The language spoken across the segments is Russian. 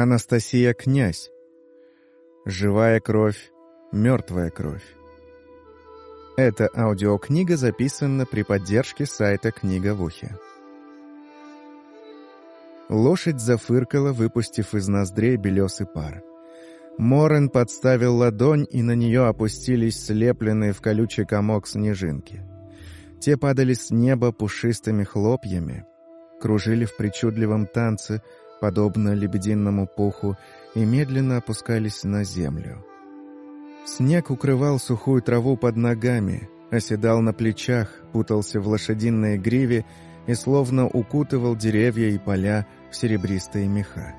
Анастасия Князь. Живая кровь, мертвая кровь. Эта аудиокнига записана при поддержке сайта «Книга в ухе». Лошадь зафыркала, выпустив из ноздрей белесый пар. Морен подставил ладонь, и на нее опустились слепленные в колючий комок снежинки. Те падали с неба пушистыми хлопьями, кружили в причудливом танце, подобно лебединому пуху, и медленно опускались на землю. Снег укрывал сухую траву под ногами, оседал на плечах, путался в лошадиной гриве и словно укутывал деревья и поля в серебристые меха.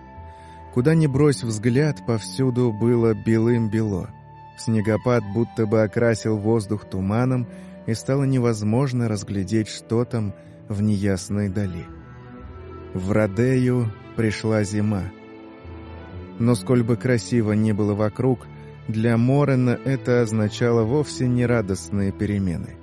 Куда ни брось взгляд, повсюду было белым-бело. Снегопад будто бы окрасил воздух туманом, и стало невозможно разглядеть, что там в неясной дали. В Радею пришла зима. Но сколь бы красиво ни было вокруг, для Морена это означало вовсе не радостные перемены.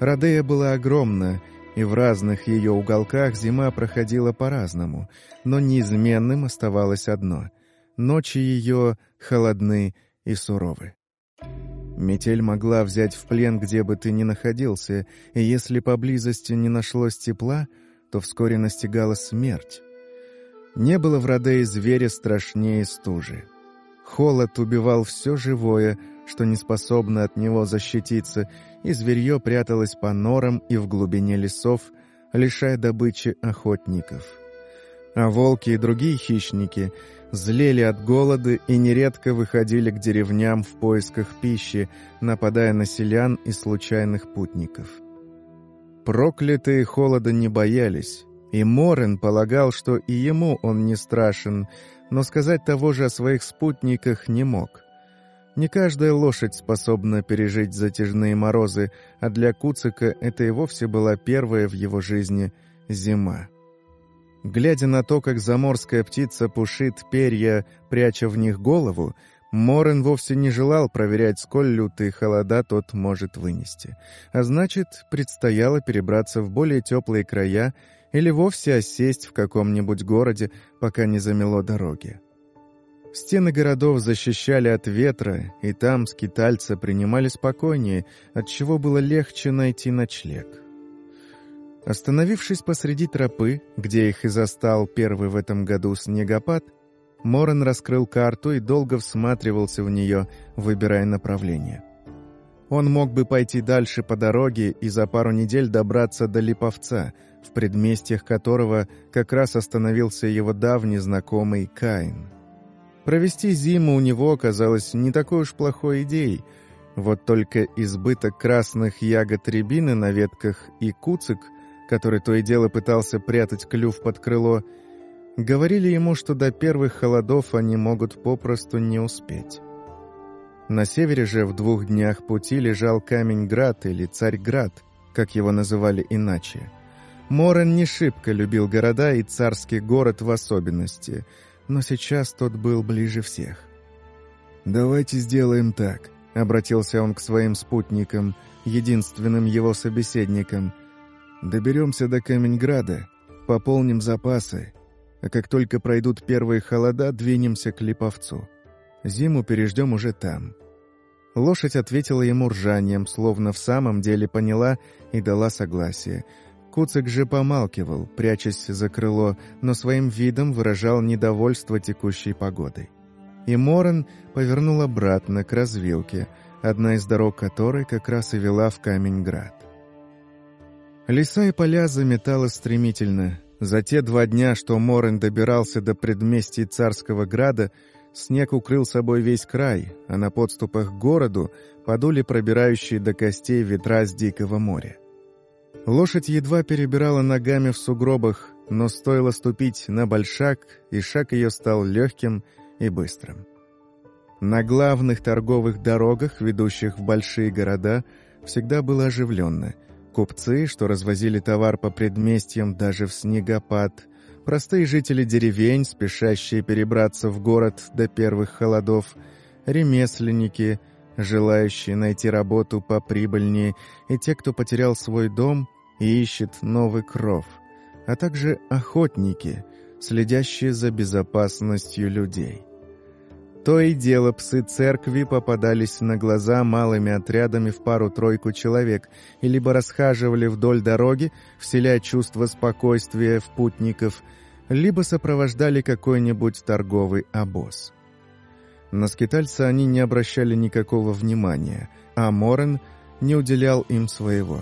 Радея была огромна, и в разных ее уголках зима проходила по-разному, но неизменным оставалось одно — ночи ее холодны и суровы. Метель могла взять в плен, где бы ты ни находился, и если поблизости не нашлось тепла, то вскоре настигала смерть. Не было в Родее зверя страшнее стужи. Холод убивал все живое, что не способно от него защититься, и зверье пряталось по норам и в глубине лесов, лишая добычи охотников. А волки и другие хищники злели от голода и нередко выходили к деревням в поисках пищи, нападая на селян и случайных путников. Проклятые холода не боялись, и Морен полагал, что и ему он не страшен, но сказать того же о своих спутниках не мог. Не каждая лошадь способна пережить затяжные морозы, а для Куцика это и вовсе была первая в его жизни зима. Глядя на то, как заморская птица пушит перья, пряча в них голову, Морен вовсе не желал проверять, сколь лютые холода тот может вынести. А значит, предстояло перебраться в более теплые края или вовсе осесть в каком-нибудь городе, пока не замело дороги. Стены городов защищали от ветра, и там скитальца принимали спокойнее, отчего было легче найти ночлег. Остановившись посреди тропы, где их и застал первый в этом году снегопад, Моран раскрыл карту и долго всматривался в нее, выбирая направление. Он мог бы пойти дальше по дороге и за пару недель добраться до Липовца, в предместьях которого как раз остановился его давний знакомый Каин. Провести зиму у него оказалось не такой уж плохой идеей, вот только избыток красных ягод рябины на ветках и куцик, который то и дело пытался прятать клюв под крыло, говорили ему, что до первых холодов они могут попросту не успеть. На севере же в двух днях пути лежал Камень-Град или Царь-Град, как его называли иначе. Морен не шибко любил города и царский город в особенности, но сейчас тот был ближе всех. «Давайте сделаем так», — обратился он к своим спутникам, единственным его собеседникам. «Доберемся до Каменьграда, пополним запасы, а как только пройдут первые холода, двинемся к Липовцу». Зиму переждем уже там». Лошадь ответила ему ржанием, словно в самом деле поняла и дала согласие. Куцик же помалкивал, прячась за крыло, но своим видом выражал недовольство текущей погодой. И Моран повернул обратно к развилке, одна из дорог которой как раз и вела в Каменьград. Леса и поля заметало стремительно. За те два дня, что Морен добирался до предместий Царского Града, Снег укрыл собой весь край, а на подступах к городу подули пробирающие до костей ветра с дикого моря. Лошадь едва перебирала ногами в сугробах, но стоило ступить на большак, и шаг ее стал легким и быстрым. На главных торговых дорогах, ведущих в большие города, всегда было оживленно. Купцы, что развозили товар по предместьям даже в снегопад, Простые жители деревень, спешащие перебраться в город до первых холодов, ремесленники, желающие найти работу поприбыльнее, и те, кто потерял свой дом и ищет новый кров, а также охотники, следящие за безопасностью людей. То и дело псы церкви попадались на глаза малыми отрядами в пару-тройку человек и либо расхаживали вдоль дороги, вселяя чувство спокойствия в путников, либо сопровождали какой-нибудь торговый обоз. На скитальца они не обращали никакого внимания, а Морен не уделял им своего.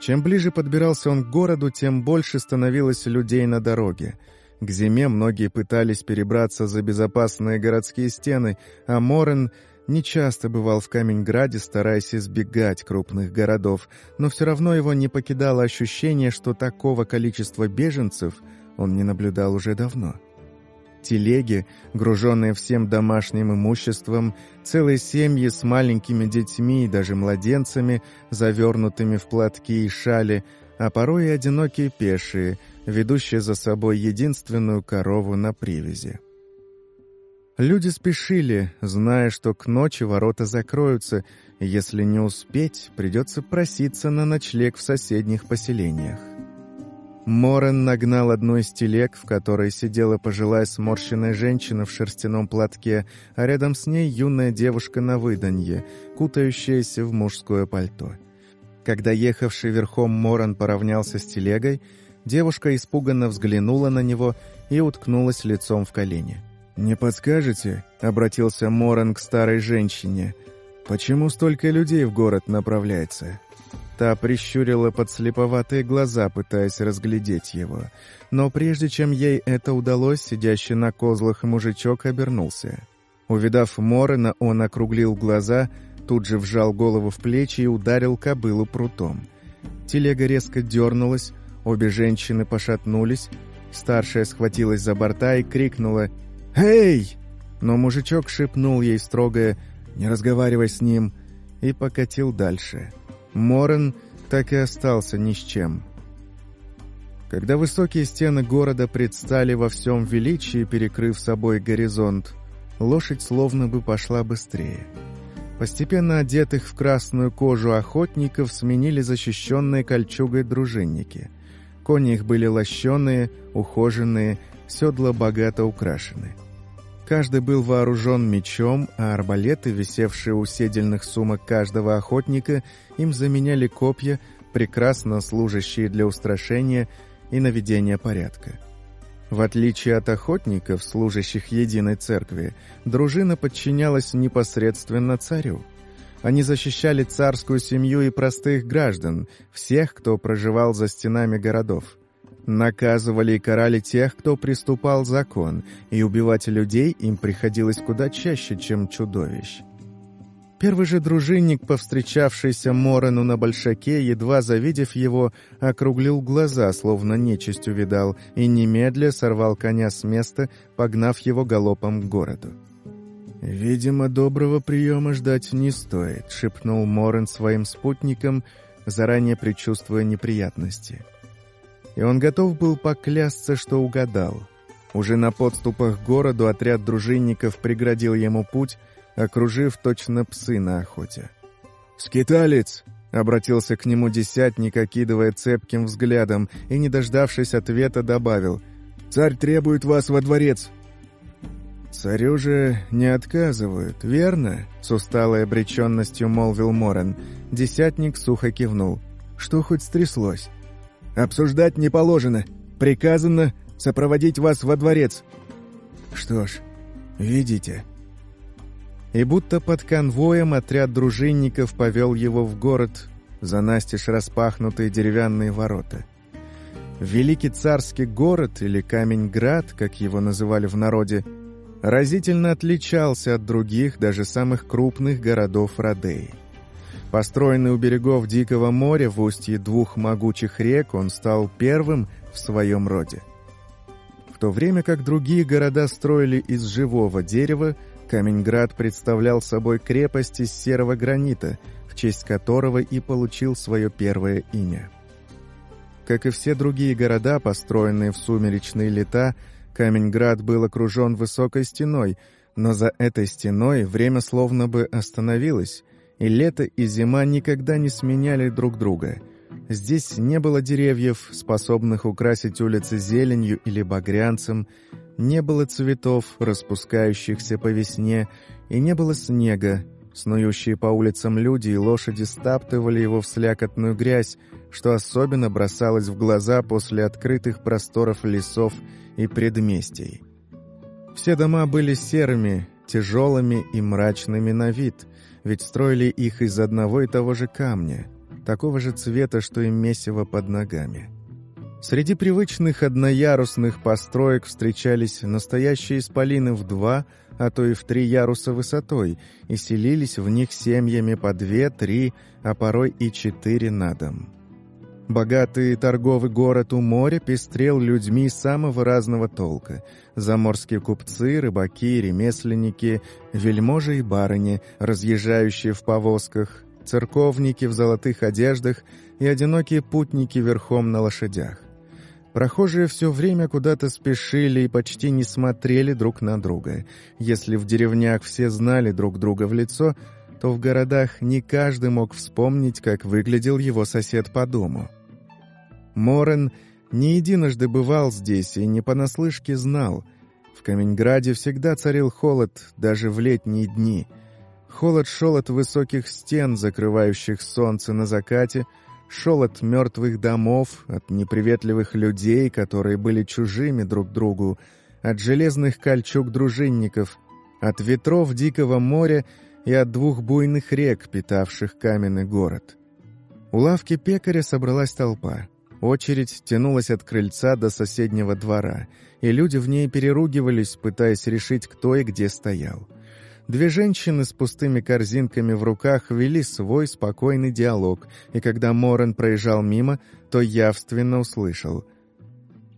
Чем ближе подбирался он к городу, тем больше становилось людей на дороге — к зиме многие пытались перебраться за безопасные городские стены, а Морен нечасто бывал в Каменьграде, стараясь избегать крупных городов, но все равно его не покидало ощущение, что такого количества беженцев он не наблюдал уже давно. Телеги, груженные всем домашним имуществом, целые семьи с маленькими детьми и даже младенцами, завернутыми в платки и шали, а порой и одинокие пешие – ведущая за собой единственную корову на привязи. Люди спешили, зная, что к ночи ворота закроются, и если не успеть, придется проситься на ночлег в соседних поселениях. Морен нагнал одну из телег, в которой сидела пожилая сморщенная женщина в шерстяном платке, а рядом с ней юная девушка на выданье, кутающаяся в мужское пальто. Когда ехавший верхом Моран поравнялся с телегой, Девушка испуганно взглянула на него и уткнулась лицом в колени. «Не подскажете?» — обратился Моран к старой женщине. «Почему столько людей в город направляется?» Та прищурила подслеповатые глаза, пытаясь разглядеть его. Но прежде чем ей это удалось, сидящий на козлах мужичок обернулся. Увидав Морена, он округлил глаза, тут же вжал голову в плечи и ударил кобылу прутом. Телега резко дернулась, Обе женщины пошатнулись, старшая схватилась за борта и крикнула «Эй!». Но мужичок шепнул ей строгое «Не разговаривай с ним» и покатил дальше. Морен так и остался ни с чем. Когда высокие стены города предстали во всем величии, перекрыв собой горизонт, лошадь словно бы пошла быстрее. Постепенно одетых в красную кожу охотников сменили защищенные кольчугой дружинники — Кони их были лощеные, ухоженные, седла богато украшены. Каждый был вооружен мечом, а арбалеты, висевшие у седельных сумок каждого охотника, им заменяли копья, прекрасно служащие для устрашения и наведения порядка. В отличие от охотников, служащих единой церкви, дружина подчинялась непосредственно царю. Они защищали царскую семью и простых граждан, всех, кто проживал за стенами городов. Наказывали и карали тех, кто приступал закон, и убивать людей им приходилось куда чаще, чем чудовищ. Первый же дружинник, повстречавшийся Морену на большаке, едва завидев его, округлил глаза, словно нечисть увидал, и немедля сорвал коня с места, погнав его галопом к городу. «Видимо, доброго приема ждать не стоит», — шепнул Морен своим спутникам, заранее предчувствуя неприятности. И он готов был поклясться, что угадал. Уже на подступах к городу отряд дружинников преградил ему путь, окружив точно псы на охоте. «Скиталец!» — обратился к нему десятник, окидывая цепким взглядом, и, не дождавшись ответа, добавил. «Царь требует вас во дворец. «Царю же не отказывают, верно?» — с усталой обреченностью молвил Моран. Десятник сухо кивнул. «Что хоть стряслось?» «Обсуждать не положено. Приказано сопроводить вас во дворец». «Что ж, видите». И будто под конвоем отряд дружинников повел его в город за настежь распахнутые деревянные ворота. Великий царский город, или Камень-Град, как его называли в народе, — разительно отличался от других, даже самых крупных городов Родеи. Построенный у берегов Дикого моря в устье двух могучих рек, он стал первым в своем роде. В то время как другие города строили из живого дерева, Каменьград представлял собой крепость из серого гранита, в честь которого и получил свое первое имя. Как и все другие города, построенные в сумеречные лета, Каменьград был окружен высокой стеной, но за этой стеной время словно бы остановилось, и лето и зима никогда не сменяли друг друга. Здесь не было деревьев, способных украсить улицы зеленью или багрянцем, не было цветов, распускающихся по весне, и не было снега. Снующие по улицам люди и лошади стаптывали его в слякотную грязь, что особенно бросалось в глаза после открытых просторов лесов и предместий. Все дома были серыми, тяжелыми и мрачными на вид, ведь строили их из одного и того же камня — такого же цвета, что и месиво под ногами. Среди привычных одноярусных построек встречались настоящие исполины в два, а то и в три яруса высотой, и селились в них семьями по две, три, а порой и четыре на дом. Богатый торговый город у моря пестрел людьми самого разного толка. Заморские купцы, рыбаки, ремесленники, вельможи и барыни, разъезжающие в повозках, церковники в золотых одеждах и одинокие путники верхом на лошадях. Прохожие все время куда-то спешили и почти не смотрели друг на друга. Если в деревнях все знали друг друга в лицо, то в городах не каждый мог вспомнить, как выглядел его сосед по дому. Морен не единожды бывал здесь и не понаслышке знал. В Каменьграде всегда царил холод, даже в летние дни — Холод шел от высоких стен, закрывающих солнце на закате, шел от мертвых домов, от неприветливых людей, которые были чужими друг другу, от железных кольчуг дружинников, от ветров дикого моря и от двух буйных рек, питавших каменный город. У лавки пекаря собралась толпа. Очередь тянулась от крыльца до соседнего двора, и люди в ней переругивались, пытаясь решить, кто и где стоял. Две женщины с пустыми корзинками в руках вели свой спокойный диалог, и когда Морен проезжал мимо, то явственно услышал.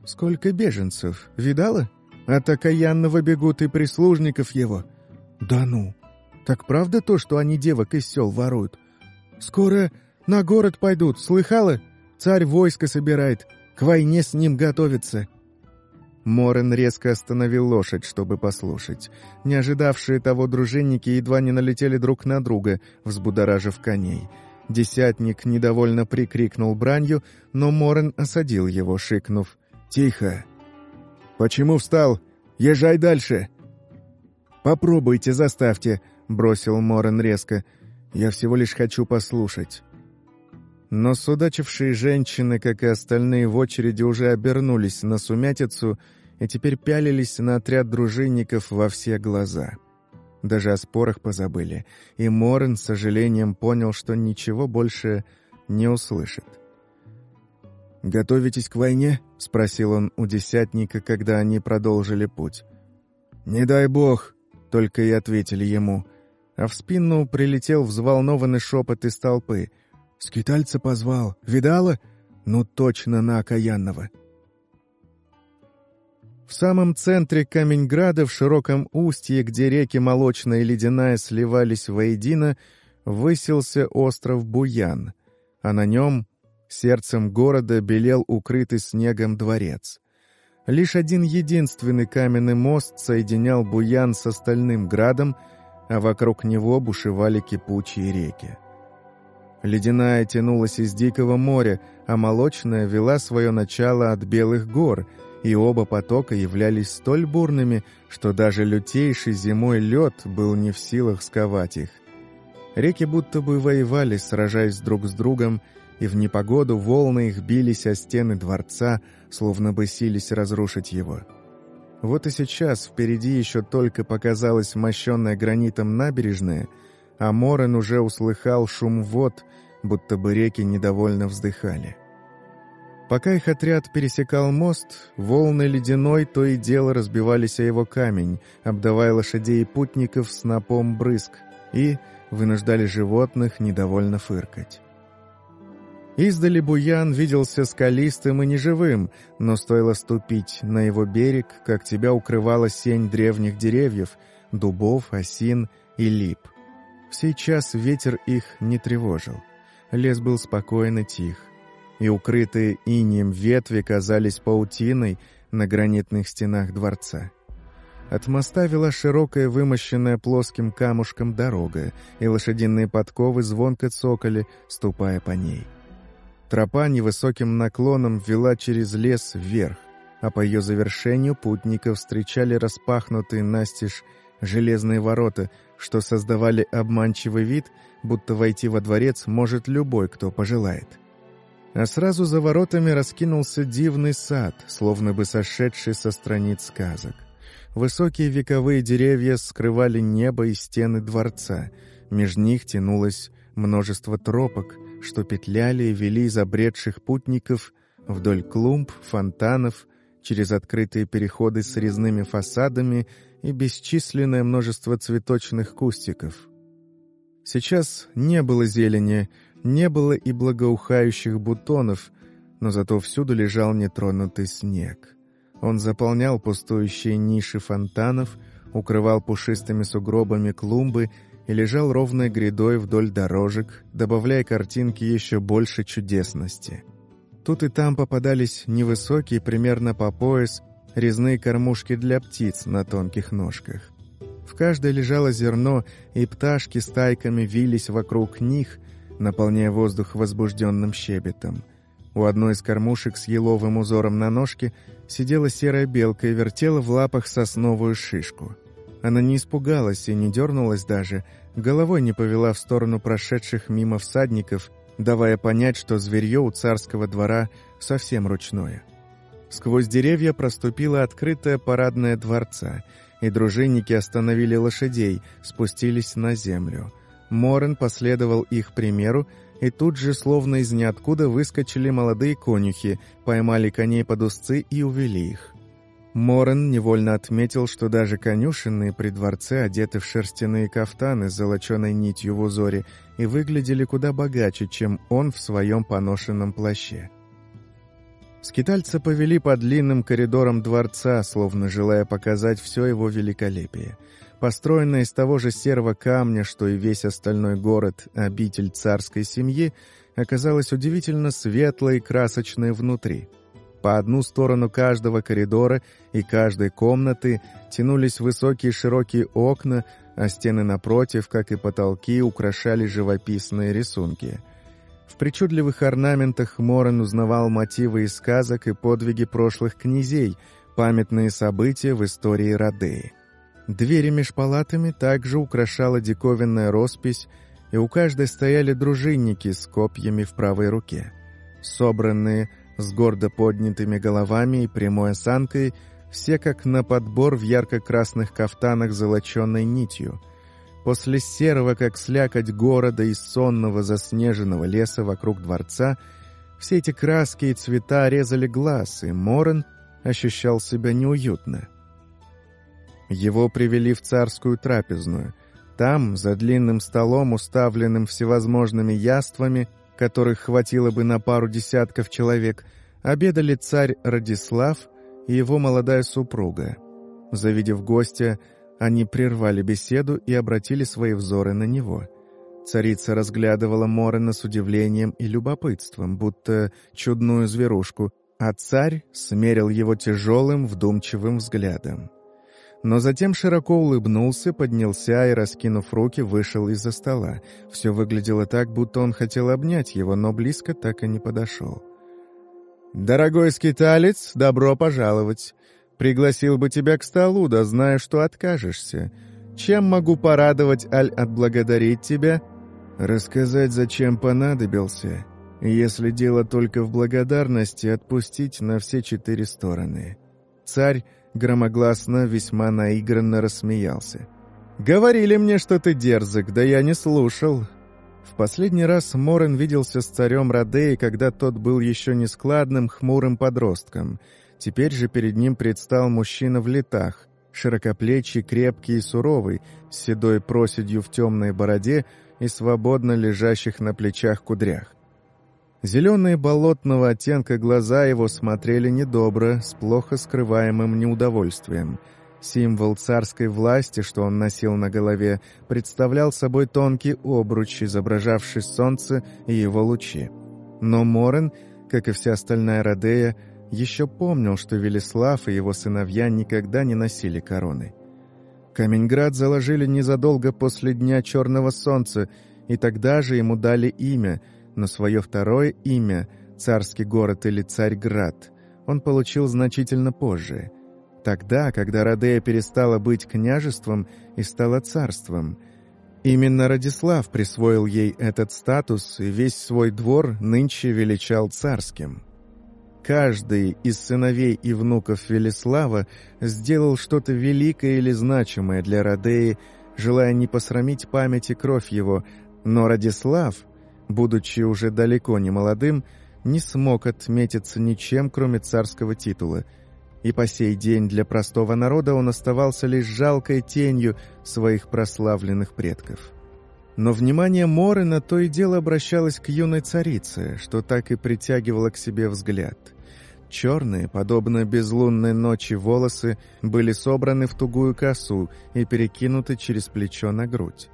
«Сколько беженцев? Видала? От окаянного бегут и прислужников его». «Да ну! Так правда то, что они девок из сел воруют? Скоро на город пойдут, слыхала? Царь войско собирает, к войне с ним готовится». Морен резко остановил лошадь, чтобы послушать. Не ожидавшие того дружинники едва не налетели друг на друга, взбудоражив коней. Десятник недовольно прикрикнул бранью, но Морен осадил его, шикнув. «Тихо! Почему встал? Езжай дальше!» «Попробуйте, заставьте!» — бросил Морен резко. «Я всего лишь хочу послушать». Но судачившие женщины, как и остальные в очереди, уже обернулись на сумятицу и теперь пялились на отряд дружинников во все глаза. Даже о спорах позабыли, и Морен с сожалением понял, что ничего больше не услышит. «Готовитесь к войне?» — спросил он у десятника, когда они продолжили путь. «Не дай бог!» — только и ответили ему. А в спину прилетел взволнованный шепот из толпы — Скитальца позвал. Видала? Ну, точно на окаянного. В самом центре Каменьграда, в широком устье, где реки Молочная и Ледяная сливались воедино, высился остров Буян, а на нем, сердцем города, белел укрытый снегом дворец. Лишь один единственный каменный мост соединял Буян с остальным градом, а вокруг него бушевали кипучие реки. Ледяная тянулась из Дикого моря, а молочная вела свое начало от Белых гор, и оба потока являлись столь бурными, что даже лютейший зимой лед был не в силах сковать их. Реки будто бы воевали, сражаясь друг с другом, и в непогоду волны их бились о стены дворца, словно бы сились разрушить его. Вот и сейчас впереди еще только показалась мощенная гранитом набережная — а Морен уже услыхал шум вод, будто бы реки недовольно вздыхали. Пока их отряд пересекал мост, волны ледяной то и дело разбивались о его камень, обдавая лошадей и путников снопом брызг, и вынуждали животных недовольно фыркать. Издали Буян виделся скалистым и неживым, но стоило ступить на его берег, как тебя укрывала сень древних деревьев, дубов, осин и лип. Сейчас ветер их не тревожил. Лес был спокоен и тих, и укрытые инием ветви казались паутиной на гранитных стенах дворца. От моста вела широкая, вымощенная плоским камушком дорога, и лошадиные подковы звонко цокали, ступая по ней. Тропа невысоким наклоном вела через лес вверх, а по ее завершению путников встречали распахнутые настежь железные ворота, что создавали обманчивый вид, будто войти во дворец может любой, кто пожелает. А сразу за воротами раскинулся дивный сад, словно бы сошедший со страниц сказок. Высокие вековые деревья скрывали небо и стены дворца. Меж них тянулось множество тропок, что петляли и вели забредших путников вдоль клумб, фонтанов, через открытые переходы с резными фасадами и бесчисленное множество цветочных кустиков. Сейчас не было зелени, не было и благоухающих бутонов, но зато всюду лежал нетронутый снег. Он заполнял пустующие ниши фонтанов, укрывал пушистыми сугробами клумбы и лежал ровной грядой вдоль дорожек, добавляя картинке еще больше чудесности. Тут и там попадались невысокие, примерно по пояс, резные кормушки для птиц на тонких ножках. В каждой лежало зерно, и пташки стайками вились вокруг них, наполняя воздух возбужденным щебетом. У одной из кормушек с еловым узором на ножке сидела серая белка и вертела в лапах сосновую шишку. Она не испугалась и не дернулась даже, головой не повела в сторону прошедших мимо всадников, давая понять, что зверье у царского двора совсем ручное. Сквозь деревья проступила открытая парадная дворца, и дружинники остановили лошадей, спустились на землю. Морен последовал их примеру, и тут же, словно из ниоткуда, выскочили молодые конюхи, поймали коней под узцы и увели их. Морен невольно отметил, что даже конюшенные при дворце одеты в шерстяные кафтаны с золоченой нитью в узоре и выглядели куда богаче, чем он в своем поношенном плаще. Скитальца повели по длинным коридорам дворца, словно желая показать все его великолепие. Построенная из того же серого камня, что и весь остальной город, обитель царской семьи, оказалась удивительно светлой и красочной внутри – по одну сторону каждого коридора и каждой комнаты тянулись высокие широкие окна, а стены напротив, как и потолки, украшали живописные рисунки. В причудливых орнаментах Морен узнавал мотивы из сказок и подвиги прошлых князей, памятные события в истории Радеи. Двери меж палатами также украшала диковинная роспись, и у каждой стояли дружинники с копьями в правой руке. Собранные – с гордо поднятыми головами и прямой осанкой, все как на подбор в ярко-красных кафтанах золоченной нитью. После серого, как слякоть города и сонного заснеженного леса вокруг дворца, все эти краски и цвета резали глаз, и Морен ощущал себя неуютно. Его привели в царскую трапезную. Там, за длинным столом, уставленным всевозможными яствами, которых хватило бы на пару десятков человек, обедали царь Радислав и его молодая супруга. Завидев гостя, они прервали беседу и обратили свои взоры на него. Царица разглядывала Морена с удивлением и любопытством, будто чудную зверушку, а царь смерил его тяжелым, вдумчивым взглядом но затем широко улыбнулся, поднялся и, раскинув руки, вышел из-за стола. Все выглядело так, будто он хотел обнять его, но близко так и не подошел. «Дорогой скиталец, добро пожаловать. Пригласил бы тебя к столу, да знаю, что откажешься. Чем могу порадовать, аль отблагодарить тебя?» «Рассказать, зачем понадобился. Если дело только в благодарности, отпустить на все четыре стороны». Царь громогласно, весьма наигранно рассмеялся. «Говорили мне, что ты дерзок, да я не слушал». В последний раз Морен виделся с царем Радеи, когда тот был еще нескладным, хмурым подростком. Теперь же перед ним предстал мужчина в летах, широкоплечий, крепкий и суровый, с седой проседью в темной бороде и свободно лежащих на плечах кудрях. Зеленые болотного оттенка глаза его смотрели недобро, с плохо скрываемым неудовольствием. Символ царской власти, что он носил на голове, представлял собой тонкий обруч, изображавший солнце и его лучи. Но Морен, как и вся остальная Родея, еще помнил, что Велислав и его сыновья никогда не носили короны. Каменьград заложили незадолго после Дня Черного Солнца, и тогда же ему дали имя — но свое второе имя царский город или Царьград, он получил значительно позже. Тогда, когда Радея перестала быть княжеством и стала царством. Именно Радислав присвоил ей этот статус и весь свой двор нынче величал царским. Каждый из сыновей и внуков Велислава сделал что-то великое или значимое для Радеи, желая не посрамить память и кровь его, но Радислав, будучи уже далеко не молодым, не смог отметиться ничем, кроме царского титула, и по сей день для простого народа он оставался лишь жалкой тенью своих прославленных предков. Но внимание Морена то и дело обращалось к юной царице, что так и притягивало к себе взгляд. Черные, подобно безлунной ночи, волосы были собраны в тугую косу и перекинуты через плечо на грудь.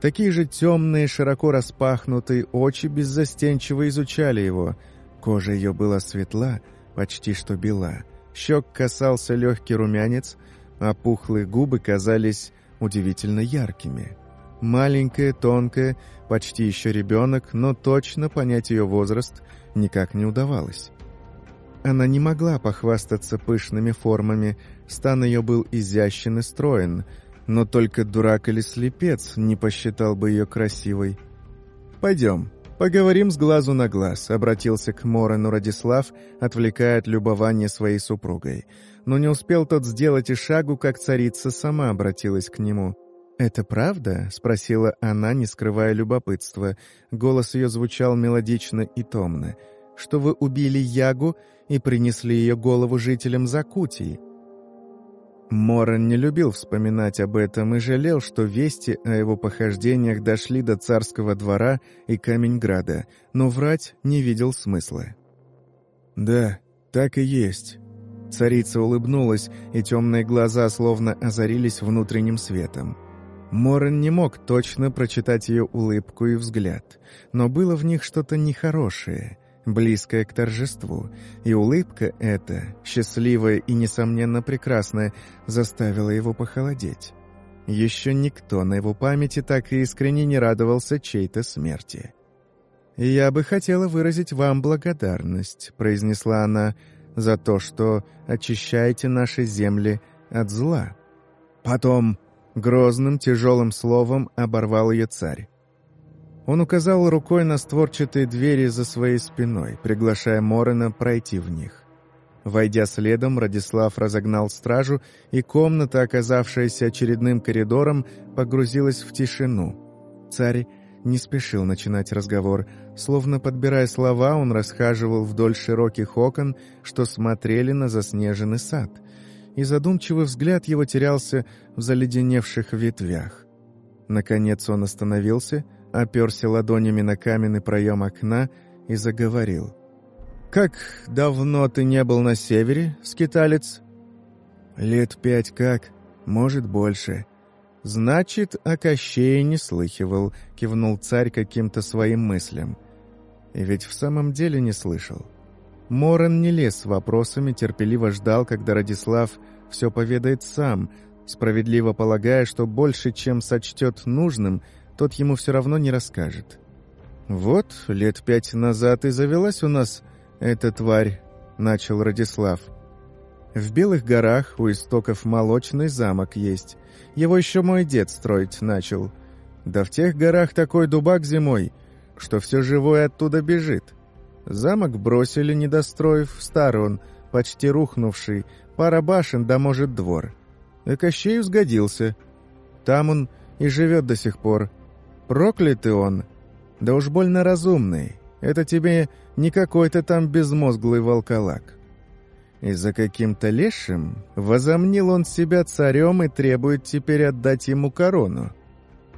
Такие же темные, широко распахнутые очи беззастенчиво изучали его. Кожа ее была светла, почти что бела. Щек касался легкий румянец, а пухлые губы казались удивительно яркими. Маленькая, тонкая, почти еще ребенок, но точно понять ее возраст никак не удавалось. Она не могла похвастаться пышными формами, стан ее был изящен и строен — но только дурак или слепец не посчитал бы ее красивой. «Пойдем, поговорим с глазу на глаз», — обратился к Морену Радислав, отвлекая от любования своей супругой. Но не успел тот сделать и шагу, как царица сама обратилась к нему. «Это правда?» — спросила она, не скрывая любопытства. Голос ее звучал мелодично и томно. «Что вы убили Ягу и принесли ее голову жителям Закутии?» Моран не любил вспоминать об этом и жалел, что вести о его похождениях дошли до царского двора и Каменьграда, но врать не видел смысла. «Да, так и есть». Царица улыбнулась, и темные глаза словно озарились внутренним светом. Моран не мог точно прочитать ее улыбку и взгляд, но было в них что-то нехорошее — близкая к торжеству, и улыбка эта, счастливая и, несомненно, прекрасная, заставила его похолодеть. Еще никто на его памяти так искренне не радовался чьей-то смерти. «Я бы хотела выразить вам благодарность», — произнесла она, «за то, что очищаете наши земли от зла». Потом грозным тяжелым словом оборвал ее царь. Он указал рукой на створчатые двери за своей спиной, приглашая Морена пройти в них. Войдя следом, Радислав разогнал стражу, и комната, оказавшаяся очередным коридором, погрузилась в тишину. Царь не спешил начинать разговор. Словно подбирая слова, он расхаживал вдоль широких окон, что смотрели на заснеженный сад, и задумчивый взгляд его терялся в заледеневших ветвях. Наконец он остановился — оперся ладонями на каменный проем окна и заговорил. «Как давно ты не был на севере, скиталец?» «Лет пять как, может, больше». «Значит, о Кощее не слыхивал», — кивнул царь каким-то своим мыслям. И ведь в самом деле не слышал. Моран не лез с вопросами, терпеливо ждал, когда Радислав все поведает сам, справедливо полагая, что больше, чем сочтет нужным, тот ему все равно не расскажет. «Вот, лет пять назад и завелась у нас эта тварь», — начал Радислав. «В Белых горах у истоков молочный замок есть. Его еще мой дед строить начал. Да в тех горах такой дубак зимой, что все живое оттуда бежит. Замок бросили, не достроив, старый он, почти рухнувший, пара башен да, может, двор. И Кощею сгодился. Там он и живет до сих пор». Проклятый он, да уж больно разумный. Это тебе не какой-то там безмозглый волколак. И за каким-то лешим возомнил он себя царем и требует теперь отдать ему корону.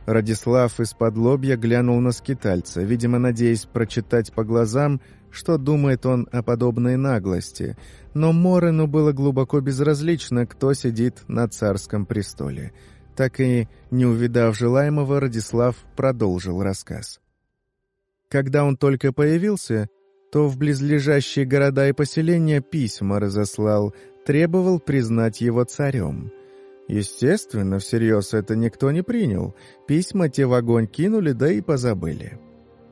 Радислав из-под лобья глянул на скитальца, видимо, надеясь прочитать по глазам, что думает он о подобной наглости, но Морену было глубоко безразлично, кто сидит на царском престоле — так и не увидав желаемого, Радислав продолжил рассказ. Когда он только появился, то в близлежащие города и поселения письма разослал, требовал признать его царем. Естественно, всерьез это никто не принял, письма те в огонь кинули, да и позабыли.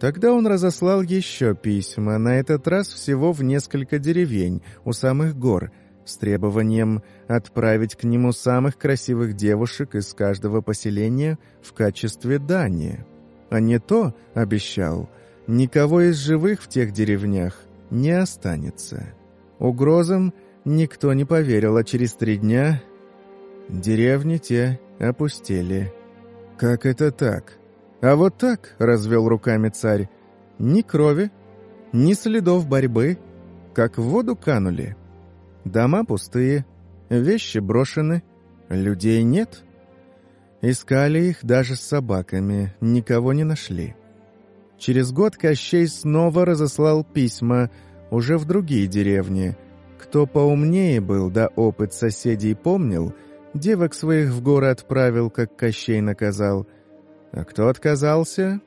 Тогда он разослал еще письма, на этот раз всего в несколько деревень у самых гор, с требованием отправить к нему самых красивых девушек из каждого поселения в качестве дани. А не то, обещал, никого из живых в тех деревнях не останется. Угрозам никто не поверил, а через три дня деревни те опустели. «Как это так?» «А вот так», — развел руками царь, — «ни крови, ни следов борьбы, как в воду канули. Дома пустые, вещи брошены, людей нет». Искали их даже с собаками, никого не нашли. Через год Кощей снова разослал письма, уже в другие деревни. Кто поумнее был, да опыт соседей помнил, девок своих в горы отправил, как Кощей наказал — а кто отказался?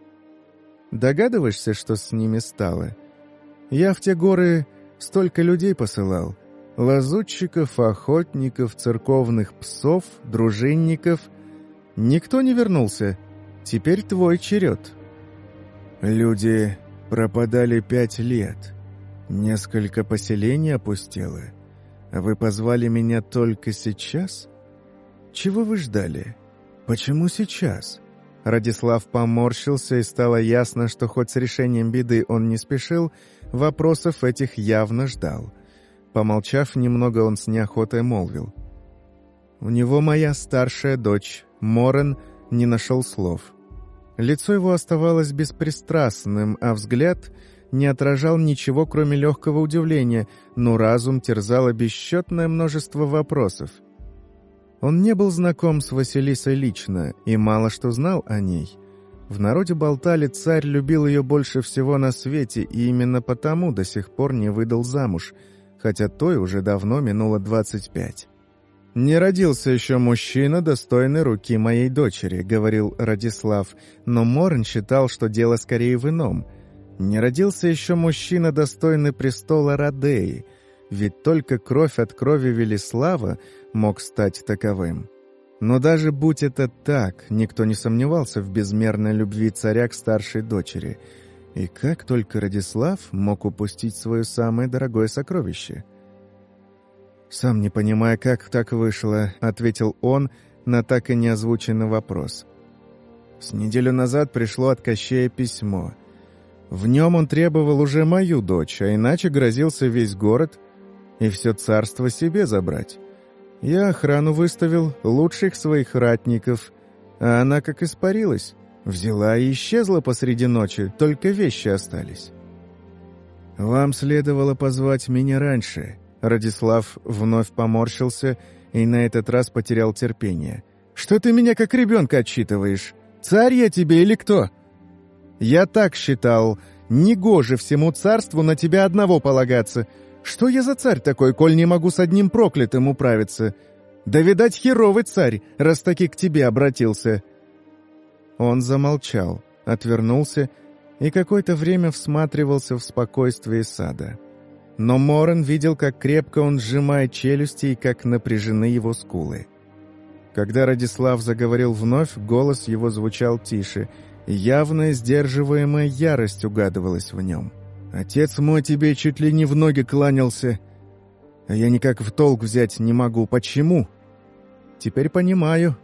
Догадываешься, что с ними стало? Я в те горы столько людей посылал. Лазутчиков, охотников, церковных псов, дружинников. Никто не вернулся. Теперь твой черед. Люди пропадали пять лет. Несколько поселений опустело. Вы позвали меня только сейчас? Чего вы ждали? Почему сейчас?» Радислав поморщился, и стало ясно, что хоть с решением беды он не спешил, вопросов этих явно ждал. Помолчав немного, он с неохотой молвил. «У него моя старшая дочь, Морен, не нашел слов». Лицо его оставалось беспристрастным, а взгляд не отражал ничего, кроме легкого удивления, но разум терзало бесчетное множество вопросов — он не был знаком с Василисой лично и мало что знал о ней. В народе болтали, царь любил ее больше всего на свете и именно потому до сих пор не выдал замуж, хотя той уже давно минуло 25. «Не родился еще мужчина, достойный руки моей дочери», — говорил Радислав, но Морн считал, что дело скорее в ином. «Не родился еще мужчина, достойный престола Радеи», ведь только кровь от крови Велислава мог стать таковым. Но даже будь это так, никто не сомневался в безмерной любви царя к старшей дочери. И как только Радислав мог упустить свое самое дорогое сокровище? «Сам не понимая, как так вышло», — ответил он на так и не озвученный вопрос. С неделю назад пришло от Кощея письмо. В нем он требовал уже мою дочь, а иначе грозился весь город и все царство себе забрать. Я охрану выставил, лучших своих ратников, а она как испарилась. Взяла и исчезла посреди ночи, только вещи остались. «Вам следовало позвать меня раньше», — Радислав вновь поморщился и на этот раз потерял терпение. «Что ты меня как ребенка отчитываешь? Царь я тебе или кто?» «Я так считал. Негоже всему царству на тебя одного полагаться. Что я за царь такой, коль не могу с одним проклятым управиться? Да, видать, херовый царь, раз таки к тебе обратился». Он замолчал, отвернулся и какое-то время всматривался в спокойствие сада. Но Морен видел, как крепко он сжимает челюсти и как напряжены его скулы. Когда Радислав заговорил вновь, голос его звучал тише, явная сдерживаемая ярость угадывалась в нем. Отец мой тебе чуть ли не в ноги кланялся, а я никак в толк взять не могу. Почему? Теперь понимаю.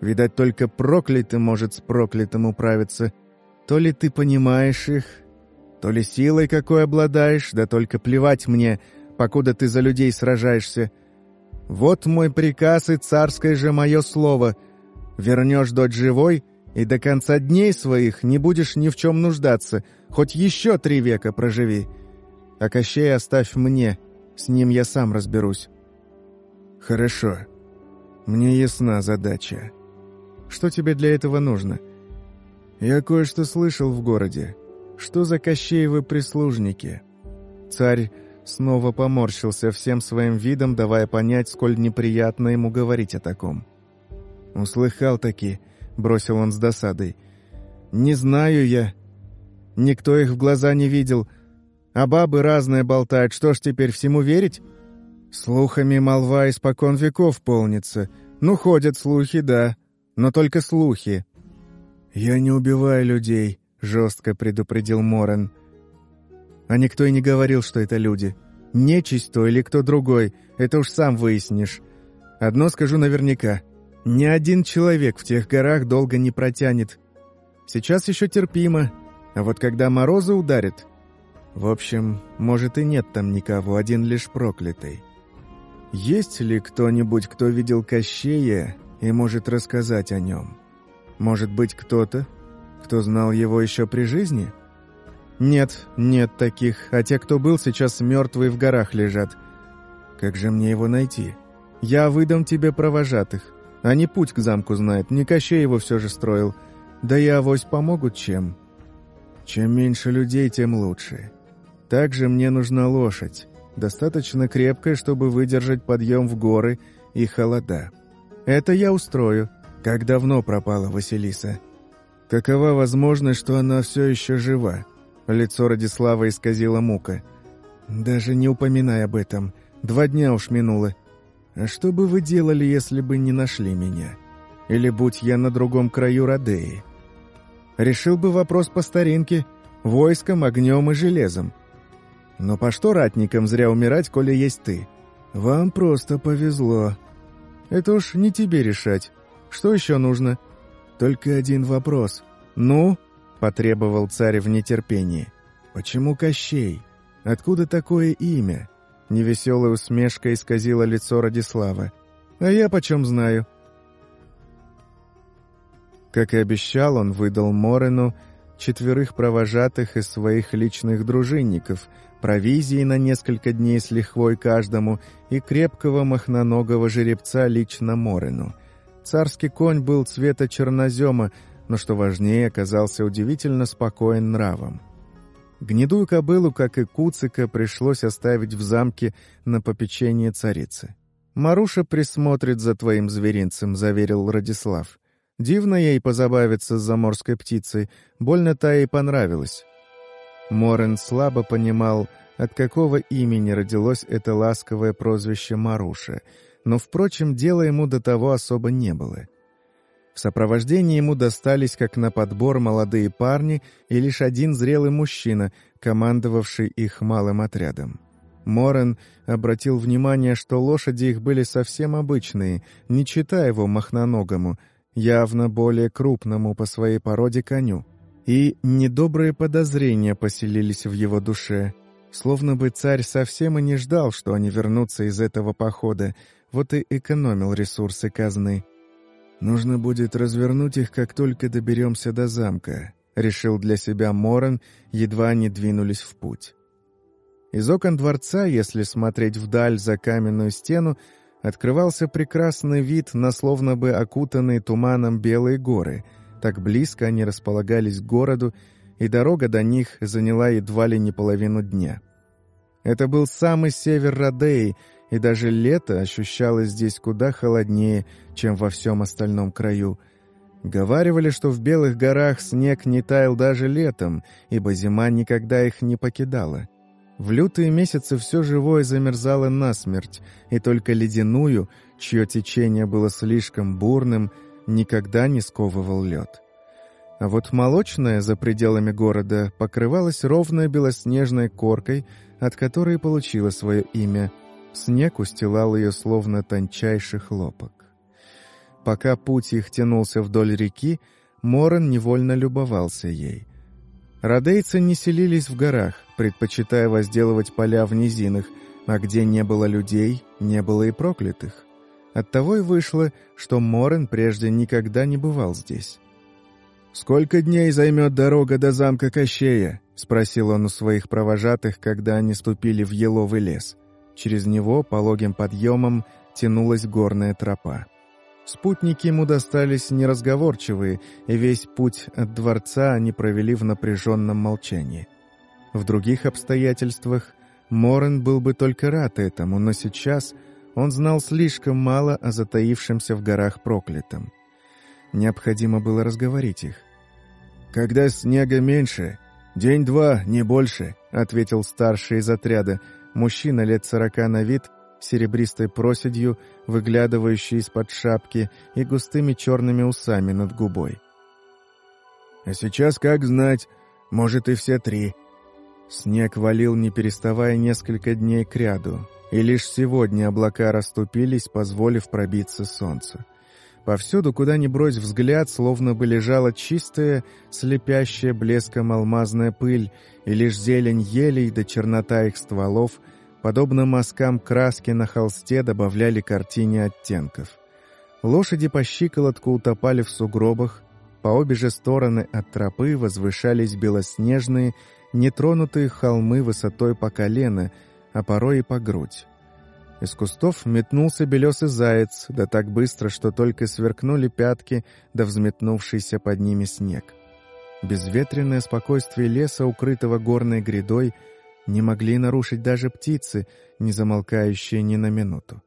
Видать, только проклятый может с проклятым управиться. То ли ты понимаешь их, то ли силой какой обладаешь, да только плевать мне, покуда ты за людей сражаешься. Вот мой приказ и царское же мое слово. Вернешь дочь живой — и до конца дней своих не будешь ни в чем нуждаться, хоть еще три века проживи. А Кощей оставь мне, с ним я сам разберусь». «Хорошо. Мне ясна задача. Что тебе для этого нужно?» «Я кое-что слышал в городе. Что за Кощеевы прислужники?» Царь снова поморщился всем своим видом, давая понять, сколь неприятно ему говорить о таком. Услыхал таки, — бросил он с досадой. «Не знаю я. Никто их в глаза не видел. А бабы разные болтают. Что ж теперь, всему верить?» «Слухами молва испокон веков полнится. Ну, ходят слухи, да. Но только слухи. Я не убиваю людей, — жестко предупредил Морен. «А никто и не говорил, что это люди. Нечисть то или кто другой, это уж сам выяснишь. Одно скажу наверняка. Ни один человек в тех горах долго не протянет. Сейчас еще терпимо, а вот когда морозы ударят... В общем, может и нет там никого, один лишь проклятый. Есть ли кто-нибудь, кто видел Кощея и может рассказать о нем? Может быть, кто-то, кто знал его еще при жизни? Нет, нет таких, а те, кто был, сейчас мертвые в горах лежат. Как же мне его найти? Я выдам тебе провожатых. Они путь к замку знают, не Кощей его все же строил. Да и авось помогут чем. Чем меньше людей, тем лучше. Также мне нужна лошадь, достаточно крепкая, чтобы выдержать подъем в горы и холода. Это я устрою. Как давно пропала Василиса? Какова возможность, что она все еще жива? Лицо Радислава исказило мука. Даже не упоминай об этом. Два дня уж минуло. А что бы вы делали, если бы не нашли меня? Или будь я на другом краю Родеи? Решил бы вопрос по старинке, войском, огнем и железом. Но по что ратникам зря умирать, коли есть ты? Вам просто повезло. Это уж не тебе решать. Что еще нужно? Только один вопрос. Ну, потребовал царь в нетерпении. Почему Кощей? Откуда такое имя? Невеселая усмешка исказила лицо Радислава. А я почем знаю? Как и обещал, он выдал Морену четверых провожатых из своих личных дружинников, провизии на несколько дней с лихвой каждому и крепкого махноногого жеребца лично Морену. Царский конь был цвета чернозема, но, что важнее, оказался удивительно спокоен нравом. Гнедую кобылу, как и Куцика, пришлось оставить в замке на попечение царицы. «Маруша присмотрит за твоим зверинцем», — заверил Радислав. Дивно ей позабавиться с заморской птицей, больно та ей понравилась. Морен слабо понимал, от какого имени родилось это ласковое прозвище Маруша, но, впрочем, дела ему до того особо не было. В сопровождении ему достались как на подбор молодые парни и лишь один зрелый мужчина, командовавший их малым отрядом. Морен обратил внимание, что лошади их были совсем обычные, не читая его махноногому — явно более крупному по своей породе коню. И недобрые подозрения поселились в его душе, словно бы царь совсем и не ждал, что они вернутся из этого похода, вот и экономил ресурсы казны. «Нужно будет развернуть их, как только доберемся до замка», — решил для себя Моран, едва они двинулись в путь. Из окон дворца, если смотреть вдаль за каменную стену, открывался прекрасный вид на словно бы окутанные туманом белые горы. Так близко они располагались к городу, и дорога до них заняла едва ли не половину дня. Это был самый север Родеи, и даже лето ощущалось здесь куда холоднее, чем во всем остальном краю. Говаривали, что в Белых горах снег не таял даже летом, ибо зима никогда их не покидала. В лютые месяцы все живое замерзало насмерть, и только ледяную, чье течение было слишком бурным, никогда не сковывал лед. А вот молочная за пределами города покрывалась ровной белоснежной коркой, от которой получила свое имя. Снег устилал ее словно тончайший хлопок. Пока путь их тянулся вдоль реки, Моран невольно любовался ей — Радейцы не селились в горах, предпочитая возделывать поля в низинах, а где не было людей, не было и проклятых. Оттого и вышло, что Морен прежде никогда не бывал здесь. «Сколько дней займет дорога до замка Кощея?» — спросил он у своих провожатых, когда они ступили в еловый лес. Через него, пологим подъемом, тянулась горная тропа. Спутники ему достались неразговорчивые, и весь путь от дворца они провели в напряженном молчании. В других обстоятельствах Морен был бы только рад этому, но сейчас он знал слишком мало о затаившемся в горах проклятом. Необходимо было разговорить их. «Когда снега меньше, день-два, не больше», — ответил старший из отряда, мужчина лет сорока на вид, серебристой проседью, выглядывающей из-под шапки и густыми черными усами над губой. А сейчас, как знать, может и все три». Снег валил, не переставая несколько дней кряду, и лишь сегодня облака расступились, позволив пробиться солнце. Повсюду, куда ни брось взгляд, словно бы лежала чистая, слепящая блеском алмазная пыль, и лишь зелень елей да чернота их стволов, подобно мазкам краски на холсте, добавляли картине оттенков. Лошади по щиколотку утопали в сугробах, по обе же стороны от тропы возвышались белоснежные, нетронутые холмы высотой по колено, а порой и по грудь. Из кустов метнулся белесый заяц, да так быстро, что только сверкнули пятки, да взметнувшийся под ними снег. Безветренное спокойствие леса, укрытого горной грядой, не могли нарушить даже птицы, не замолкающие ни на минуту.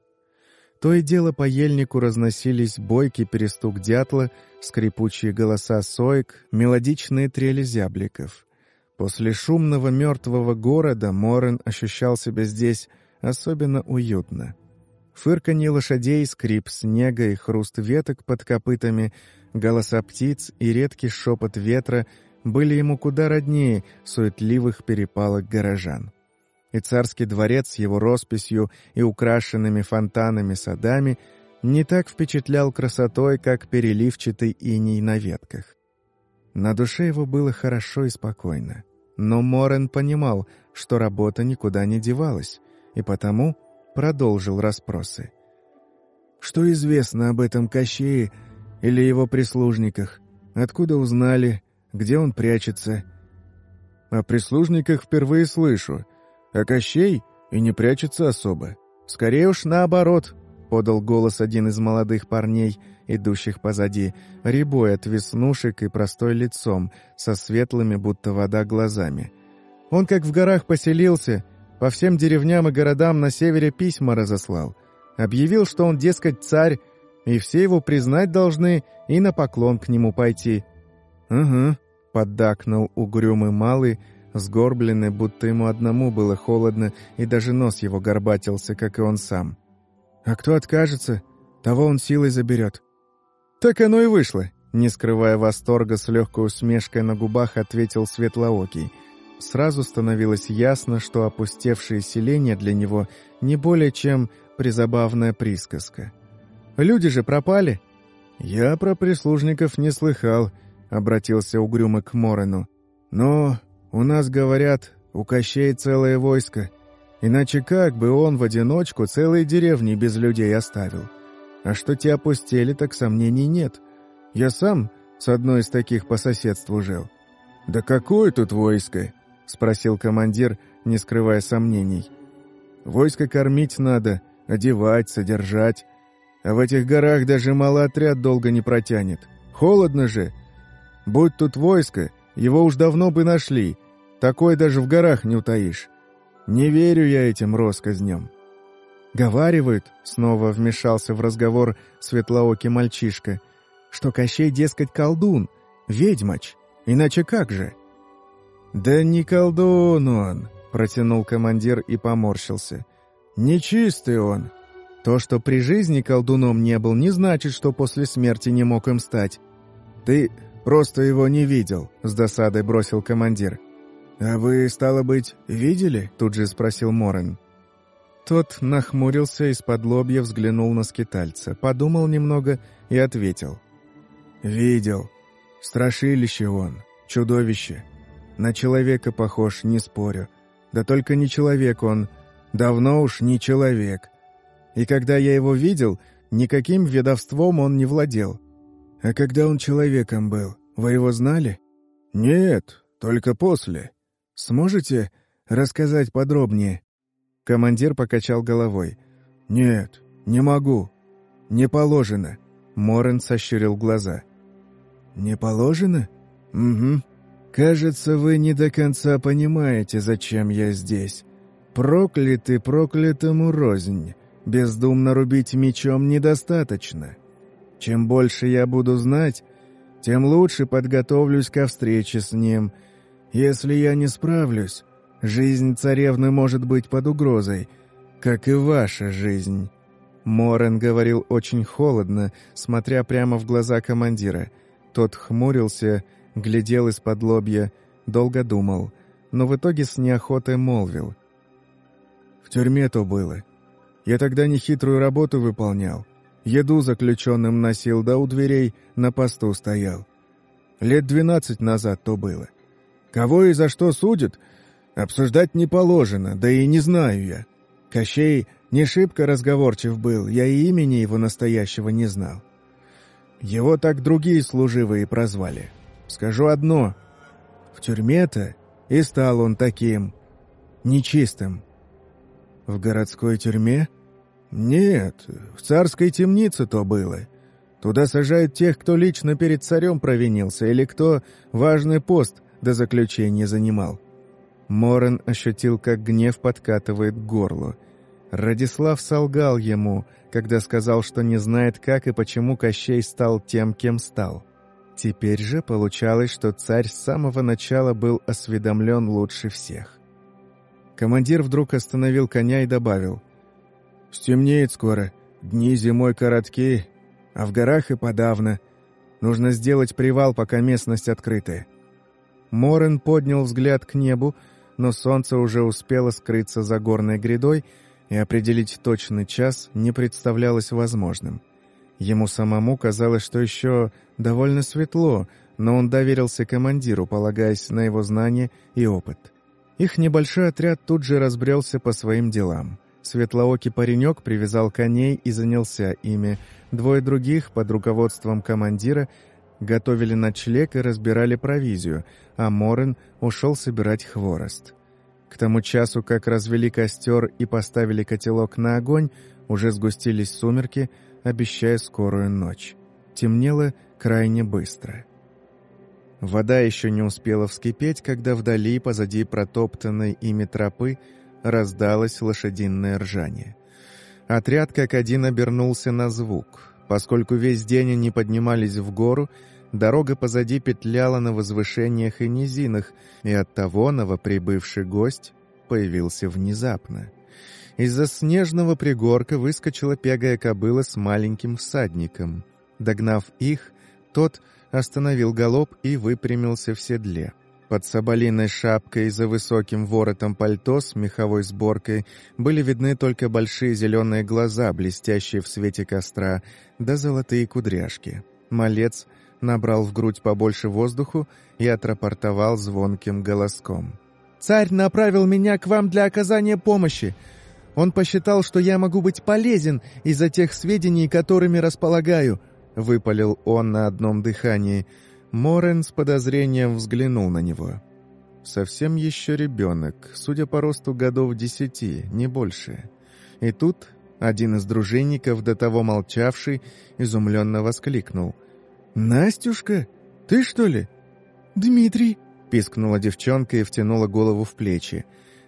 То и дело по ельнику разносились бойкий перестук дятла, скрипучие голоса соек, мелодичные трели зябликов. После шумного мертвого города Морен ощущал себя здесь особенно уютно. Фырканье лошадей, скрип снега и хруст веток под копытами, голоса птиц и редкий шепот ветра были ему куда роднее суетливых перепалок горожан. И царский дворец с его росписью и украшенными фонтанами садами не так впечатлял красотой, как переливчатый иней на ветках. На душе его было хорошо и спокойно. Но Морен понимал, что работа никуда не девалась, и потому продолжил расспросы. «Что известно об этом Кощее или его прислужниках? Откуда узнали? Где он прячется?» «О прислужниках впервые слышу, а Кощей и не прячется особо. Скорее уж наоборот», — подал голос один из молодых парней, идущих позади, рябой от веснушек и простой лицом, со светлыми, будто вода, глазами. «Он как в горах поселился, по всем деревням и городам на севере письма разослал. Объявил, что он, дескать, царь, и все его признать должны и на поклон к нему пойти. «Угу», — поддакнул угрюмый малый, сгорбленный, будто ему одному было холодно, и даже нос его горбатился, как и он сам. «А кто откажется, того он силой заберет». «Так оно и вышло», — не скрывая восторга, с легкой усмешкой на губах ответил Светлоокий — Сразу становилось ясно, что опустевшее селение для него не более чем призабавная присказка. «Люди же пропали!» «Я про прислужников не слыхал», — обратился угрюмо к Морену. «Но у нас, говорят, у Кощей целое войско. Иначе как бы он в одиночку целые деревни без людей оставил? А что те опустели, так сомнений нет. Я сам с одной из таких по соседству жил». «Да какое тут войско?» — спросил командир, не скрывая сомнений. «Войско кормить надо, одевать, содержать. А в этих горах даже малый отряд долго не протянет. Холодно же. Будь тут войско, его уж давно бы нашли. Такое даже в горах не утаишь. Не верю я этим россказням». «Говаривают», — снова вмешался в разговор светлоокий мальчишка, «что Кощей, дескать, колдун, ведьмач. Иначе как же?» «Да не колдун он!» — протянул командир и поморщился. «Нечистый он!» То, что при жизни колдуном не был, не значит, что после смерти не мог им стать. «Ты просто его не видел», — с досадой бросил командир. «А вы, стало быть, видели?» — тут же спросил Морен. Тот нахмурился из-под лобья, взглянул на скитальца, подумал немного и ответил. «Видел. Страшилище он, чудовище. На человека похож, не спорю. Да только не человек он. Давно уж не человек. И когда я его видел, никаким ведовством он не владел. А когда он человеком был, вы его знали? Нет, только после. Сможете рассказать подробнее? Командир покачал головой. Нет, не могу. Не положено. Морен сощурил глаза. Не положено? Угу. «Кажется, вы не до конца понимаете, зачем я здесь. Проклятый проклятому рознь. Бездумно рубить мечом недостаточно. Чем больше я буду знать, тем лучше подготовлюсь ко встрече с ним. Если я не справлюсь, жизнь царевны может быть под угрозой, как и ваша жизнь». Морен говорил очень холодно, смотря прямо в глаза командира. Тот хмурился глядел из-под лобья, долго думал, но в итоге с неохотой молвил. «В тюрьме то было. Я тогда нехитрую работу выполнял. Еду заключенным носил, да у дверей на посту стоял. Лет двенадцать назад то было. Кого и за что судят, обсуждать не положено, да и не знаю я. Кощей не шибко разговорчив был, я и имени его настоящего не знал. Его так другие служивые прозвали. Скажу одно. В тюрьме-то и стал он таким... нечистым. В городской тюрьме? Нет, в царской темнице то было. Туда сажают тех, кто лично перед царем провинился или кто важный пост до заключения занимал. Морен ощутил, как гнев подкатывает к горлу. Радислав солгал ему, когда сказал, что не знает, как и почему Кощей стал тем, кем стал. Теперь же получалось, что царь с самого начала был осведомлен лучше всех. Командир вдруг остановил коня и добавил. «Стемнеет скоро, дни зимой короткие, а в горах и подавно. Нужно сделать привал, пока местность открытая». Морен поднял взгляд к небу, но солнце уже успело скрыться за горной грядой, и определить точный час не представлялось возможным. Ему самому казалось, что еще довольно светло, но он доверился командиру, полагаясь на его знания и опыт. Их небольшой отряд тут же разбрелся по своим делам. Светлоокий паренек привязал коней и занялся ими. Двое других, под руководством командира, готовили ночлег и разбирали провизию, а Морен ушел собирать хворост. К тому часу, как развели костер и поставили котелок на огонь, уже сгустились сумерки, обещая скорую ночь. Темнело крайне быстро. Вода еще не успела вскипеть, когда вдали, позади протоптанной ими тропы, раздалось лошадиное ржание. Отряд как один обернулся на звук. Поскольку весь день они поднимались в гору, Дорога позади петляла на возвышениях и низинах, и оттого новоприбывший гость появился внезапно. Из-за снежного пригорка выскочила пегая кобыла с маленьким всадником. Догнав их, тот остановил галоп и выпрямился в седле. Под соболиной шапкой за высоким воротом пальто с меховой сборкой были видны только большие зеленые глаза, блестящие в свете костра, да золотые кудряшки. Малец — набрал в грудь побольше воздуху и отрапортовал звонким голоском. «Царь направил меня к вам для оказания помощи. Он посчитал, что я могу быть полезен из-за тех сведений, которыми располагаю», — выпалил он на одном дыхании. Морен с подозрением взглянул на него. «Совсем еще ребенок, судя по росту годов десяти, не больше». И тут один из дружинников, до того молчавший, изумленно воскликнул — «Настюшка? Ты что ли?» «Дмитрий!» — пискнула девчонка и втянула голову в плечи.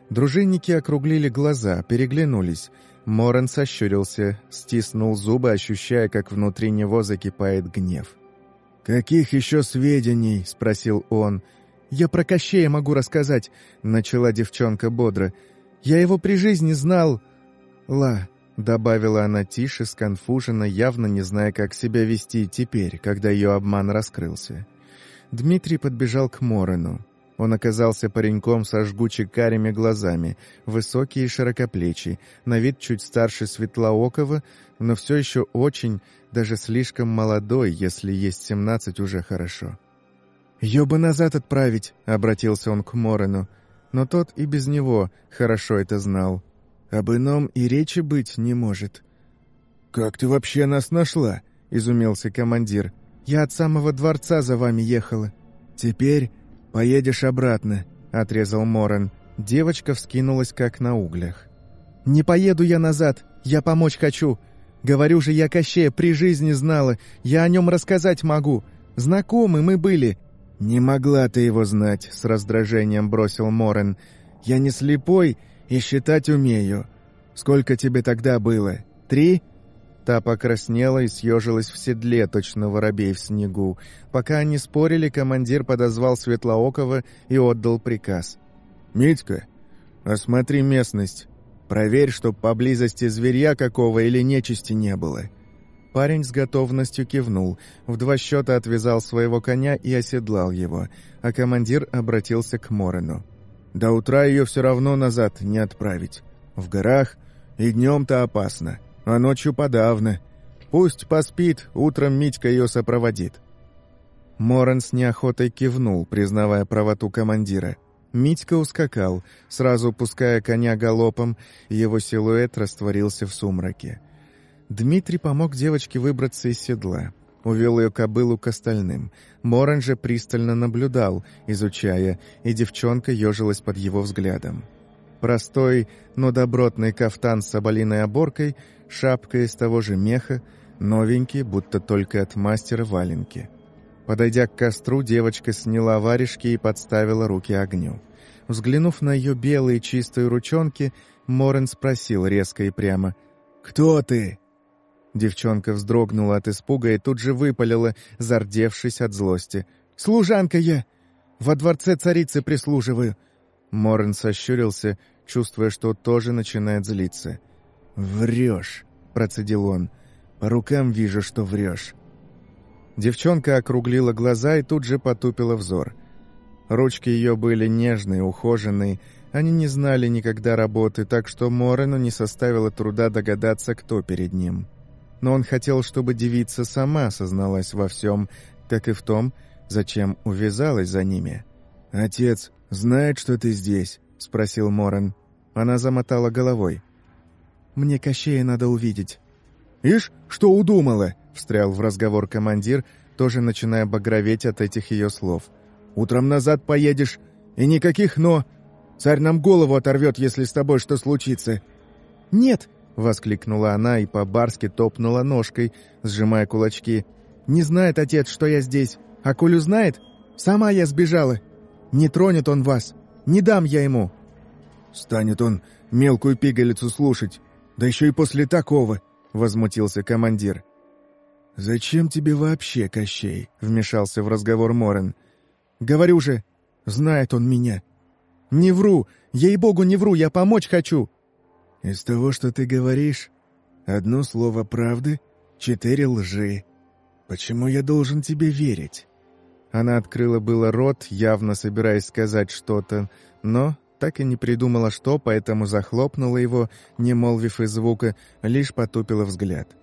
Дружинники округлили глаза, переглянулись. Моран сощурился, стиснул зубы, ощущая, как внутри него закипает гнев. «Каких еще сведений?» — спросил он. «Я про Кощея могу рассказать», — начала девчонка бодро. «Я его при жизни знал...» «Ла, Добавила она тише, сконфуженно, явно не зная, как себя вести теперь, когда ее обман раскрылся. Дмитрий подбежал к Морену. Он оказался пареньком со жгучи карими глазами, высокий и широкоплечий, на вид чуть старше Светлоокова, но все еще очень, даже слишком молодой, если есть семнадцать уже хорошо. «Ее бы назад отправить», — обратился он к Морену, но тот и без него хорошо это знал. Об ином и речи быть не может». «Как ты вообще нас нашла?» — изумился командир. «Я от самого дворца за вами ехала». «Теперь поедешь обратно», — отрезал Моран. Девочка вскинулась, как на углях. «Не поеду я назад, я помочь хочу. Говорю же, я Кощея при жизни знала, я о нем рассказать могу. Знакомы мы были». «Не могла ты его знать», — с раздражением бросил Морен. «Я не слепой и считать умею. Сколько тебе тогда было? Три?» Та покраснела и съежилась в седле, точно воробей в снегу. Пока они спорили, командир подозвал Светлоокова и отдал приказ. «Митька, осмотри местность. Проверь, чтоб поблизости зверья какого или нечисти не было. Парень с готовностью кивнул, в два счета отвязал своего коня и оседлал его, а командир обратился к Морену. «До утра ее все равно назад не отправить. В горах и днем-то опасно, а ночью подавно. Пусть поспит, утром Митька ее сопроводит». Морен с неохотой кивнул, признавая правоту командира. Митька ускакал, сразу пуская коня галопом, его силуэт растворился в сумраке. Дмитрий помог девочке выбраться из седла. Увел ее кобылу к остальным. Моран же пристально наблюдал, изучая, и девчонка ежилась под его взглядом. Простой, но добротный кафтан с соболиной оборкой, шапка из того же меха, новенький, будто только от мастера валенки. Подойдя к костру, девочка сняла варежки и подставила руки огню. Взглянув на ее белые чистые ручонки, Морен спросил резко и прямо «Кто ты?» Девчонка вздрогнула от испуга и тут же выпалила, зардевшись от злости. «Служанка я! Во дворце царицы прислуживаю!» Морен сощурился, чувствуя, что тоже начинает злиться. «Врешь!» — процедил он. «По рукам вижу, что врешь». Девчонка округлила глаза и тут же потупила взор. Ручки ее были нежные, ухоженные, они не знали никогда работы, так что Морену не составило труда догадаться, кто перед ним но он хотел, чтобы девица сама созналась во всем, как и в том, зачем увязалась за ними. «Отец знает, что ты здесь?» — спросил Моран. Она замотала головой. «Мне Кощея надо увидеть». «Ишь, что удумала?» — встрял в разговор командир, тоже начиная багроветь от этих ее слов. «Утром назад поедешь, и никаких «но». Царь нам голову оторвет, если с тобой что случится». «Нет!» — воскликнула она и по-барски топнула ножкой, сжимая кулачки. «Не знает отец, что я здесь. А коль узнает, сама я сбежала. Не тронет он вас. Не дам я ему». «Станет он мелкую пигалицу слушать. Да еще и после такого», — возмутился командир. «Зачем тебе вообще, Кощей?» — вмешался в разговор Морен. «Говорю же, знает он меня. Не вру, ей-богу, не вру, я помочь хочу. Из того, что ты говоришь, одно слово правды, четыре лжи. Почему я должен тебе верить?» Она открыла было рот, явно собираясь сказать что-то, но так и не придумала что, поэтому захлопнула его, не молвив и звука, лишь потупила взгляд.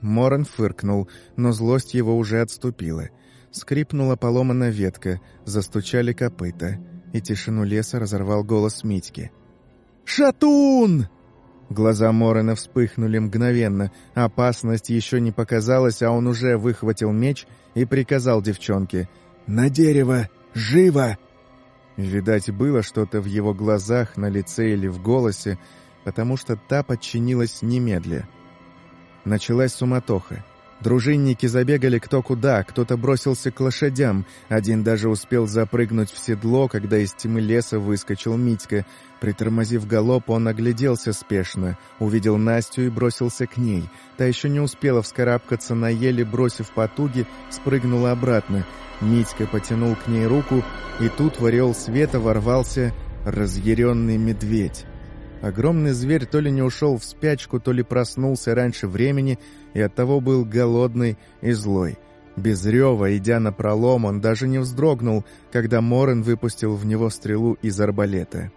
Моран фыркнул, но злость его уже отступила. Скрипнула поломана ветка, застучали копыта, и тишину леса разорвал голос Митьки. «Шатун!» Глаза Морена вспыхнули мгновенно. Опасность еще не показалась, а он уже выхватил меч и приказал девчонке «На дерево! Живо!» Видать, было что-то в его глазах, на лице или в голосе, потому что та подчинилась немедля. Началась суматоха. Дружинники забегали кто куда, кто-то бросился к лошадям, один даже успел запрыгнуть в седло, когда из тьмы леса выскочил Митька. Притормозив галоп, он огляделся спешно, увидел Настю и бросился к ней. Та еще не успела вскарабкаться на еле, бросив потуги, спрыгнула обратно. Митька потянул к ней руку, и тут в орел света ворвался разъяренный медведь. Огромный зверь то ли не ушел в спячку, то ли проснулся раньше времени, и оттого был голодный и злой. Без рева, идя на пролом, он даже не вздрогнул, когда Морен выпустил в него стрелу из арбалета.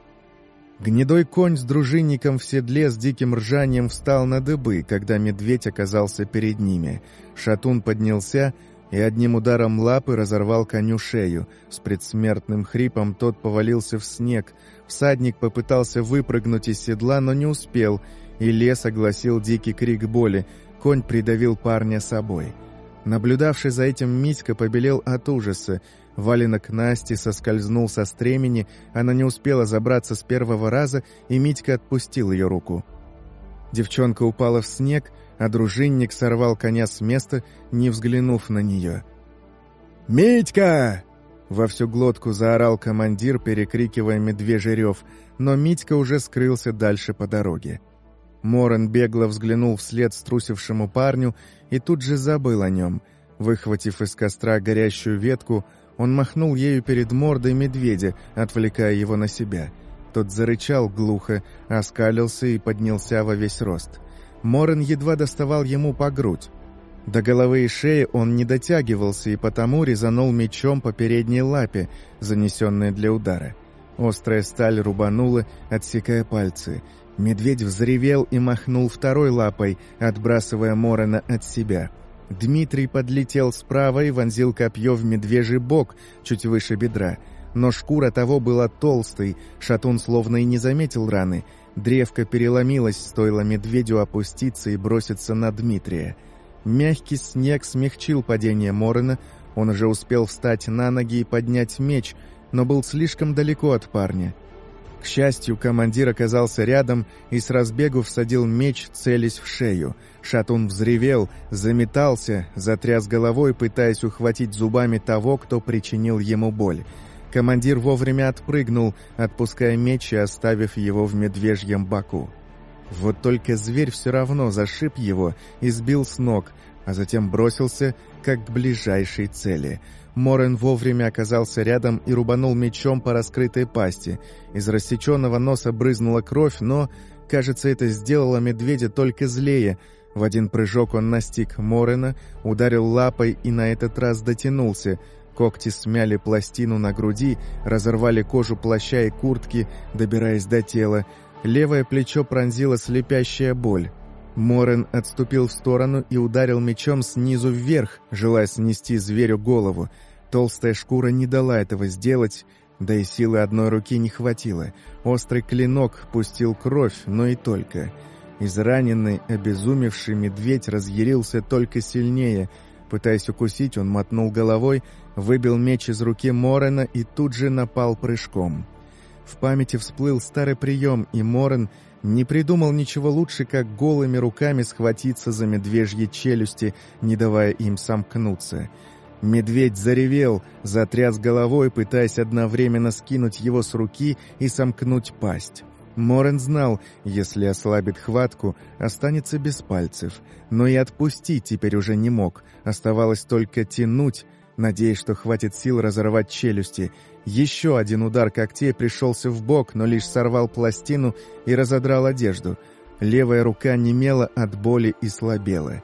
Гнедой конь с дружинником в седле с диким ржанием встал на дыбы, когда медведь оказался перед ними. Шатун поднялся и одним ударом лапы разорвал коню шею. С предсмертным хрипом тот повалился в снег. Всадник попытался выпрыгнуть из седла, но не успел, и лес огласил дикий крик боли. Конь придавил парня собой. Наблюдавший за этим Митька побелел от ужаса. Валенок Насти соскользнул со стремени, она не успела забраться с первого раза, и Митька отпустил ее руку. Девчонка упала в снег, а дружинник сорвал коня с места, не взглянув на нее. «Митька!» Во всю глотку заорал командир, перекрикивая медвежий рев, но Митька уже скрылся дальше по дороге. Моран бегло взглянул вслед струсившему парню и тут же забыл о нем. Выхватив из костра горящую ветку, он махнул ею перед мордой медведя, отвлекая его на себя. Тот зарычал глухо, оскалился и поднялся во весь рост. Морен едва доставал ему по грудь. До головы и шеи он не дотягивался и потому резанул мечом по передней лапе, занесенной для удара. Острая сталь рубанула, отсекая пальцы. Медведь взревел и махнул второй лапой, отбрасывая Морона от себя. Дмитрий подлетел справа и вонзил копье в медвежий бок, чуть выше бедра. Но шкура того была толстой, шатун словно и не заметил раны. Древко переломилось, стоило медведю опуститься и броситься на Дмитрия. Мягкий снег смягчил падение Морона, он уже успел встать на ноги и поднять меч, но был слишком далеко от парня. К счастью, командир оказался рядом и с разбегу всадил меч, целясь в шею. Шатун взревел, заметался, затряс головой, пытаясь ухватить зубами того, кто причинил ему боль. Командир вовремя отпрыгнул, отпуская меч и оставив его в медвежьем боку. Вот только зверь все равно зашиб его и сбил с ног, а затем бросился, как к ближайшей цели. Морен вовремя оказался рядом и рубанул мечом по раскрытой пасти. Из рассеченного носа брызнула кровь, но, кажется, это сделало медведя только злее. В один прыжок он настиг Морена, ударил лапой и на этот раз дотянулся. Когти смяли пластину на груди, разорвали кожу плаща и куртки, добираясь до тела. Левое плечо пронзила слепящая боль. Морен отступил в сторону и ударил мечом снизу вверх, желая снести зверю голову. Толстая шкура не дала этого сделать, да и силы одной руки не хватило. Острый клинок пустил кровь, но и только. Израненный, обезумевший медведь разъярился только сильнее. Пытаясь укусить, он мотнул головой, выбил меч из руки Морена и тут же напал прыжком. В памяти всплыл старый прием, и Морен не придумал ничего лучше, как голыми руками схватиться за медвежьи челюсти, не давая им сомкнуться. Медведь заревел, затряс головой, пытаясь одновременно скинуть его с руки и сомкнуть пасть. Морен знал, если ослабит хватку, останется без пальцев, но и отпустить теперь уже не мог, оставалось только тянуть, надеясь, что хватит сил разорвать челюсти. Еще один удар когтей пришелся в бок, но лишь сорвал пластину и разодрал одежду. Левая рука немела от боли и слабела.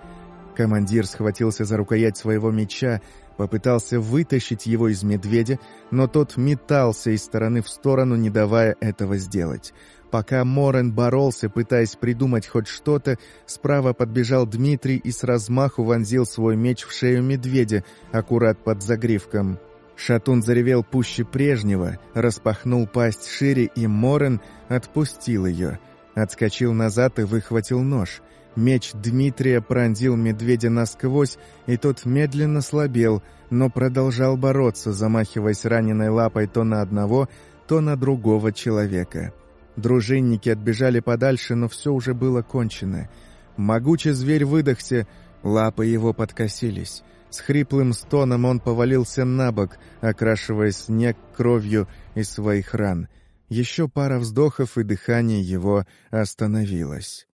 Командир схватился за рукоять своего меча, попытался вытащить его из медведя, но тот метался из стороны в сторону, не давая этого сделать. Пока Морен боролся, пытаясь придумать хоть что-то, справа подбежал Дмитрий и с размаху вонзил свой меч в шею медведя, аккурат под загривком. Шатун заревел пуще прежнего, распахнул пасть шире, и Морен отпустил ее. Отскочил назад и выхватил нож. Меч Дмитрия пронзил медведя насквозь, и тот медленно слабел, но продолжал бороться, замахиваясь раненой лапой то на одного, то на другого человека. Дружинники отбежали подальше, но все уже было кончено. Могучий зверь выдохся, лапы его подкосились. С хриплым стоном он повалился на бок, окрашивая снег кровью из своих ран. Еще пара вздохов, и дыхание его остановилось.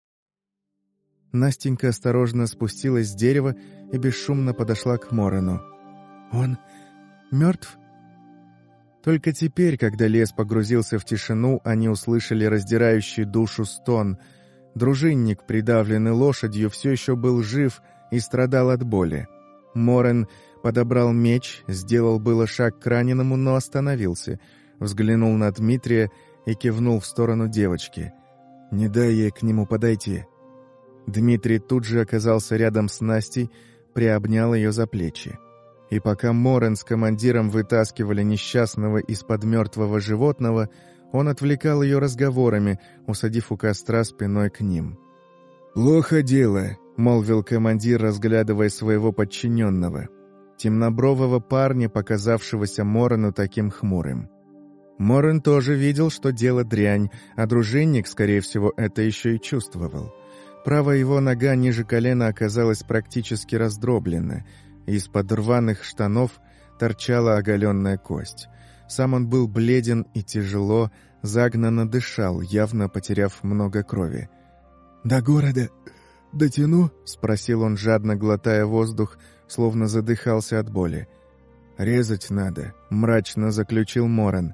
Настенька осторожно спустилась с дерева и бесшумно подошла к Морону. «Он мертв?» Только теперь, когда лес погрузился в тишину, они услышали раздирающий душу стон. Дружинник, придавленный лошадью, все еще был жив и страдал от боли. Морен подобрал меч, сделал было шаг к раненому, но остановился, взглянул на Дмитрия и кивнул в сторону девочки. «Не дай ей к нему подойти». Дмитрий тут же оказался рядом с Настей, приобнял ее за плечи. И пока Морен с командиром вытаскивали несчастного из-под мертвого животного, он отвлекал ее разговорами, усадив у костра спиной к ним. «Плохо дело», — молвил командир, разглядывая своего подчиненного, темнобрового парня, показавшегося Морену таким хмурым. Морен тоже видел, что дело дрянь, а дружинник, скорее всего, это еще и чувствовал. Правая его нога ниже колена оказалась практически раздроблена — из-под рваных штанов торчала оголенная кость. Сам он был бледен и тяжело, загнанно дышал, явно потеряв много крови. «До города дотяну?» — спросил он, жадно глотая воздух, словно задыхался от боли. «Резать надо», — мрачно заключил Моран.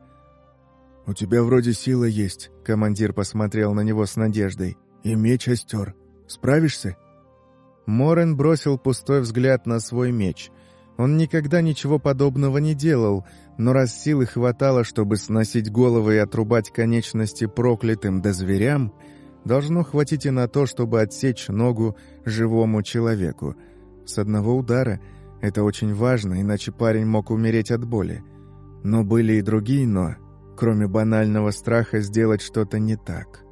«У тебя вроде сила есть», — командир посмотрел на него с надеждой. «И меч остер. Справишься?» Морен бросил пустой взгляд на свой меч. Он никогда ничего подобного не делал, но раз силы хватало, чтобы сносить головы и отрубать конечности проклятым да зверям, должно хватить и на то, чтобы отсечь ногу живому человеку. С одного удара это очень важно, иначе парень мог умереть от боли. Но были и другие «но», кроме банального страха сделать что-то не так.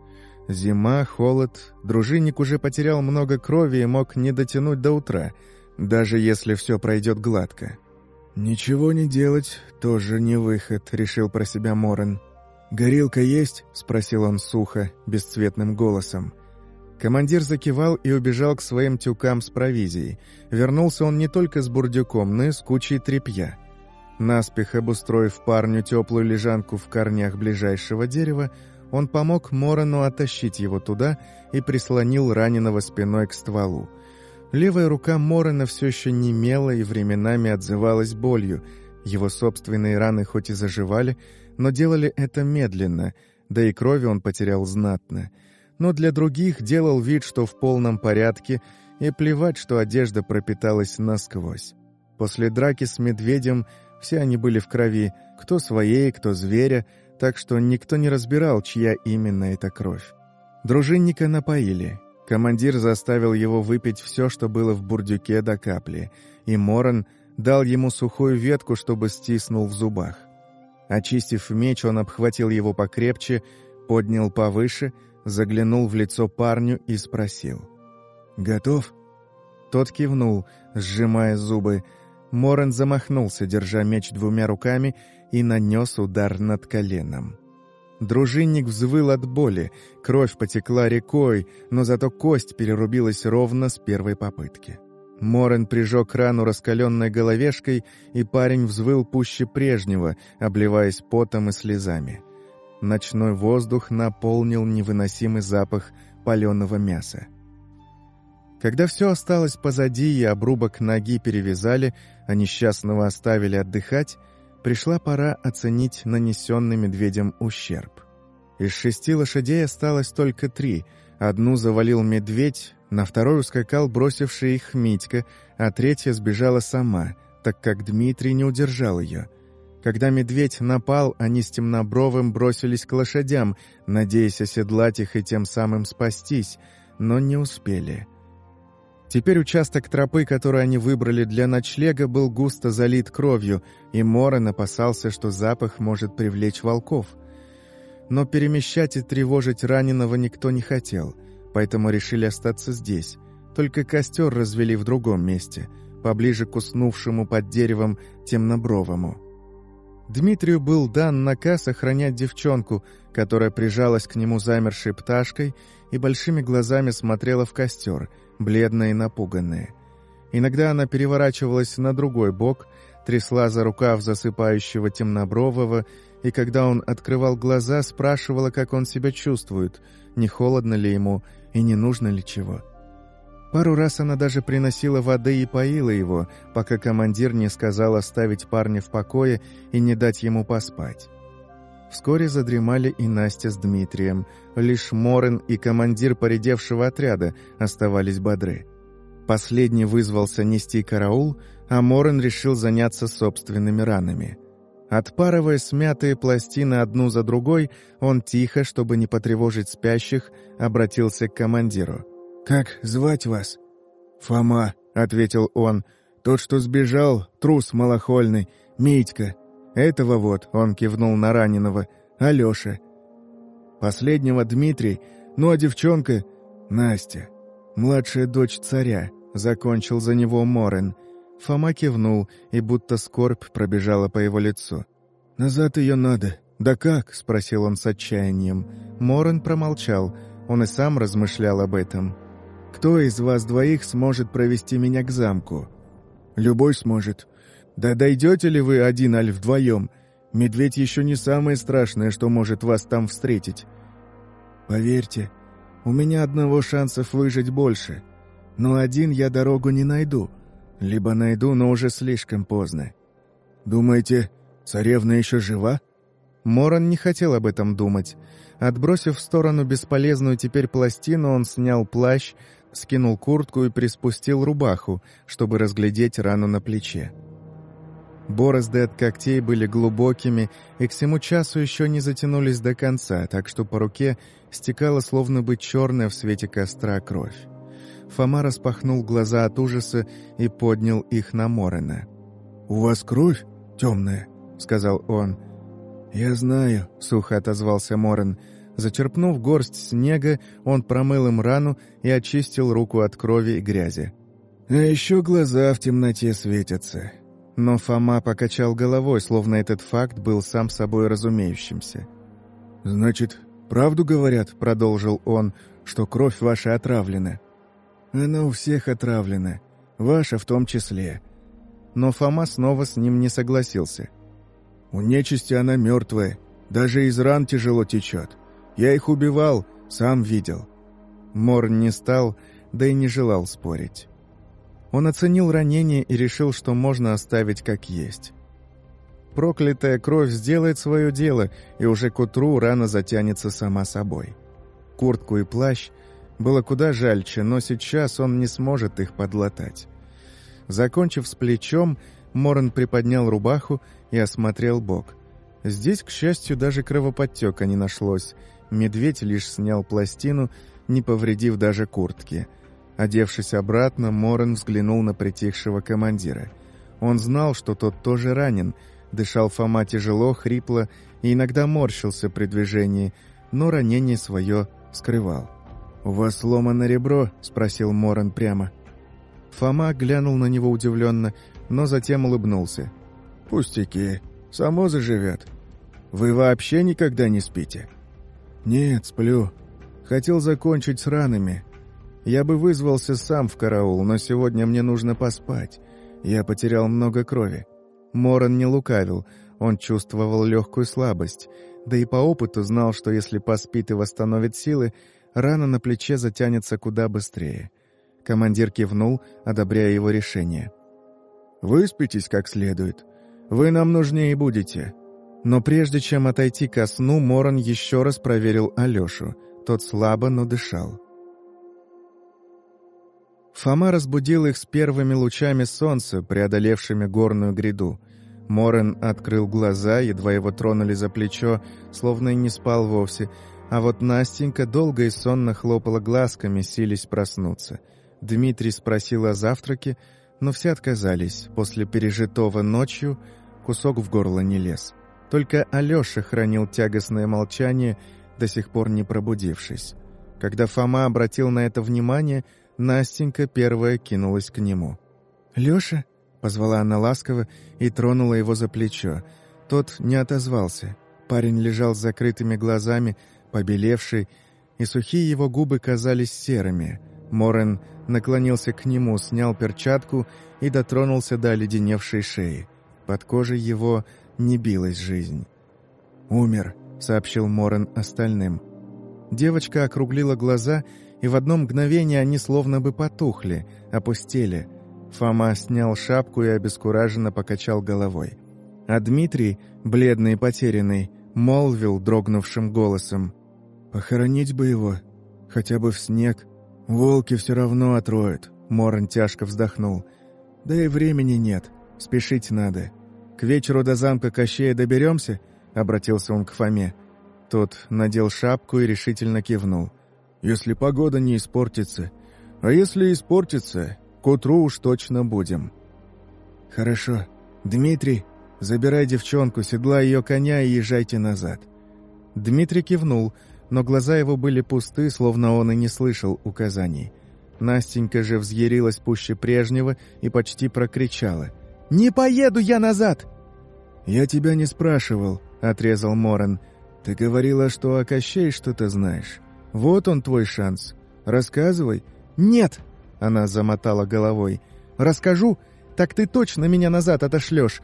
Зима, холод, дружинник уже потерял много крови и мог не дотянуть до утра, даже если все пройдет гладко. «Ничего не делать тоже не выход», — решил про себя Морен. «Горилка есть?» — спросил он сухо, бесцветным голосом. Командир закивал и убежал к своим тюкам с провизией. Вернулся он не только с бурдюком, но и с кучей тряпья. Наспех обустроив парню теплую лежанку в корнях ближайшего дерева, он помог Морону оттащить его туда и прислонил раненого спиной к стволу. Левая рука Морона все еще немела и временами отзывалась болью. Его собственные раны хоть и заживали, но делали это медленно, да и крови он потерял знатно — но для других делал вид, что в полном порядке, и плевать, что одежда пропиталась насквозь. После драки с медведем все они были в крови, кто своей, кто зверя, так что никто не разбирал, чья именно эта кровь. Дружинника напоили. Командир заставил его выпить все, что было в бурдюке до капли, и Моран дал ему сухую ветку, чтобы стиснул в зубах. Очистив меч, он обхватил его покрепче, поднял повыше — заглянул в лицо парню и спросил. «Готов?» Тот кивнул, сжимая зубы. Морен замахнулся, держа меч двумя руками, и нанес удар над коленом. Дружинник взвыл от боли, кровь потекла рекой, но зато кость перерубилась ровно с первой попытки. Морен прижег рану раскаленной головешкой, и парень взвыл пуще прежнего, обливаясь потом и слезами. Ночной воздух наполнил невыносимый запах паленого мяса. Когда все осталось позади и обрубок ноги перевязали, а несчастного оставили отдыхать, пришла пора оценить нанесенный медведем ущерб. Из шести лошадей осталось только три. Одну завалил медведь, на второй ускакал бросивший их Митька, а третья сбежала сама, так как Дмитрий не удержал ее — когда медведь напал, они с Темнобровым бросились к лошадям, надеясь оседлать их и тем самым спастись, но не успели. Теперь участок тропы, который они выбрали для ночлега, был густо залит кровью, и Морен опасался, что запах может привлечь волков. Но перемещать и тревожить раненого никто не хотел, поэтому решили остаться здесь. Только костер развели в другом месте, поближе к уснувшему под деревом темнобровому. Дмитрию был дан наказ охранять девчонку, которая прижалась к нему замершей пташкой и большими глазами смотрела в костер, бледная и напуганная. Иногда она переворачивалась на другой бок, трясла за рукав засыпающего темнобрового, и когда он открывал глаза, спрашивала, как он себя чувствует, не холодно ли ему и не нужно ли чего. Пару раз она даже приносила воды и поила его, пока командир не сказал оставить парня в покое и не дать ему поспать. Вскоре задремали и Настя с Дмитрием. Лишь Морен и командир поредевшего отряда оставались бодры. Последний вызвался нести караул, а Морен решил заняться собственными ранами. Отпарывая смятые пластины одну за другой, он тихо, чтобы не потревожить спящих, обратился к командиру. «Как звать вас?» «Фома», — ответил он. «Тот, что сбежал, трус малохольный, Митька. Этого вот», — он кивнул на раненого, — «Алёша». Последнего Дмитрий, ну а девчонка — Настя. Младшая дочь царя, — закончил за него Морен. Фома кивнул, и будто скорбь пробежала по его лицу. «Назад ее надо». «Да как?» — спросил он с отчаянием. Морен промолчал, он и сам размышлял об этом. Кто из вас двоих сможет провести меня к замку? Любой сможет. Да дойдете ли вы один аль вдвоем? Медведь еще не самое страшное, что может вас там встретить. Поверьте, у меня одного шансов выжить больше. Но один я дорогу не найду. Либо найду, но уже слишком поздно. Думаете, царевна еще жива? Моран не хотел об этом думать. Отбросив в сторону бесполезную теперь пластину, он снял плащ, скинул куртку и приспустил рубаху, чтобы разглядеть рану на плече. Борозды от когтей были глубокими и к всему часу еще не затянулись до конца, так что по руке стекала словно бы черная в свете костра кровь. Фома распахнул глаза от ужаса и поднял их на Морена. «У вас кровь темная?» — сказал он. «Я знаю», — сухо отозвался Морен. Зачерпнув горсть снега, он промыл им рану и очистил руку от крови и грязи. «А еще глаза в темноте светятся. Но Фома покачал головой, словно этот факт был сам собой разумеющимся. «Значит, правду говорят, — продолжил он, — что кровь ваша отравлена?» «Она у всех отравлена, ваша в том числе». Но Фома снова с ним не согласился. «У нечисти она мертвая, даже из ран тяжело течет. Я их убивал, сам видел». Мор не стал, да и не желал спорить. Он оценил ранение и решил, что можно оставить как есть. Проклятая кровь сделает свое дело, и уже к утру рана затянется сама собой. Куртку и плащ было куда жальче, но сейчас он не сможет их подлатать. Закончив с плечом, Моран приподнял рубаху и осмотрел бок. Здесь, к счастью, даже кровоподтека не нашлось. Медведь лишь снял пластину, не повредив даже куртки — Одевшись обратно, Морен взглянул на притихшего командира. Он знал, что тот тоже ранен. Дышал Фома тяжело, хрипло и иногда морщился при движении, но ранение свое скрывал. «У вас сломано ребро?» — спросил Морен прямо. Фома глянул на него удивленно, но затем улыбнулся. «Пустяки. Само заживет. Вы вообще никогда не спите?» «Нет, сплю. Хотел закончить с ранами, я бы вызвался сам в караул, но сегодня мне нужно поспать. Я потерял много крови. Моран не лукавил, он чувствовал легкую слабость, да и по опыту знал, что если поспит и восстановит силы, рана на плече затянется куда быстрее. Командир кивнул, одобряя его решение. «Выспитесь как следует. Вы нам нужнее будете». Но прежде чем отойти ко сну, Моран еще раз проверил Алешу. Тот слабо, но дышал. Фома разбудил их с первыми лучами солнца, преодолевшими горную гряду. Морен открыл глаза, едва его тронули за плечо, словно и не спал вовсе, а вот Настенька долго и сонно хлопала глазками, сились проснуться. Дмитрий спросил о завтраке, но все отказались. После пережитого ночью кусок в горло не лез. Только Алеша хранил тягостное молчание, до сих пор не пробудившись. Когда Фома обратил на это внимание – Настенька первая кинулась к нему. «Лёша?» — позвала она ласково и тронула его за плечо. Тот не отозвался. Парень лежал с закрытыми глазами, побелевший, и сухие его губы казались серыми. Морен наклонился к нему, снял перчатку и дотронулся до оледеневшей шеи. Под кожей его не билась жизнь. «Умер», — сообщил Морен остальным. Девочка округлила глаза и в одно мгновение они словно бы потухли, опустели. Фома снял шапку и обескураженно покачал головой. А Дмитрий, бледный и потерянный, молвил дрогнувшим голосом. «Похоронить бы его, хотя бы в снег. Волки все равно отроют», — Моран тяжко вздохнул. «Да и времени нет, спешить надо. К вечеру до замка Кощея доберемся?» — обратился он к Фоме. Тот надел шапку и решительно кивнул если погода не испортится. А если испортится, к утру уж точно будем». «Хорошо. Дмитрий, забирай девчонку, седла ее коня и езжайте назад». Дмитрий кивнул, но глаза его были пусты, словно он и не слышал указаний. Настенька же взъярилась пуще прежнего и почти прокричала. «Не поеду я назад!» «Я тебя не спрашивал», — отрезал Моран. «Ты говорила, что о Кощей что-то знаешь. Вот он твой шанс. Рассказывай». «Нет!» — она замотала головой. «Расскажу, так ты точно меня назад отошлешь».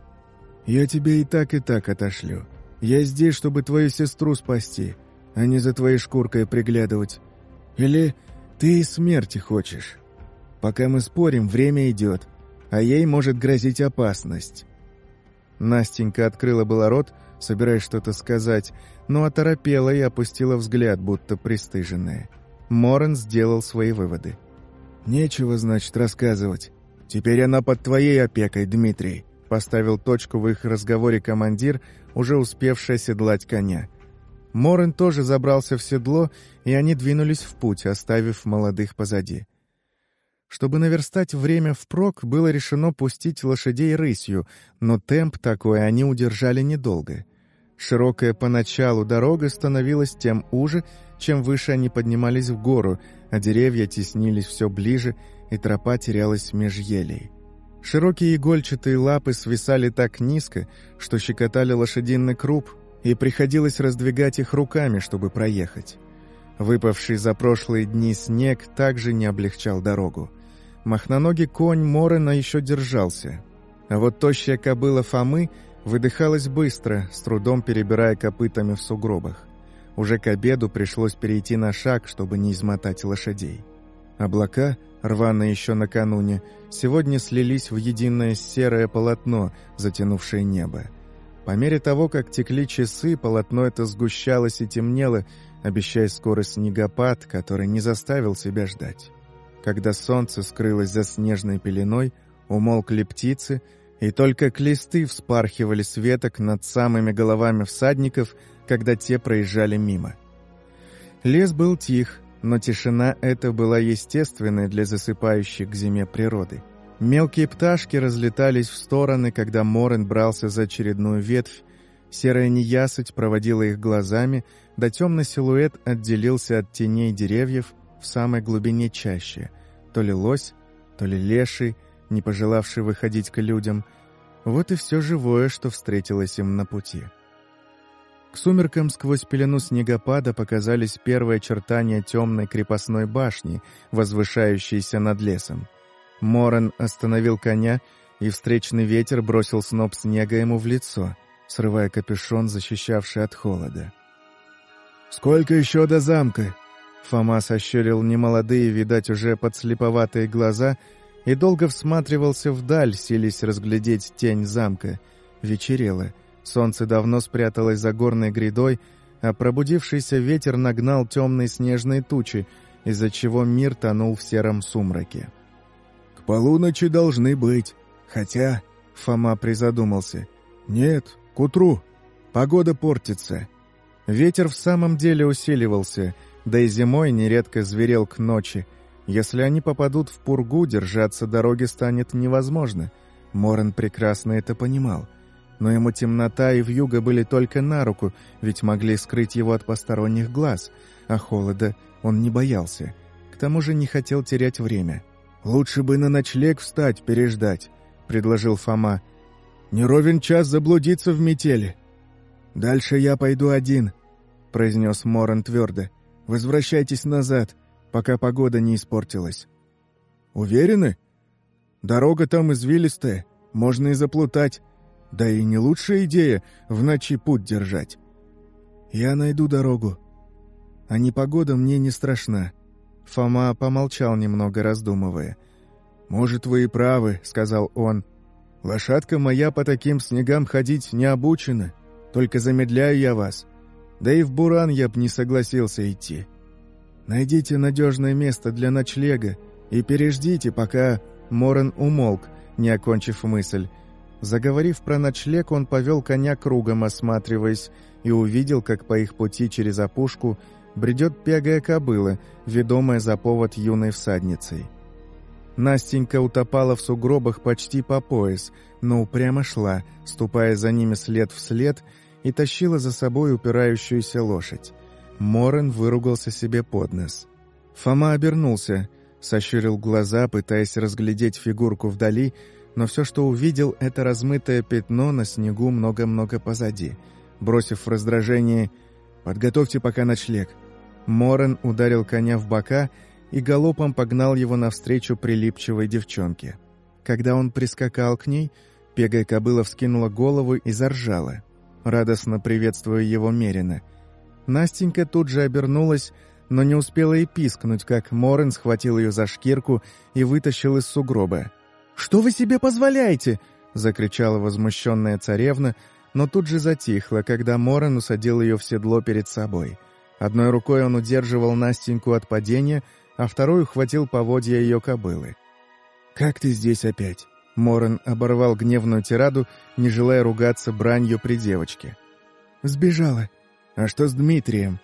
«Я тебе и так, и так отошлю. Я здесь, чтобы твою сестру спасти, а не за твоей шкуркой приглядывать. Или ты и смерти хочешь? Пока мы спорим, время идет, а ей может грозить опасность». Настенька открыла было рот, собираясь что-то сказать, но оторопела и опустила взгляд, будто пристыженная. Моран сделал свои выводы. «Нечего, значит, рассказывать. Теперь она под твоей опекой, Дмитрий», — поставил точку в их разговоре командир, уже успевший оседлать коня. Морен тоже забрался в седло, и они двинулись в путь, оставив молодых позади. Чтобы наверстать время впрок, было решено пустить лошадей рысью, но темп такой они удержали недолго. Широкая поначалу дорога становилась тем уже, чем выше они поднимались в гору, а деревья теснились все ближе, и тропа терялась меж елей. Широкие игольчатые лапы свисали так низко, что щекотали лошадиный круп, и приходилось раздвигать их руками, чтобы проехать. Выпавший за прошлые дни снег также не облегчал дорогу. Махноногий конь Морена еще держался. А вот тощая кобыла Фомы выдыхалась быстро, с трудом перебирая копытами в сугробах. Уже к обеду пришлось перейти на шаг, чтобы не измотать лошадей. Облака, рваные еще накануне, сегодня слились в единое серое полотно, затянувшее небо. По мере того, как текли часы, полотно это сгущалось и темнело, обещая скорый снегопад, который не заставил себя ждать. Когда солнце скрылось за снежной пеленой, умолкли птицы, и только клесты вспархивали с веток над самыми головами всадников, когда те проезжали мимо. Лес был тих, но тишина эта была естественной для засыпающей к зиме природы. Мелкие пташки разлетались в стороны, когда Морен брался за очередную ветвь, серая неясыть проводила их глазами, да темный силуэт отделился от теней деревьев, в самой глубине чаще. То ли лось, то ли леший, не пожелавший выходить к людям. Вот и все живое, что встретилось им на пути. К сумеркам сквозь пелену снегопада показались первые очертания темной крепостной башни, возвышающейся над лесом. Моран остановил коня, и встречный ветер бросил сноп снега ему в лицо, срывая капюшон, защищавший от холода. «Сколько еще до замка?» Фома сощурил немолодые, видать, уже подслеповатые глаза и долго всматривался вдаль, сились разглядеть тень замка. Вечерело. Солнце давно спряталось за горной грядой, а пробудившийся ветер нагнал темные снежные тучи, из-за чего мир тонул в сером сумраке. «К полуночи должны быть. Хотя...» — Фома призадумался. «Нет, к утру. Погода портится». Ветер в самом деле усиливался — да и зимой нередко зверел к ночи. Если они попадут в пургу, держаться дороги станет невозможно. Моран прекрасно это понимал. Но ему темнота и вьюга были только на руку, ведь могли скрыть его от посторонних глаз, а холода он не боялся. К тому же не хотел терять время. «Лучше бы на ночлег встать, переждать», — предложил Фома. «Не ровен час заблудиться в метели». «Дальше я пойду один», — произнес Моран твердо. Возвращайтесь назад, пока погода не испортилась». «Уверены? Дорога там извилистая, можно и заплутать. Да и не лучшая идея в ночи путь держать. Я найду дорогу. А непогода мне не страшна». Фома помолчал немного, раздумывая. «Может, вы и правы», — сказал он. «Лошадка моя по таким снегам ходить не обучена, только замедляю я вас. Да и в Буран я б не согласился идти. Найдите надежное место для ночлега и переждите, пока Морен умолк, не окончив мысль. Заговорив про ночлег, он повел коня кругом, осматриваясь, и увидел, как по их пути через опушку бредет пегая кобыла, ведомая за повод юной всадницей. Настенька утопала в сугробах почти по пояс, но упрямо шла, ступая за ними след в след — и тащила за собой упирающуюся лошадь. Морен выругался себе под нос. Фома обернулся, сощурил глаза, пытаясь разглядеть фигурку вдали, но все, что увидел, это размытое пятно на снегу много-много позади. Бросив в раздражение «Подготовьте пока ночлег». Морен ударил коня в бока и галопом погнал его навстречу прилипчивой девчонке. Когда он прискакал к ней, пегая кобыла вскинула голову и заржала радостно приветствуя его Мерина. Настенька тут же обернулась, но не успела и пискнуть, как Морен схватил ее за шкирку и вытащил из сугроба. «Что вы себе позволяете?» — закричала возмущенная царевна, но тут же затихла, когда Морен усадил ее в седло перед собой. Одной рукой он удерживал Настеньку от падения, а второй ухватил поводья ее кобылы. «Как ты здесь опять?» Моран оборвал гневную тираду, не желая ругаться бранью при девочке. «Сбежала. А что с Дмитрием?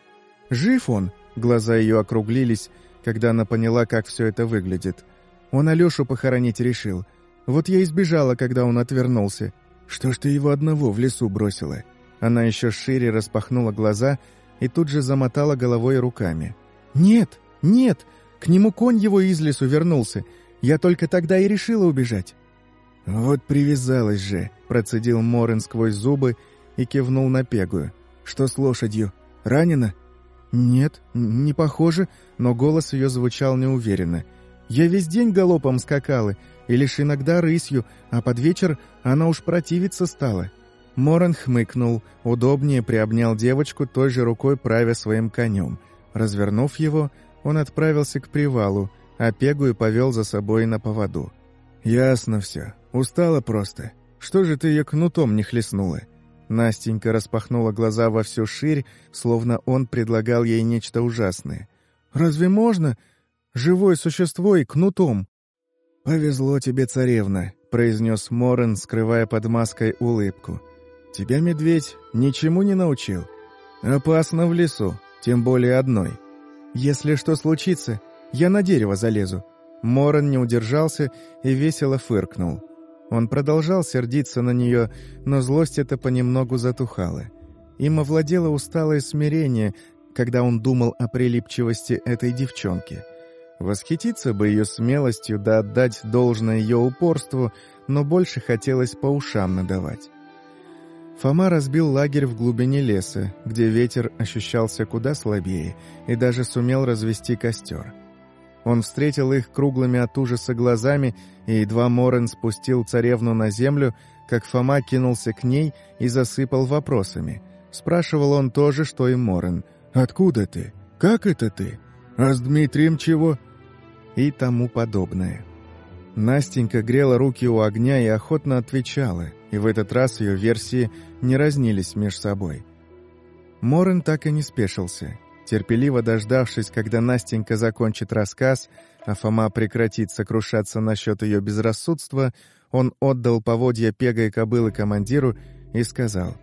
Жив он?» Глаза ее округлились, когда она поняла, как все это выглядит. Он Алешу похоронить решил. Вот я и сбежала, когда он отвернулся. Что ж ты его одного в лесу бросила? Она еще шире распахнула глаза и тут же замотала головой и руками. «Нет, нет! К нему конь его из лесу вернулся. Я только тогда и решила убежать». «Вот привязалась же», — процедил Морен сквозь зубы и кивнул на пегую. «Что с лошадью? Ранена?» «Нет, не похоже», но голос ее звучал неуверенно. «Я весь день галопом скакала, и лишь иногда рысью, а под вечер она уж противиться стала». Моран хмыкнул, удобнее приобнял девочку, той же рукой правя своим конем. Развернув его, он отправился к привалу, а Пегу и повел за собой на поводу. «Ясно все. Устала просто. Что же ты ее кнутом не хлестнула?» Настенька распахнула глаза во всю ширь, словно он предлагал ей нечто ужасное. «Разве можно? Живое существо и кнутом!» «Повезло тебе, царевна», — произнес Морен, скрывая под маской улыбку. «Тебя медведь ничему не научил. Опасно в лесу, тем более одной. Если что случится, я на дерево залезу». Моран не удержался и весело фыркнул. Он продолжал сердиться на нее, но злость эта понемногу затухала. Им овладело усталое смирение, когда он думал о прилипчивости этой девчонки. Восхититься бы ее смелостью да отдать должное ее упорству, но больше хотелось по ушам надавать. Фома разбил лагерь в глубине леса, где ветер ощущался куда слабее, и даже сумел развести костер. Он встретил их круглыми от ужаса глазами, и едва Морен спустил царевну на землю, как Фома кинулся к ней и засыпал вопросами. Спрашивал он тоже, что и Морен. «Откуда ты? Как это ты? А с Дмитрием чего?» И тому подобное. Настенька грела руки у огня и охотно отвечала, и в этот раз ее версии не разнились меж собой. Морен так и не спешился. Терпеливо дождавшись, когда Настенька закончит рассказ, а Фома прекратит сокрушаться насчет ее безрассудства, он отдал поводья пега и кобылы командиру и сказал,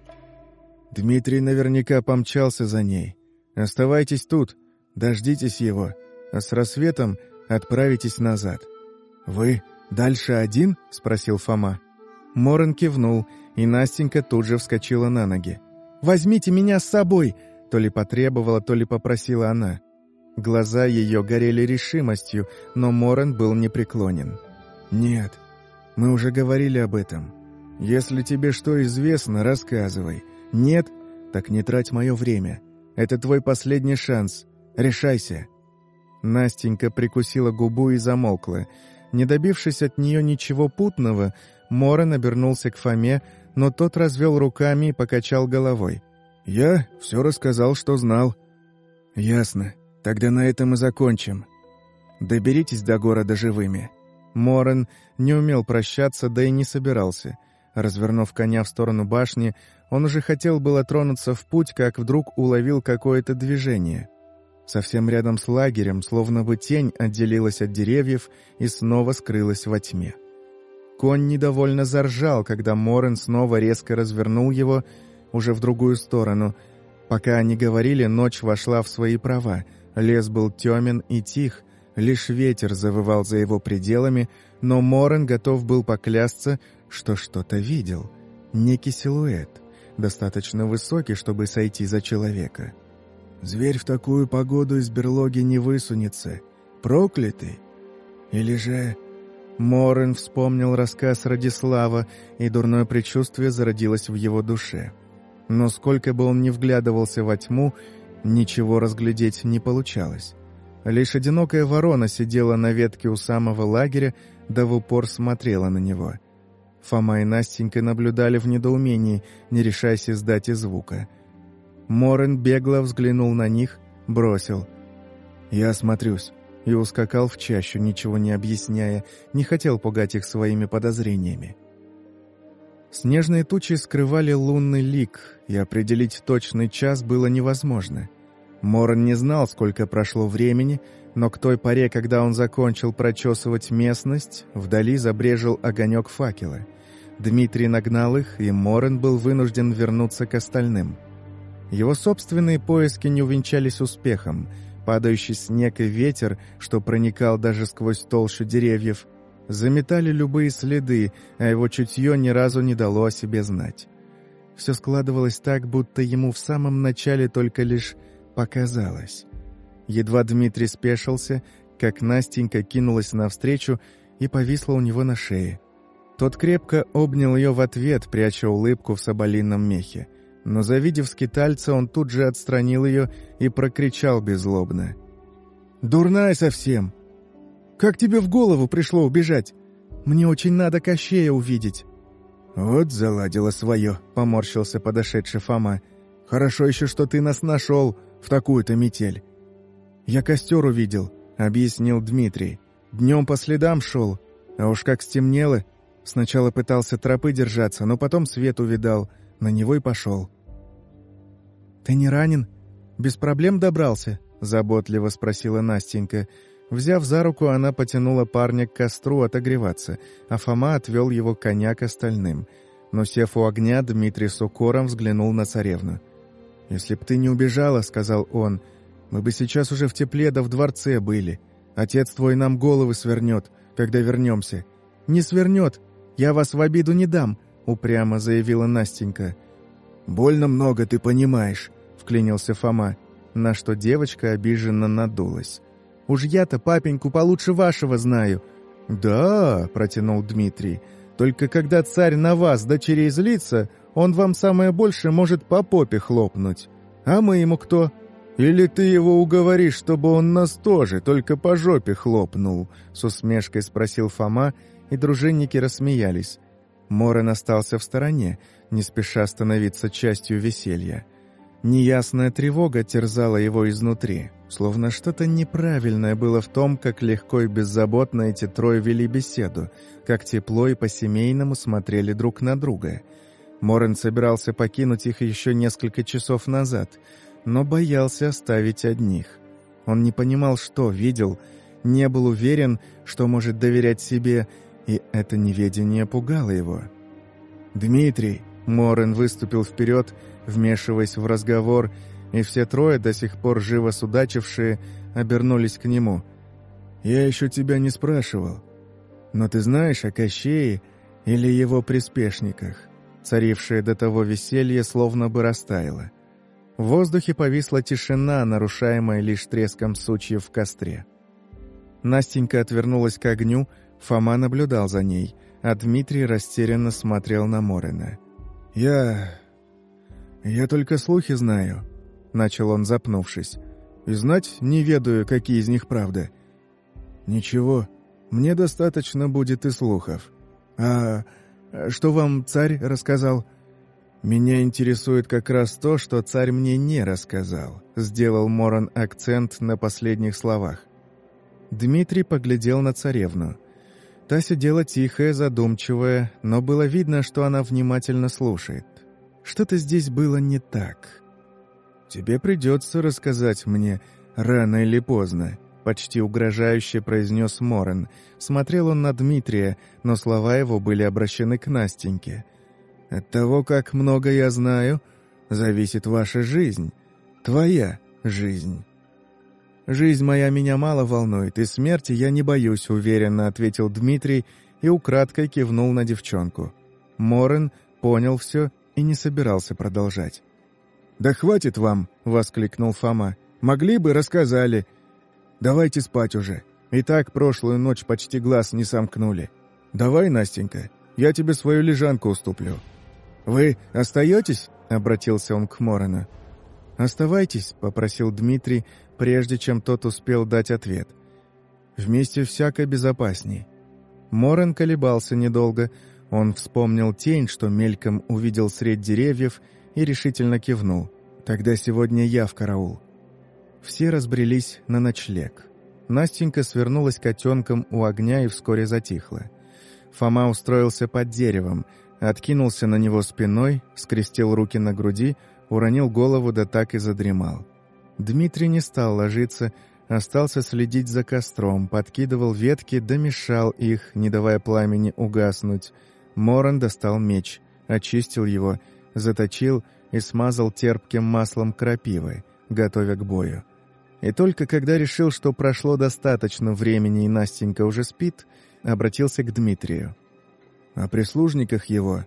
«Дмитрий наверняка помчался за ней. Оставайтесь тут, дождитесь его, а с рассветом отправитесь назад». «Вы дальше один?» — спросил Фома. Моран кивнул, и Настенька тут же вскочила на ноги. «Возьмите меня с собой!» То ли потребовала, то ли попросила она. Глаза ее горели решимостью, но Моран был непреклонен. «Нет, мы уже говорили об этом. Если тебе что известно, рассказывай. Нет, так не трать мое время. Это твой последний шанс. Решайся». Настенька прикусила губу и замолкла. Не добившись от нее ничего путного, Моран обернулся к Фоме, но тот развел руками и покачал головой. «Я все рассказал, что знал». «Ясно. Тогда на этом и закончим. Доберитесь до города живыми». Морен не умел прощаться, да и не собирался. Развернув коня в сторону башни, он уже хотел было тронуться в путь, как вдруг уловил какое-то движение. Совсем рядом с лагерем, словно бы тень отделилась от деревьев и снова скрылась во тьме. Конь недовольно заржал, когда Морен снова резко развернул его уже в другую сторону. Пока они говорили, ночь вошла в свои права. Лес был темен и тих, лишь ветер завывал за его пределами, но Морен готов был поклясться, что что-то видел. Некий силуэт, достаточно высокий, чтобы сойти за человека. Зверь в такую погоду из берлоги не высунется. Проклятый? Или же... Морен вспомнил рассказ Радислава, и дурное предчувствие зародилось в его душе. Но сколько бы он ни вглядывался во тьму, ничего разглядеть не получалось. Лишь одинокая ворона сидела на ветке у самого лагеря, да в упор смотрела на него. Фома и Настенька наблюдали в недоумении, не решаясь издать и звука. Морен бегло взглянул на них, бросил. «Я осмотрюсь», и ускакал в чащу, ничего не объясняя, не хотел пугать их своими подозрениями. Снежные тучи скрывали лунный лик, и определить точный час было невозможно. Моран не знал, сколько прошло времени, Но к той поре, когда он закончил прочесывать местность, вдали забрежил огонек факела. Дмитрий нагнал их, и Морен был вынужден вернуться к остальным. Его собственные поиски не увенчались успехом. Падающий снег и ветер, что проникал даже сквозь толщу деревьев, заметали любые следы, а его чутье ни разу не дало о себе знать. Все складывалось так, будто ему в самом начале только лишь показалось. Едва Дмитрий спешился, как Настенька кинулась навстречу и повисла у него на шее. Тот крепко обнял ее в ответ, пряча улыбку в соболином мехе. Но, завидев скитальца, он тут же отстранил ее и прокричал беззлобно. «Дурная совсем! Как тебе в голову пришло убежать? Мне очень надо Кощея увидеть!» «Вот заладила свое», — поморщился подошедший Фома. «Хорошо еще, что ты нас нашел в такую-то метель. «Я костер увидел», — объяснил Дмитрий. «Днем по следам шел, а уж как стемнело. Сначала пытался тропы держаться, но потом свет увидал, на него и пошел». «Ты не ранен? Без проблем добрался?» — заботливо спросила Настенька. Взяв за руку, она потянула парня к костру отогреваться, а Фома отвел его коня к остальным. Но, сев у огня, Дмитрий с укором взглянул на царевну. «Если б ты не убежала», — сказал он, — мы бы сейчас уже в тепле да в дворце были. Отец твой нам головы свернет, когда вернемся». «Не свернет, я вас в обиду не дам», — упрямо заявила Настенька. «Больно много ты понимаешь», — вклинился Фома, на что девочка обиженно надулась. «Уж я-то папеньку получше вашего знаю». «Да», — протянул Дмитрий, — «только когда царь на вас, дочерей, злится, он вам самое больше может по попе хлопнуть. А мы ему кто?» «Или ты его уговоришь, чтобы он нас тоже, только по жопе хлопнул?» — с усмешкой спросил Фома, и дружинники рассмеялись. Морен остался в стороне, не спеша становиться частью веселья. Неясная тревога терзала его изнутри, словно что-то неправильное было в том, как легко и беззаботно эти трое вели беседу, как тепло и по-семейному смотрели друг на друга. Морен собирался покинуть их еще несколько часов назад — но боялся оставить одних. Он не понимал, что видел, не был уверен, что может доверять себе, и это неведение пугало его. «Дмитрий!» — Морен выступил вперед, вмешиваясь в разговор, и все трое, до сих пор живо судачившие, обернулись к нему. «Я еще тебя не спрашивал, но ты знаешь о Кощее или его приспешниках?» Царившее до того веселье словно бы растаяло. В воздухе повисла тишина, нарушаемая лишь треском сучьев в костре. Настенька отвернулась к огню, Фома наблюдал за ней, а Дмитрий растерянно смотрел на Морина. «Я... я только слухи знаю», — начал он, запнувшись. «И знать не ведаю, какие из них правда». «Ничего, мне достаточно будет и слухов. А что вам царь рассказал?» «Меня интересует как раз то, что царь мне не рассказал», — сделал Моран акцент на последних словах. Дмитрий поглядел на царевну. Та сидела тихая, задумчивая, но было видно, что она внимательно слушает. Что-то здесь было не так. «Тебе придется рассказать мне, рано или поздно», — почти угрожающе произнес Моран. Смотрел он на Дмитрия, но слова его были обращены к Настеньке — от того, как много я знаю, зависит ваша жизнь, твоя жизнь». «Жизнь моя меня мало волнует, и смерти я не боюсь», — уверенно ответил Дмитрий и украдкой кивнул на девчонку. Морен понял все и не собирался продолжать. «Да хватит вам!» — воскликнул Фома. «Могли бы, рассказали. Давайте спать уже. И так прошлую ночь почти глаз не сомкнули. Давай, Настенька, я тебе свою лежанку уступлю». «Вы остаетесь?» — обратился он к Морону. «Оставайтесь», — попросил Дмитрий, прежде чем тот успел дать ответ. «Вместе всяко безопасней». Морен колебался недолго. Он вспомнил тень, что мельком увидел средь деревьев, и решительно кивнул. «Тогда сегодня я в караул». Все разбрелись на ночлег. Настенька свернулась котенком у огня и вскоре затихла. Фома устроился под деревом — Откинулся на него спиной, скрестил руки на груди, уронил голову да так и задремал. Дмитрий не стал ложиться, остался следить за костром, подкидывал ветки, домешал их, не давая пламени угаснуть. Моран достал меч, очистил его, заточил и смазал терпким маслом крапивы, готовя к бою. И только когда решил, что прошло достаточно времени и Настенька уже спит, обратился к Дмитрию. «О прислужниках его,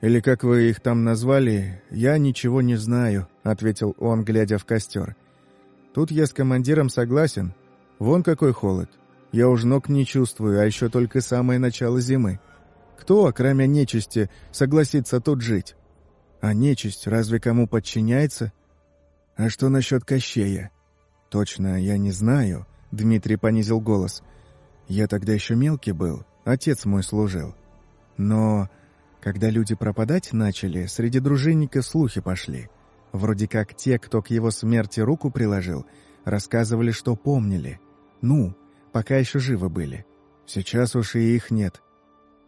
или как вы их там назвали, я ничего не знаю», — ответил он, глядя в костер. «Тут я с командиром согласен. Вон какой холод. Я уж ног не чувствую, а еще только самое начало зимы. Кто, кроме нечисти, согласится тут жить? А нечисть разве кому подчиняется? А что насчет Кощея?» «Точно, я не знаю», — Дмитрий понизил голос. «Я тогда еще мелкий был, отец мой служил. Но когда люди пропадать начали, среди дружинников слухи пошли. Вроде как те, кто к его смерти руку приложил, рассказывали, что помнили. Ну, пока еще живы были. Сейчас уж и их нет».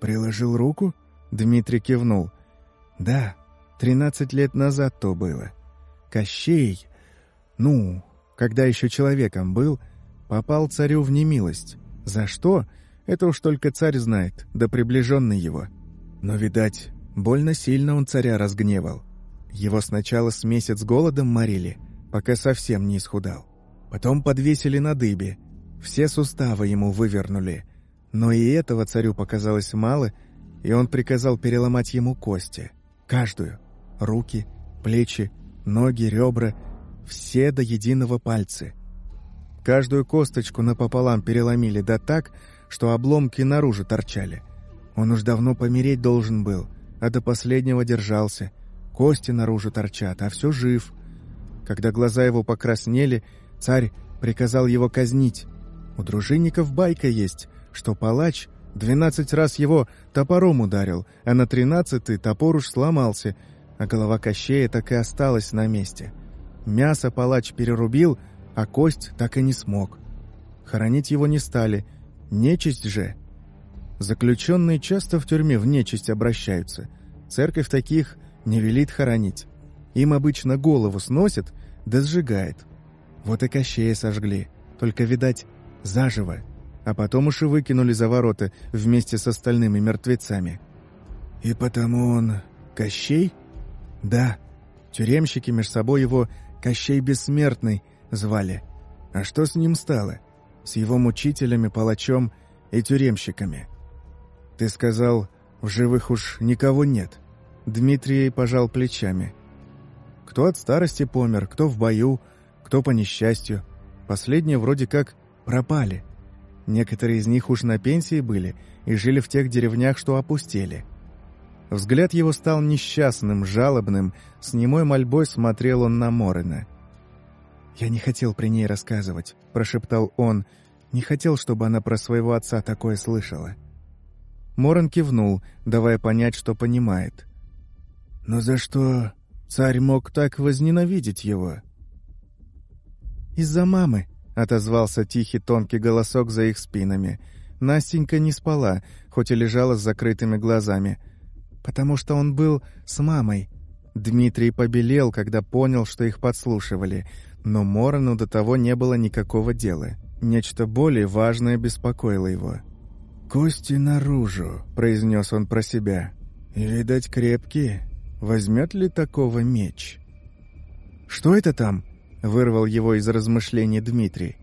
«Приложил руку?» — Дмитрий кивнул. «Да, тринадцать лет назад то было. Кощей... Ну, когда еще человеком был, попал царю в немилость. За что? Это уж только царь знает, да приближенный его. Но, видать, больно сильно он царя разгневал. Его сначала с месяц голодом морили, пока совсем не исхудал. Потом подвесили на дыбе, все суставы ему вывернули. Но и этого царю показалось мало, и он приказал переломать ему кости. Каждую. Руки, плечи, ноги, ребра — все до единого пальцы. Каждую косточку напополам переломили да так, что обломки наружу торчали. Он уж давно помереть должен был, а до последнего держался. Кости наружу торчат, а все жив. Когда глаза его покраснели, царь приказал его казнить. У дружинников байка есть, что палач двенадцать раз его топором ударил, а на тринадцатый топор уж сломался, а голова Кощея так и осталась на месте. Мясо палач перерубил, а кость так и не смог. Хоронить его не стали. Нечисть же. Заключенные часто в тюрьме в нечисть обращаются. Церковь таких не велит хоронить. Им обычно голову сносит, да сжигает. Вот и Кощея сожгли. Только, видать, заживо. А потом уж и выкинули за ворота вместе с остальными мертвецами. И потому он Кощей? Да. Тюремщики меж собой его Кощей Бессмертный звали. А что с ним стало? С его мучителями, палачом и тюремщиками. Ты сказал, в живых уж никого нет. Дмитрий пожал плечами. Кто от старости помер, кто в бою, кто по несчастью. Последние вроде как пропали. Некоторые из них уж на пенсии были и жили в тех деревнях, что опустели. Взгляд его стал несчастным, жалобным, с немой мольбой смотрел он на Морена. «Я не хотел при ней рассказывать», — прошептал он. «Не хотел, чтобы она про своего отца такое слышала». Морен кивнул, давая понять, что понимает. «Но за что царь мог так возненавидеть его?» «Из-за мамы», — отозвался тихий тонкий голосок за их спинами. Настенька не спала, хоть и лежала с закрытыми глазами — потому что он был с мамой. Дмитрий побелел, когда понял, что их подслушивали, но Морону до того не было никакого дела. Нечто более важное беспокоило его. «Кости наружу», — произнес он про себя. «И, видать, крепкие. Возьмет ли такого меч?» «Что это там?» — вырвал его из размышлений Дмитрий.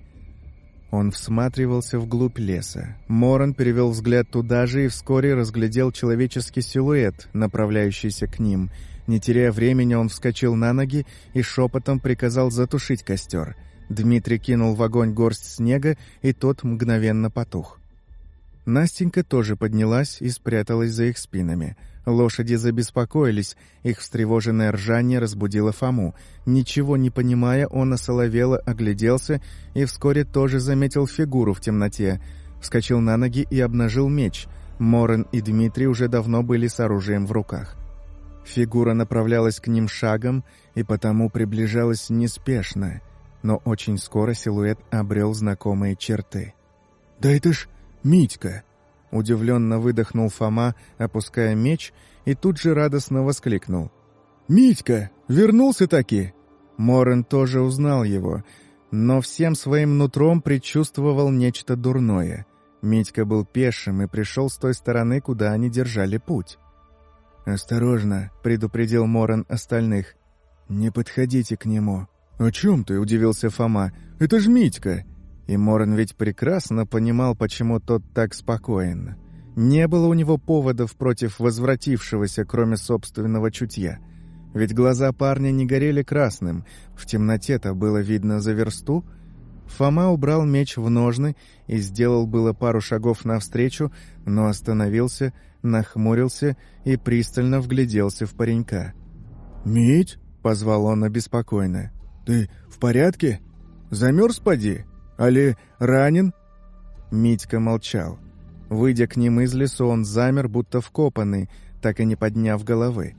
Он всматривался вглубь леса. Моран перевел взгляд туда же и вскоре разглядел человеческий силуэт, направляющийся к ним. Не теряя времени, он вскочил на ноги и шепотом приказал затушить костер. Дмитрий кинул в огонь горсть снега, и тот мгновенно потух. Настенька тоже поднялась и спряталась за их спинами — Лошади забеспокоились, их встревоженное ржание разбудило Фому. Ничего не понимая, он осоловело огляделся и вскоре тоже заметил фигуру в темноте. Вскочил на ноги и обнажил меч. Морен и Дмитрий уже давно были с оружием в руках. Фигура направлялась к ним шагом и потому приближалась неспешно, но очень скоро силуэт обрел знакомые черты. «Да это ж Митька!» Удивленно выдохнул Фома, опуская меч, и тут же радостно воскликнул. «Митька! Вернулся таки!» Морен тоже узнал его. но всем своим нутром предчувствовал нечто дурное. Митька был пешим и пришел с той стороны, куда они держали путь. «Осторожно», — предупредил Моран остальных. «Не подходите к нему». «О чем ты?» — удивился Фома. «Это ж Митька!» И Моран ведь прекрасно понимал, почему тот так спокоен. Не было у него поводов против возвратившегося, кроме собственного чутья. Ведь глаза парня не горели красным, в темноте-то было видно за версту. Фома убрал меч в ножны и сделал было пару шагов навстречу, но остановился, нахмурился и пристально вгляделся в паренька. «Мить?» — позвал он обеспокоенно. «Ты в порядке? Замерз, поди? Али ранен?» Митька молчал. Выйдя к ним из лесу, он замер, будто вкопанный, так и не подняв головы.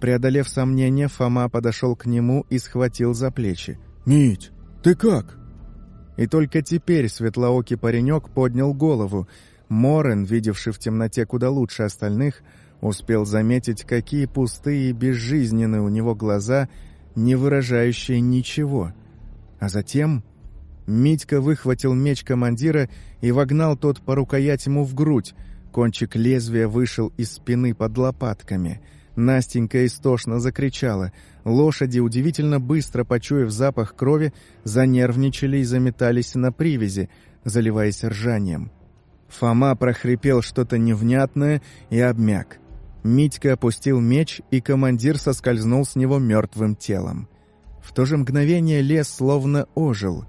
Преодолев сомнения, Фома подошел к нему и схватил за плечи. «Мить, ты как?» И только теперь светлоокий паренек поднял голову. Морен, видевший в темноте куда лучше остальных, успел заметить, какие пустые и безжизненные у него глаза, не выражающие ничего. А затем Митька выхватил меч командира и вогнал тот по рукоять ему в грудь. Кончик лезвия вышел из спины под лопатками — Настенька истошно закричала. Лошади, удивительно быстро почуяв запах крови, занервничали и заметались на привязи, заливаясь ржанием. Фома прохрипел что-то невнятное и обмяк. Митька опустил меч, и командир соскользнул с него мертвым телом. В то же мгновение лес словно ожил.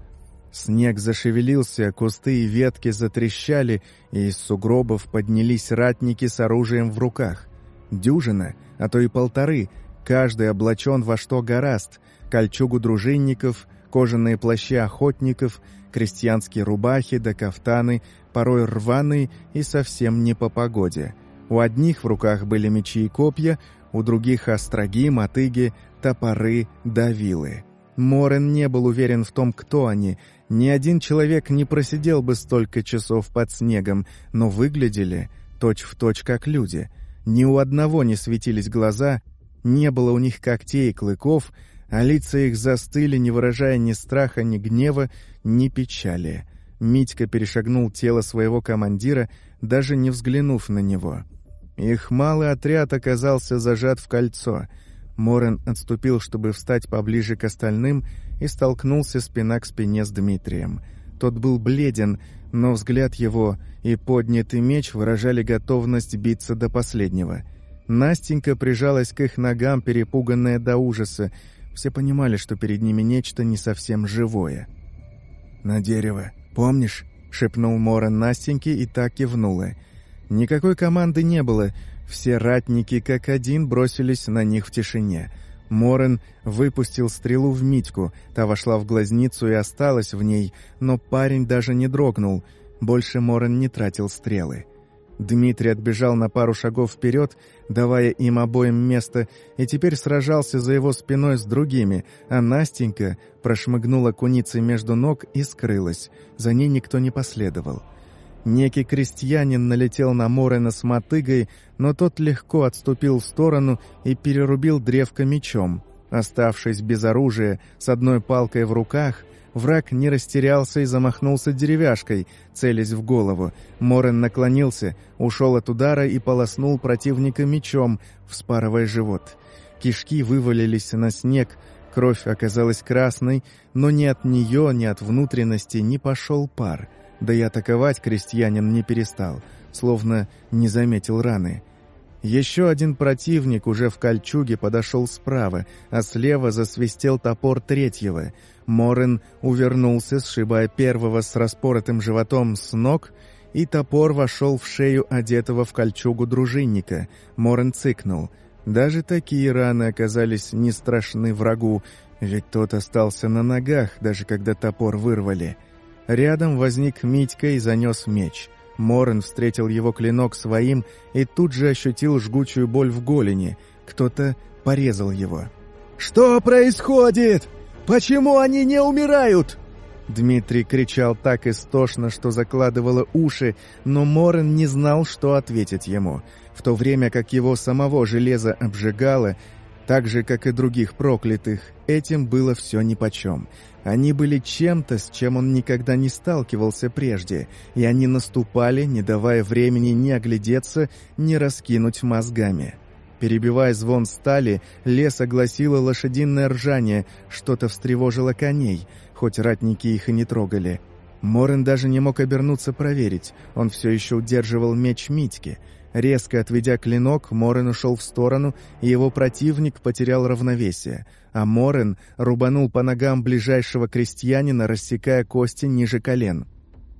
Снег зашевелился, кусты и ветки затрещали, и из сугробов поднялись ратники с оружием в руках. Дюжина — а то и полторы, каждый облачен во что гораст, кольчугу дружинников, кожаные плащи охотников, крестьянские рубахи да кафтаны, порой рваные и совсем не по погоде. У одних в руках были мечи и копья, у других остроги, мотыги, топоры да вилы. Морен не был уверен в том, кто они. Ни один человек не просидел бы столько часов под снегом, но выглядели точь-в-точь точь как люди — ни у одного не светились глаза, не было у них когтей и клыков, а лица их застыли, не выражая ни страха, ни гнева, ни печали. Митька перешагнул тело своего командира, даже не взглянув на него. Их малый отряд оказался зажат в кольцо. Морен отступил, чтобы встать поближе к остальным, и столкнулся спина к спине с Дмитрием. Тот был бледен, но взгляд его и поднятый меч выражали готовность биться до последнего. Настенька прижалась к их ногам, перепуганная до ужаса. Все понимали, что перед ними нечто не совсем живое. «На дерево, помнишь?» — шепнул Моран Настеньке и так кивнула. Никакой команды не было, все ратники как один бросились на них в тишине — Морен выпустил стрелу в Митьку, та вошла в глазницу и осталась в ней, но парень даже не дрогнул. Больше Морен не тратил стрелы. Дмитрий отбежал на пару шагов вперед, давая им обоим место, и теперь сражался за его спиной с другими, а Настенька прошмыгнула куницей между ног и скрылась. За ней никто не последовал. Некий крестьянин налетел на Морена с мотыгой, но тот легко отступил в сторону и перерубил древко мечом. Оставшись без оружия, с одной палкой в руках, враг не растерялся и замахнулся деревяшкой, целясь в голову. Морен наклонился, ушел от удара и полоснул противника мечом, вспарывая живот. Кишки вывалились на снег, кровь оказалась красной, но ни от нее, ни от внутренности не пошел пар — да и атаковать крестьянин не перестал, словно не заметил раны. Еще один противник уже в кольчуге подошел справа, а слева засвистел топор третьего. Морен увернулся, сшибая первого с распоротым животом с ног, и топор вошел в шею одетого в кольчугу дружинника. Морен цыкнул. Даже такие раны оказались не страшны врагу, ведь тот остался на ногах, даже когда топор вырвали. Рядом возник Митька и занес меч. Морен встретил его клинок своим и тут же ощутил жгучую боль в голени. Кто-то порезал его. «Что происходит? Почему они не умирают?» Дмитрий кричал так истошно, что закладывало уши, но Морен не знал, что ответить ему. В то время как его самого железо обжигало, Так же, как и других проклятых, этим было все нипочем. Они были чем-то, с чем он никогда не сталкивался прежде, и они наступали, не давая времени ни оглядеться, ни раскинуть мозгами. Перебивая звон стали, лес огласило лошадиное ржание, что-то встревожило коней, хоть ратники их и не трогали. Морен даже не мог обернуться проверить, он все еще удерживал меч Митьки — Резко отведя клинок, Морен ушел в сторону, и его противник потерял равновесие, а Морен рубанул по ногам ближайшего крестьянина, рассекая кости ниже колен.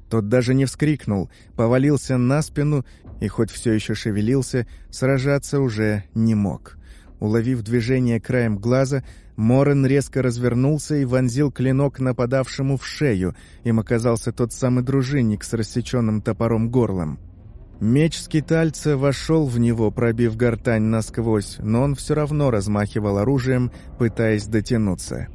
Тот даже не вскрикнул, повалился на спину и, хоть все еще шевелился, сражаться уже не мог. Уловив движение краем глаза, Морен резко развернулся и вонзил клинок нападавшему в шею. Им оказался тот самый дружинник с рассеченным топором горлом. Меч скитальца вошел в него, пробив гортань насквозь, но он все равно размахивал оружием, пытаясь дотянуться.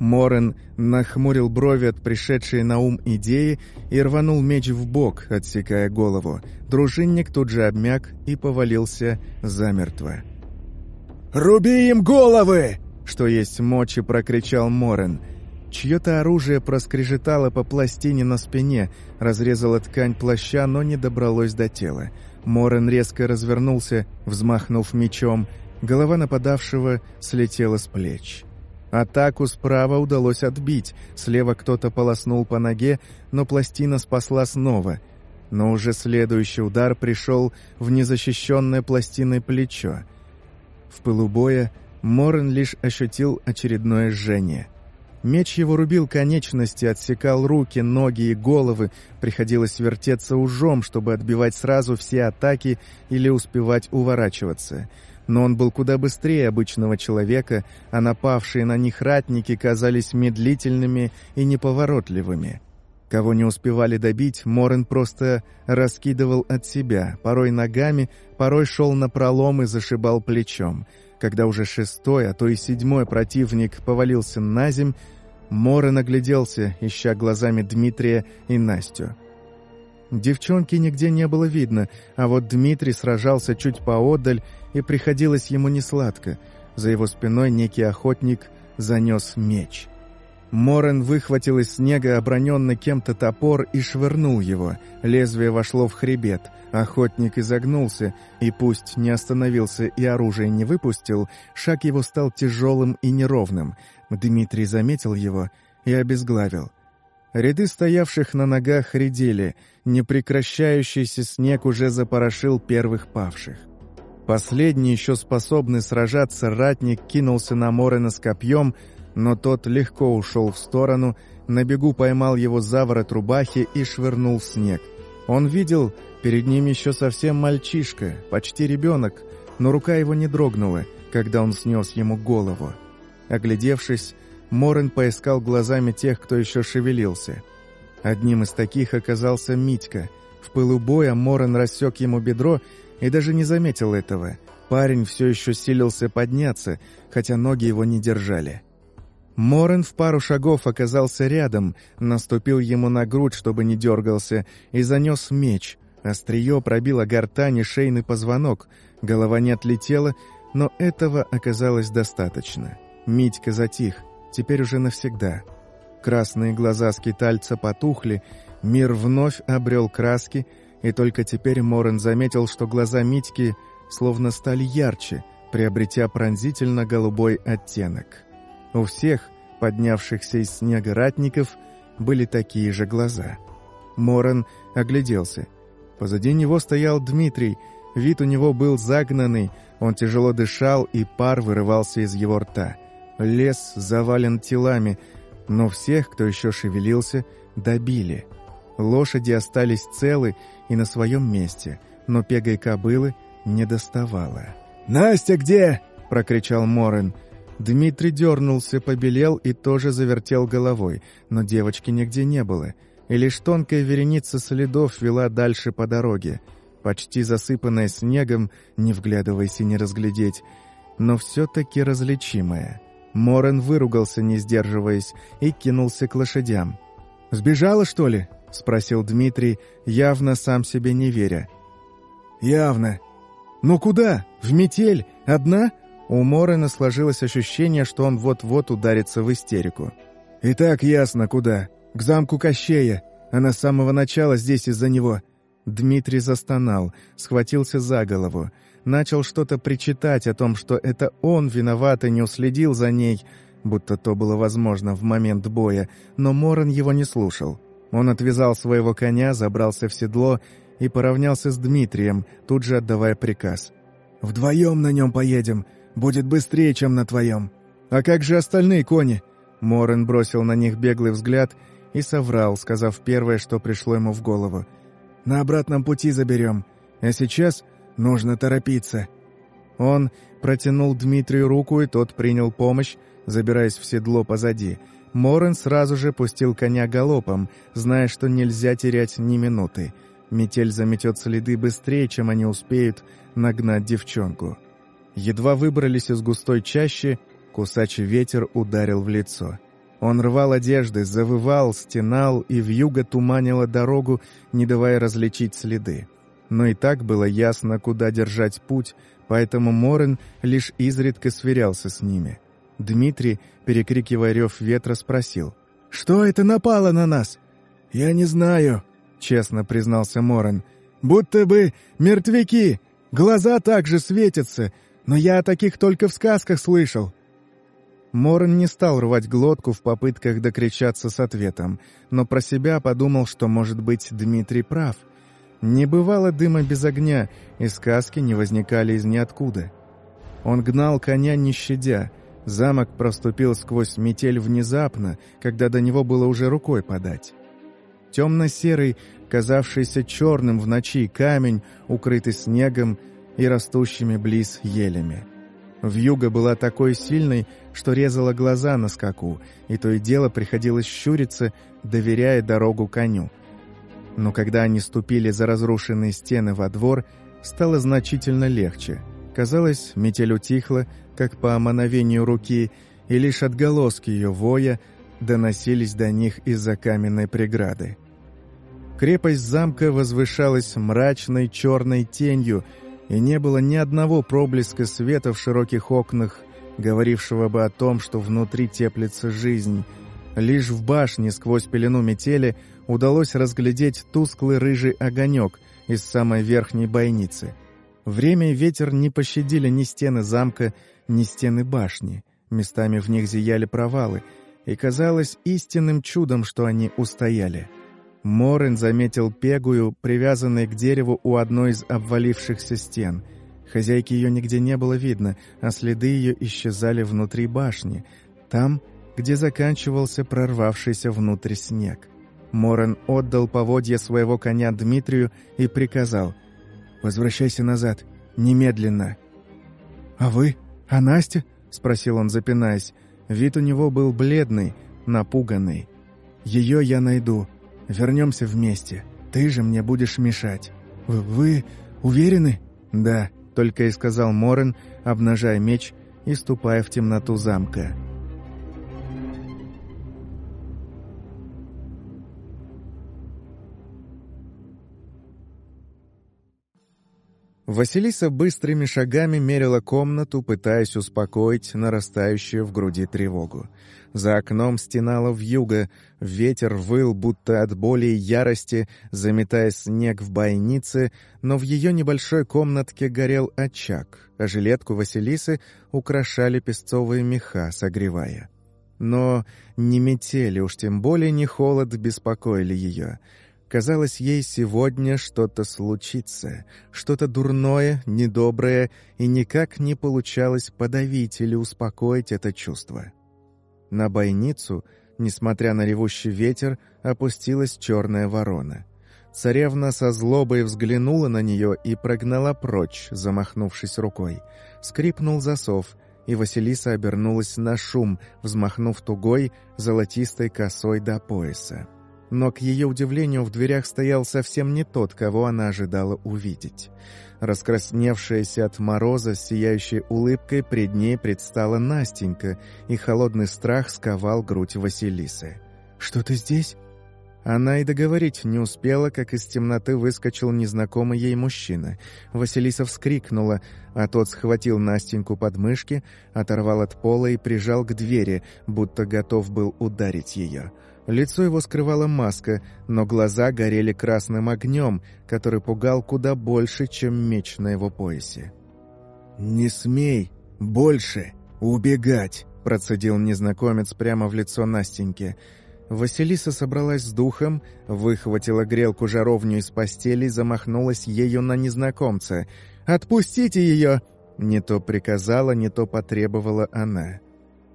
Морен нахмурил брови от пришедшей на ум идеи и рванул меч в бок, отсекая голову. Дружинник тут же обмяк и повалился замертво. «Руби им головы!» — что есть мочи, прокричал Морен — Чье-то оружие проскрежетало по пластине на спине, разрезало ткань плаща, но не добралось до тела. Морен резко развернулся, взмахнув мечом. Голова нападавшего слетела с плеч. Атаку справа удалось отбить, слева кто-то полоснул по ноге, но пластина спасла снова. Но уже следующий удар пришел в незащищенное пластиной плечо. В пылу боя Морен лишь ощутил очередное жжение — Меч его рубил конечности, отсекал руки, ноги и головы, приходилось вертеться ужом, чтобы отбивать сразу все атаки или успевать уворачиваться. Но он был куда быстрее обычного человека, а напавшие на них ратники казались медлительными и неповоротливыми. Кого не успевали добить, Морен просто раскидывал от себя, порой ногами, порой шел на пролом и зашибал плечом — когда уже шестой, а то и седьмой противник повалился на земь, Мора нагляделся, ища глазами Дмитрия и Настю. Девчонки нигде не было видно, а вот Дмитрий сражался чуть поодаль, и приходилось ему несладко. За его спиной некий охотник занес меч — Морен выхватил из снега оброненный кем-то топор и швырнул его. Лезвие вошло в хребет. Охотник изогнулся, и пусть не остановился и оружие не выпустил, шаг его стал тяжелым и неровным. Дмитрий заметил его и обезглавил. Ряды стоявших на ногах редели, непрекращающийся снег уже запорошил первых павших. Последний, еще способный сражаться, ратник кинулся на Морена с копьем — но тот легко ушел в сторону, на бегу поймал его за ворот рубахи и швырнул в снег. Он видел, перед ним еще совсем мальчишка, почти ребенок, но рука его не дрогнула, когда он снес ему голову. Оглядевшись, Морен поискал глазами тех, кто еще шевелился. Одним из таких оказался Митька. В пылу боя Морен рассек ему бедро и даже не заметил этого. Парень все еще силился подняться, хотя ноги его не держали. Морен в пару шагов оказался рядом, наступил ему на грудь, чтобы не дергался, и занес меч. Острие пробило гортань и шейный позвонок. Голова не отлетела, но этого оказалось достаточно. Митька затих, теперь уже навсегда. Красные глаза скитальца потухли, мир вновь обрел краски, и только теперь Морен заметил, что глаза Митьки словно стали ярче, приобретя пронзительно голубой оттенок. У всех, поднявшихся из снега ратников, были такие же глаза. Моран огляделся. Позади него стоял Дмитрий. Вид у него был загнанный, он тяжело дышал, и пар вырывался из его рта. Лес завален телами, но всех, кто еще шевелился, добили. Лошади остались целы и на своем месте, но пегой кобылы не доставало. «Настя где?» — прокричал Морен. Дмитрий дернулся, побелел и тоже завертел головой, но девочки нигде не было, и лишь тонкая вереница следов вела дальше по дороге, почти засыпанная снегом, не вглядываясь и не разглядеть, но все-таки различимая. Морен выругался, не сдерживаясь, и кинулся к лошадям. «Сбежала, что ли?» — спросил Дмитрий, явно сам себе не веря. «Явно. Ну куда? В метель? Одна?» У Морена сложилось ощущение, что он вот-вот ударится в истерику. «И так ясно, куда. К замку Кощея. Она с самого начала здесь из-за него». Дмитрий застонал, схватился за голову. Начал что-то причитать о том, что это он виноват и не уследил за ней, будто то было возможно в момент боя, но Моран его не слушал. Он отвязал своего коня, забрался в седло и поравнялся с Дмитрием, тут же отдавая приказ. «Вдвоем на нем поедем. Будет быстрее, чем на твоем». «А как же остальные кони?» Морен бросил на них беглый взгляд и соврал, сказав первое, что пришло ему в голову. «На обратном пути заберем. А сейчас нужно торопиться». Он протянул Дмитрию руку, и тот принял помощь, забираясь в седло позади. Морен сразу же пустил коня галопом, зная, что нельзя терять ни минуты. Метель заметет следы быстрее, чем они успеют нагнать девчонку. Едва выбрались из густой чащи, кусачий ветер ударил в лицо. Он рвал одежды, завывал, стенал и вьюга туманила дорогу, не давая различить следы. Но и так было ясно, куда держать путь, поэтому Морен лишь изредка сверялся с ними. Дмитрий, перекрикивая рев ветра, спросил. «Что это напало на нас?» «Я не знаю», — честно признался Морен. «Будто бы мертвяки. Глаза также светятся, но я о таких только в сказках слышал». Морен не стал рвать глотку в попытках докричаться с ответом, но про себя подумал, что, может быть, Дмитрий прав. Не бывало дыма без огня, и сказки не возникали из ниоткуда. Он гнал коня не щадя. Замок проступил сквозь метель внезапно, когда до него было уже рукой подать. Темно-серый, казавшийся черным в ночи камень, укрытый снегом и растущими близ елями. Вьюга была такой сильной, что резала глаза на скаку, и то и дело приходилось щуриться, доверяя дорогу коню. Но когда они ступили за разрушенные стены во двор, стало значительно легче. Казалось, метель утихла, как по омановению руки, и лишь отголоски ее воя доносились до них из-за каменной преграды. Крепость замка возвышалась мрачной черной тенью, и не было ни одного проблеска света в широких окнах, говорившего бы о том, что внутри теплится жизнь. Лишь в башне сквозь пелену метели удалось разглядеть тусклый рыжий огонек из самой верхней бойницы. Время и ветер не пощадили ни стены замка, ни стены башни. Местами в них зияли провалы, и казалось истинным чудом, что они устояли. Морен заметил пегую, привязанной к дереву у одной из обвалившихся стен. Хозяйки ее нигде не было видно, а следы ее исчезали внутри башни, там, где заканчивался прорвавшийся внутрь снег. Морен отдал поводья своего коня Дмитрию и приказал «Возвращайся назад, немедленно». «А вы? А Настя?» — спросил он, запинаясь. Вид у него был бледный, напуганный. «Ее я найду», Вернемся вместе. Ты же мне будешь мешать. Вы, вы уверены? Да, только и сказал Морен, обнажая меч и ступая в темноту замка. Василиса быстрыми шагами мерила комнату, пытаясь успокоить нарастающую в груди тревогу. За окном стенало вьюга, ветер выл, будто от боли и ярости, заметая снег в бойнице, но в ее небольшой комнатке горел очаг, а жилетку Василисы украшали песцовые меха, согревая. Но не метели, уж тем более не холод беспокоили ее — Казалось, ей сегодня что-то случится, что-то дурное, недоброе, и никак не получалось подавить или успокоить это чувство. На бойницу, несмотря на ревущий ветер, опустилась черная ворона. Царевна со злобой взглянула на нее и прогнала прочь, замахнувшись рукой. Скрипнул засов, и Василиса обернулась на шум, взмахнув тугой, золотистой косой до пояса но, к ее удивлению, в дверях стоял совсем не тот, кого она ожидала увидеть. Раскрасневшаяся от мороза, сияющей улыбкой, пред ней предстала Настенька, и холодный страх сковал грудь Василисы. «Что ты здесь?» Она и договорить не успела, как из темноты выскочил незнакомый ей мужчина. Василиса вскрикнула, а тот схватил Настеньку под мышки, оторвал от пола и прижал к двери, будто готов был ударить ее. Лицо его скрывала маска, но глаза горели красным огнем, который пугал куда больше, чем меч на его поясе. «Не смей больше убегать!» – процедил незнакомец прямо в лицо Настеньке – Василиса собралась с духом, выхватила грелку-жаровню из постели, замахнулась ею на незнакомца. «Отпустите ее!» Не то приказала, не то потребовала она.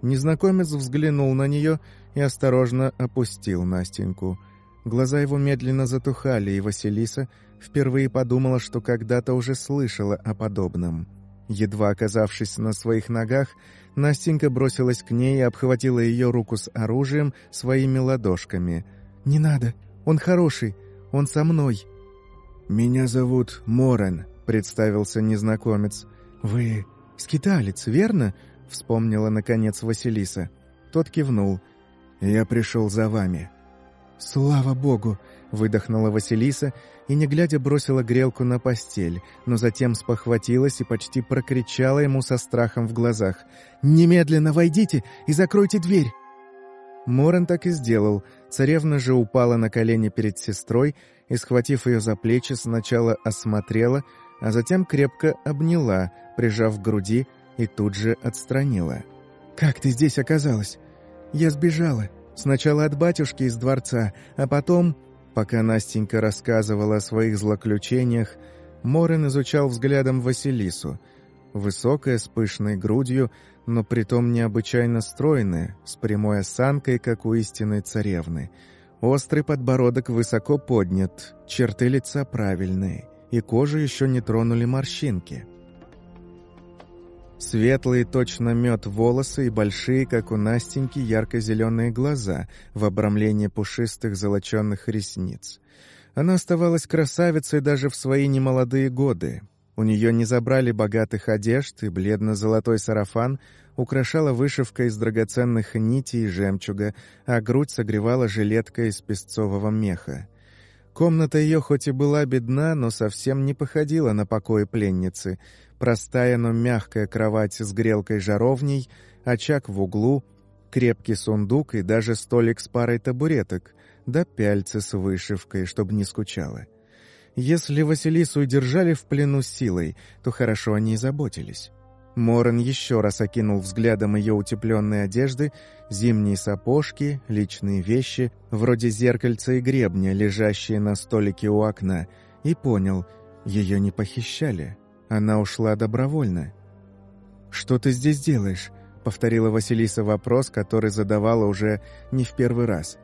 Незнакомец взглянул на нее и осторожно опустил Настеньку. Глаза его медленно затухали, и Василиса впервые подумала, что когда-то уже слышала о подобном. Едва оказавшись на своих ногах, Настенька бросилась к ней и обхватила ее руку с оружием своими ладошками. «Не надо, он хороший, он со мной». «Меня зовут Морен», — представился незнакомец. «Вы скиталец, верно?» — вспомнила, наконец, Василиса. Тот кивнул. «Я пришел за вами». «Слава богу!» — выдохнула Василиса и, не глядя, бросила грелку на постель, но затем спохватилась и почти прокричала ему со страхом в глазах. «Немедленно войдите и закройте дверь!» Моран так и сделал. Царевна же упала на колени перед сестрой и, схватив ее за плечи, сначала осмотрела, а затем крепко обняла, прижав к груди, и тут же отстранила. «Как ты здесь оказалась?» «Я сбежала. Сначала от батюшки из дворца, а потом...» Пока Настенька рассказывала о своих злоключениях, Морин изучал взглядом Василису. Высокая, с пышной грудью, но притом необычайно стройная, с прямой осанкой, как у истинной царевны. Острый подбородок высоко поднят, черты лица правильные, и кожу еще не тронули морщинки. Светлые, точно мед волосы и большие, как у Настеньки, ярко-зеленые глаза в обрамлении пушистых золоченных ресниц. Она оставалась красавицей даже в свои немолодые годы. У нее не забрали богатых одежд, и бледно-золотой сарафан украшала вышивка из драгоценных нитей и жемчуга, а грудь согревала жилетка из песцового меха. Комната ее хоть и была бедна, но совсем не походила на покой пленницы — Простая, но мягкая кровать с грелкой-жаровней, очаг в углу, крепкий сундук и даже столик с парой табуреток, да пяльцы с вышивкой, чтобы не скучала. Если Василису держали в плену силой, то хорошо они и заботились. Моран еще раз окинул взглядом ее утепленные одежды, зимние сапожки, личные вещи, вроде зеркальца и гребня, лежащие на столике у окна, и понял, ее не похищали. Она ушла добровольно. «Что ты здесь делаешь?» — повторила Василиса вопрос, который задавала уже не в первый раз.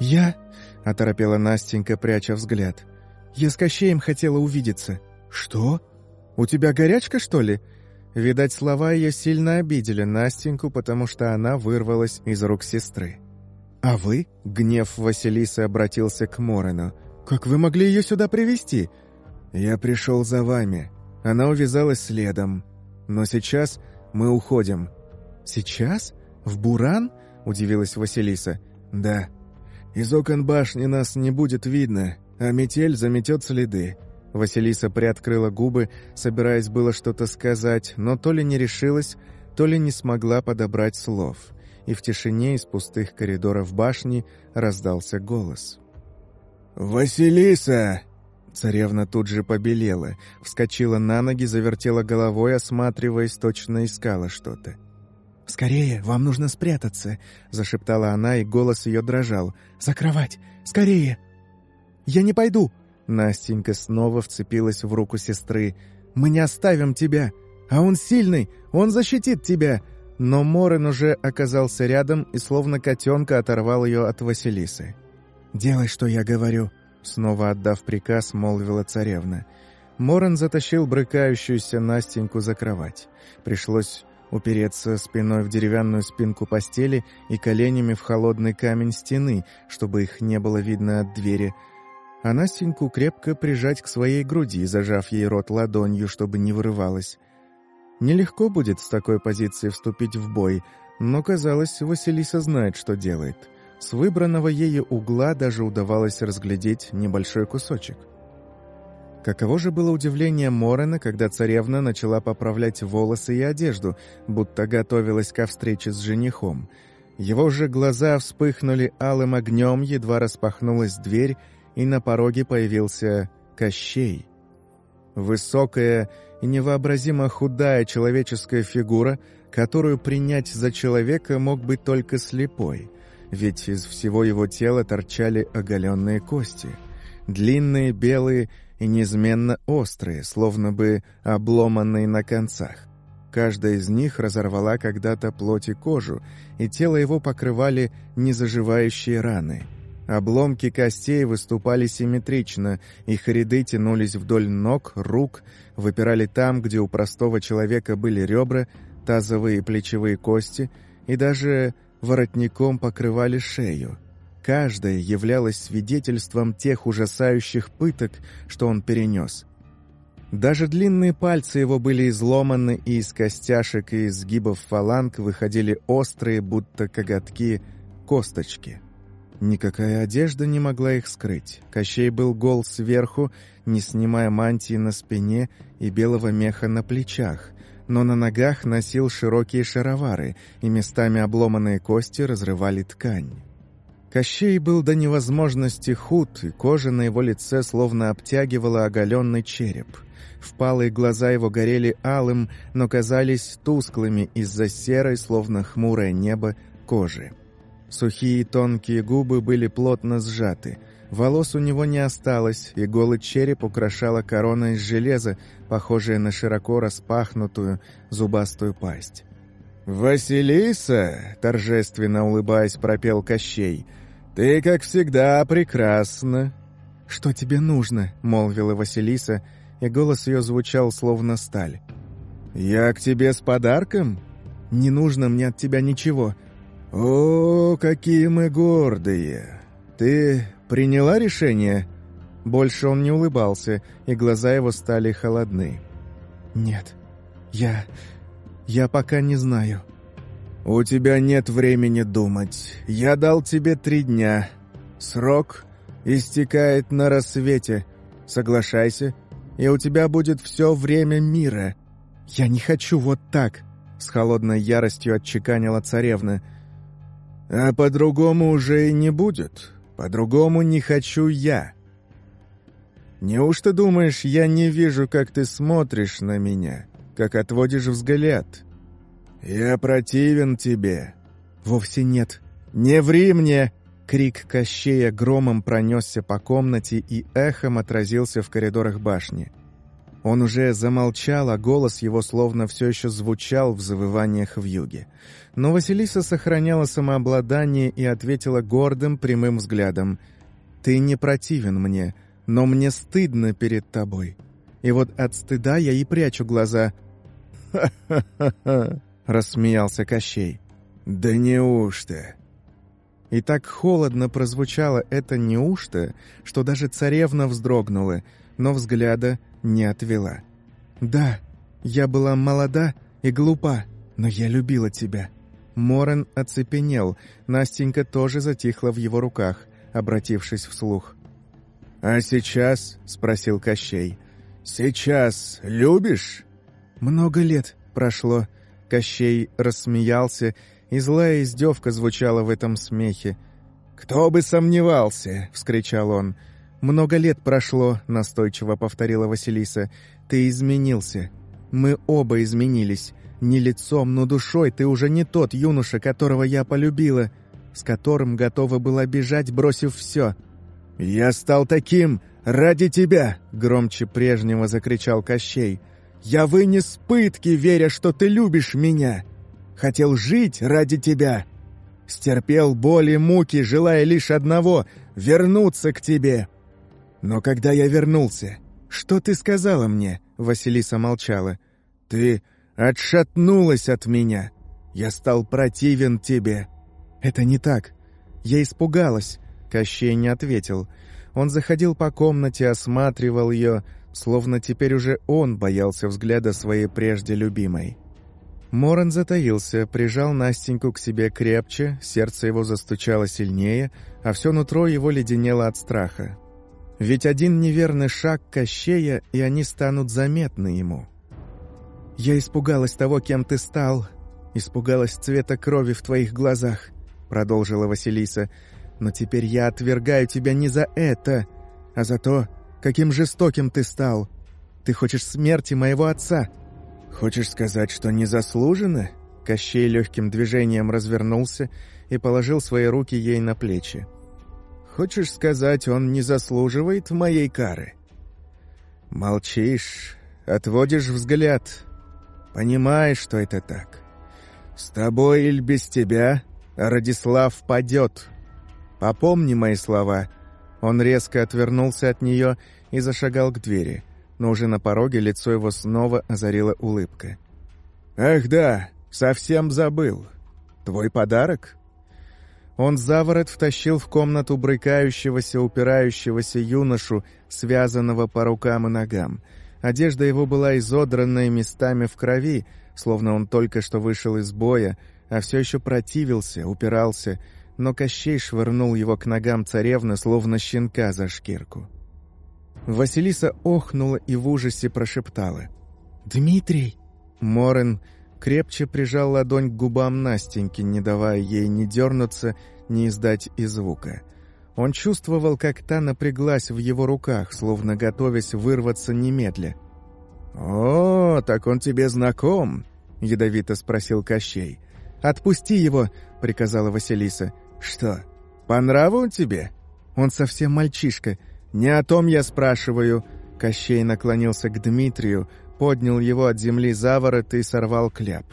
«Я?» — оторопела Настенька, пряча взгляд. «Я с Кощеем хотела увидеться». «Что? У тебя горячка, что ли?» Видать, слова ее сильно обидели Настеньку, потому что она вырвалась из рук сестры. «А вы?» — гнев Василисы обратился к Морену. «Как вы могли ее сюда привести? «Я пришел за вами», она увязалась следом. «Но сейчас мы уходим». «Сейчас? В Буран?» — удивилась Василиса. «Да. Из окон башни нас не будет видно, а метель заметет следы». Василиса приоткрыла губы, собираясь было что-то сказать, но то ли не решилась, то ли не смогла подобрать слов. И в тишине из пустых коридоров башни раздался голос. «Василиса!» Царевна тут же побелела, вскочила на ноги, завертела головой, осматриваясь, точно искала что-то. «Скорее, вам нужно спрятаться!» — зашептала она, и голос ее дрожал. «За кровать! Скорее!» «Я не пойду!» Настенька снова вцепилась в руку сестры. «Мы не оставим тебя! А он сильный! Он защитит тебя!» Но Морен уже оказался рядом и словно котенка оторвал ее от Василисы. «Делай, что я говорю!» Снова отдав приказ, молвила царевна. Моран затащил брыкающуюся Настеньку за кровать. Пришлось упереться спиной в деревянную спинку постели и коленями в холодный камень стены, чтобы их не было видно от двери, а Настеньку крепко прижать к своей груди, зажав ей рот ладонью, чтобы не вырывалась. Нелегко будет с такой позиции вступить в бой, но, казалось, Василиса знает, что делает. С выбранного ею угла даже удавалось разглядеть небольшой кусочек. Каково же было удивление Морена, когда царевна начала поправлять волосы и одежду, будто готовилась ко встрече с женихом. Его же глаза вспыхнули алым огнем, едва распахнулась дверь, и на пороге появился Кощей. Высокая и невообразимо худая человеческая фигура, которую принять за человека мог быть только слепой, ведь из всего его тела торчали оголенные кости. Длинные, белые и неизменно острые, словно бы обломанные на концах. Каждая из них разорвала когда-то плоть и кожу, и тело его покрывали незаживающие раны. Обломки костей выступали симметрично, их ряды тянулись вдоль ног, рук, выпирали там, где у простого человека были ребра, тазовые и плечевые кости, и даже воротником покрывали шею. Каждая являлась свидетельством тех ужасающих пыток, что он перенес. Даже длинные пальцы его были изломаны, и из костяшек и изгибов фаланг выходили острые, будто коготки, косточки. Никакая одежда не могла их скрыть. Кощей был гол сверху, не снимая мантии на спине и белого меха на плечах, но на ногах носил широкие шаровары, и местами обломанные кости разрывали ткань. Кощей был до невозможности худ, и кожа на его лице словно обтягивала оголенный череп. Впалые глаза его горели алым, но казались тусклыми из-за серой, словно хмурое небо, кожи. Сухие тонкие губы были плотно сжаты. Волос у него не осталось, и голый череп украшала корона из железа, похожая на широко распахнутую зубастую пасть. «Василиса!» — торжественно улыбаясь, пропел Кощей — «Ты, как всегда, прекрасна». «Что тебе нужно?» — молвила Василиса, и голос ее звучал словно сталь. «Я к тебе с подарком?» «Не нужно мне от тебя ничего». «О, какие мы гордые! Ты приняла решение?» Больше он не улыбался, и глаза его стали холодны. «Нет, я... я пока не знаю». «У тебя нет времени думать. Я дал тебе три дня. Срок истекает на рассвете. Соглашайся, и у тебя будет все время мира. Я не хочу вот так», — с холодной яростью отчеканила царевна. «А по-другому уже и не будет. По-другому не хочу я». «Неужто думаешь, я не вижу, как ты смотришь на меня, как отводишь взгляд?» «Я противен тебе». «Вовсе нет. Не ври мне!» Крик Кощея громом пронесся по комнате и эхом отразился в коридорах башни. Он уже замолчал, а голос его словно все еще звучал в завываниях в юге. Но Василиса сохраняла самообладание и ответила гордым прямым взглядом. «Ты не противен мне, но мне стыдно перед тобой. И вот от стыда я и прячу глаза». «Ха-ха-ха-ха!» — рассмеялся Кощей. «Да неужто?» И так холодно прозвучало это «неужто», что даже царевна вздрогнула, но взгляда не отвела. «Да, я была молода и глупа, но я любила тебя». Морен оцепенел, Настенька тоже затихла в его руках, обратившись вслух. «А сейчас?» — спросил Кощей. «Сейчас любишь?» «Много лет прошло», Кощей рассмеялся, и злая издевка звучала в этом смехе. «Кто бы сомневался!» — вскричал он. «Много лет прошло», — настойчиво повторила Василиса. «Ты изменился. Мы оба изменились. Не лицом, но душой ты уже не тот юноша, которого я полюбила, с которым готова была бежать, бросив все». «Я стал таким ради тебя!» — громче прежнего закричал Кощей. Я вынес пытки, веря, что ты любишь меня. Хотел жить ради тебя. Стерпел боли и муки, желая лишь одного — вернуться к тебе. Но когда я вернулся, что ты сказала мне?» Василиса молчала. «Ты отшатнулась от меня. Я стал противен тебе». «Это не так. Я испугалась». Кощей не ответил. Он заходил по комнате, осматривал ее, словно теперь уже он боялся взгляда своей прежде любимой. Моран затаился, прижал Настеньку к себе крепче, сердце его застучало сильнее, а все нутро его леденело от страха. Ведь один неверный шаг Кощея, и они станут заметны ему. «Я испугалась того, кем ты стал, испугалась цвета крови в твоих глазах», — продолжила Василиса. «Но теперь я отвергаю тебя не за это, а за то, каким жестоким ты стал. Ты хочешь смерти моего отца». «Хочешь сказать, что незаслуженно?» Кощей легким движением развернулся и положил свои руки ей на плечи. «Хочешь сказать, он не заслуживает моей кары?» «Молчишь, отводишь взгляд. Понимаешь, что это так. С тобой или без тебя Радислав падет. Попомни мои слова». Он резко отвернулся от нее и зашагал к двери но уже на пороге лицо его снова озарила улыбка. «Ах да, совсем забыл. Твой подарок?» Он заворот втащил в комнату брыкающегося, упирающегося юношу, связанного по рукам и ногам. Одежда его была изодранная местами в крови, словно он только что вышел из боя, а все еще противился, упирался, но Кощей швырнул его к ногам царевны, словно щенка за шкирку. Василиса охнула и в ужасе прошептала. «Дмитрий!» Морен крепче прижал ладонь к губам Настеньки, не давая ей ни дернуться, ни издать и звука. Он чувствовал, как та напряглась в его руках, словно готовясь вырваться немедля. «О, так он тебе знаком?» — ядовито спросил Кощей. «Отпусти его!» — приказала Василиса. «Что, по нраву он тебе?» «Он совсем мальчишка. «Не о том я спрашиваю». Кощей наклонился к Дмитрию, поднял его от земли за ворот и сорвал кляп.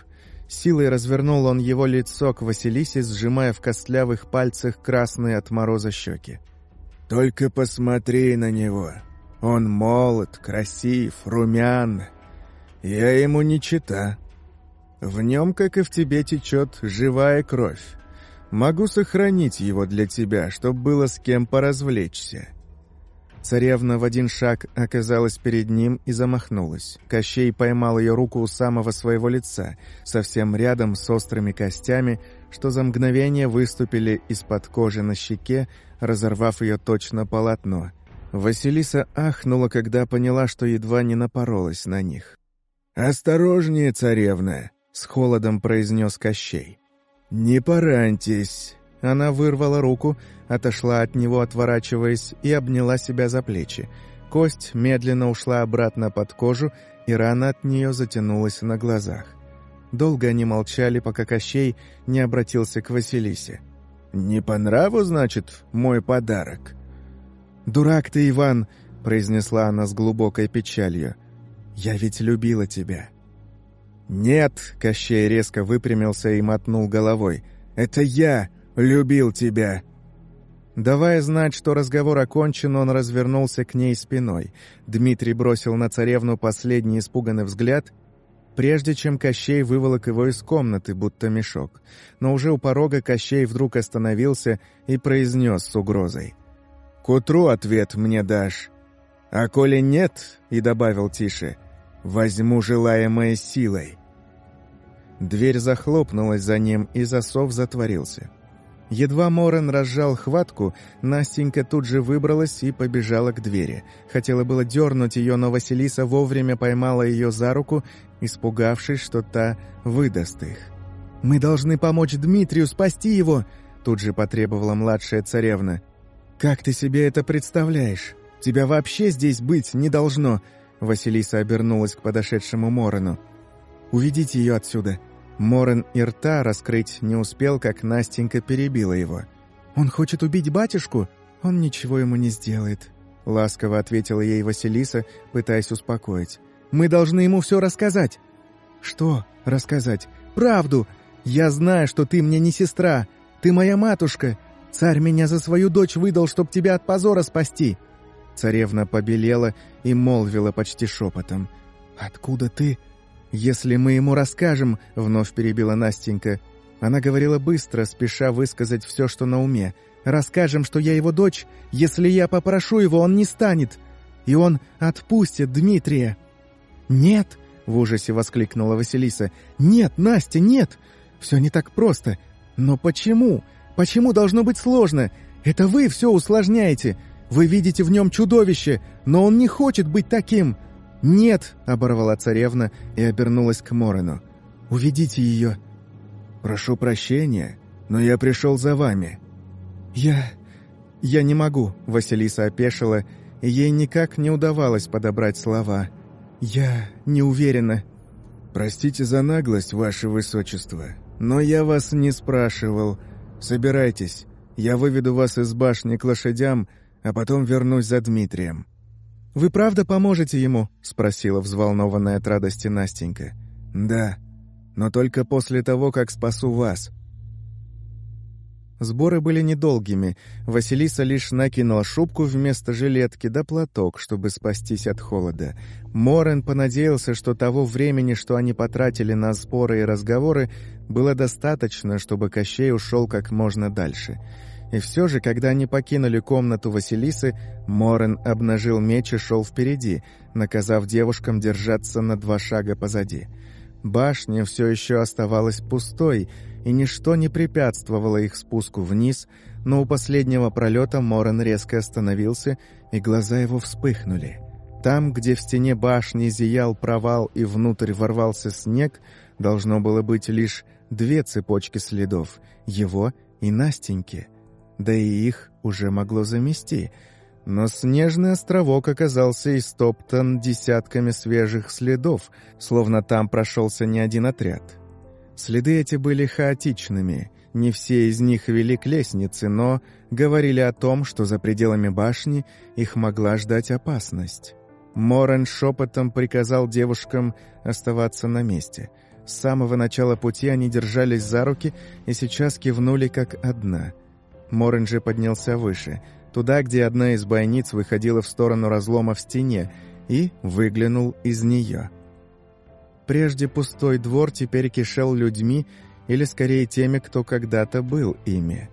Силой развернул он его лицо к Василисе, сжимая в костлявых пальцах красные от мороза щеки. «Только посмотри на него. Он молод, красив, румян. Я ему не чита. В нем, как и в тебе, течет живая кровь. Могу сохранить его для тебя, чтобы было с кем поразвлечься. Царевна в один шаг оказалась перед ним и замахнулась. Кощей поймал ее руку у самого своего лица, совсем рядом с острыми костями, что за мгновение выступили из-под кожи на щеке, разорвав ее точно полотно. Василиса ахнула, когда поняла, что едва не напоролась на них. «Осторожнее, царевна!» — с холодом произнес Кощей. «Не пораньтесь!» Она вырвала руку, отошла от него, отворачиваясь, и обняла себя за плечи. Кость медленно ушла обратно под кожу, и рана от нее затянулась на глазах. Долго они молчали, пока Кощей не обратился к Василисе. «Не по нраву, значит, мой подарок?» «Дурак ты, Иван!» — произнесла она с глубокой печалью. «Я ведь любила тебя». «Нет!» — Кощей резко выпрямился и мотнул головой. «Это я любил тебя!» Давая знать, что разговор окончен, он развернулся к ней спиной. Дмитрий бросил на царевну последний испуганный взгляд, прежде чем Кощей выволок его из комнаты, будто мешок. Но уже у порога Кощей вдруг остановился и произнес с угрозой. «К утру ответ мне дашь. А коли нет, — и добавил тише, — возьму желаемое силой». Дверь захлопнулась за ним, и засов затворился. Едва Морен разжал хватку, Настенька тут же выбралась и побежала к двери. Хотела было дернуть ее, но Василиса вовремя поймала ее за руку, испугавшись, что та выдаст их. «Мы должны помочь Дмитрию, спасти его!» Тут же потребовала младшая царевна. «Как ты себе это представляешь? Тебя вообще здесь быть не должно!» Василиса обернулась к подошедшему Морену. «Уведите ее отсюда!» Морен и рта раскрыть не успел, как Настенька перебила его. «Он хочет убить батюшку? Он ничего ему не сделает», — ласково ответила ей Василиса, пытаясь успокоить. «Мы должны ему все рассказать». «Что рассказать? Правду! Я знаю, что ты мне не сестра. Ты моя матушка. Царь меня за свою дочь выдал, чтоб тебя от позора спасти». Царевна побелела и молвила почти шепотом. «Откуда ты «Если мы ему расскажем», — вновь перебила Настенька. Она говорила быстро, спеша высказать все, что на уме. «Расскажем, что я его дочь. Если я попрошу его, он не станет. И он отпустит Дмитрия». «Нет», — в ужасе воскликнула Василиса. «Нет, Настя, нет! Все не так просто. Но почему? Почему должно быть сложно? Это вы все усложняете. Вы видите в нем чудовище, но он не хочет быть таким. «Нет!» — оборвала царевна и обернулась к Морену. «Уведите ее!» «Прошу прощения, но я пришел за вами». «Я... я не могу», — Василиса опешила, и ей никак не удавалось подобрать слова. «Я не уверена». «Простите за наглость, ваше высочество, но я вас не спрашивал. Собирайтесь, я выведу вас из башни к лошадям, а потом вернусь за Дмитрием». «Вы правда поможете ему?» — спросила взволнованная от радости Настенька. «Да, но только после того, как спасу вас». Сборы были недолгими. Василиса лишь накинула шубку вместо жилетки да платок, чтобы спастись от холода. Морен понадеялся, что того времени, что они потратили на споры и разговоры, было достаточно, чтобы Кощей ушел как можно дальше — и все же, когда они покинули комнату Василисы, Морен обнажил меч и шел впереди, наказав девушкам держаться на два шага позади. Башня все еще оставалась пустой, и ничто не препятствовало их спуску вниз, но у последнего пролета Морен резко остановился, и глаза его вспыхнули. Там, где в стене башни зиял провал и внутрь ворвался снег, должно было быть лишь две цепочки следов — его и Настеньки — да и их уже могло замести. Но снежный островок оказался истоптан десятками свежих следов, словно там прошелся не один отряд. Следы эти были хаотичными, не все из них вели к лестнице, но говорили о том, что за пределами башни их могла ждать опасность. Морен шепотом приказал девушкам оставаться на месте. С самого начала пути они держались за руки и сейчас кивнули как одна — Моренджи поднялся выше, туда, где одна из бойниц выходила в сторону разлома в стене, и выглянул из нее. Прежде пустой двор теперь кишел людьми, или скорее теми, кто когда-то был ими.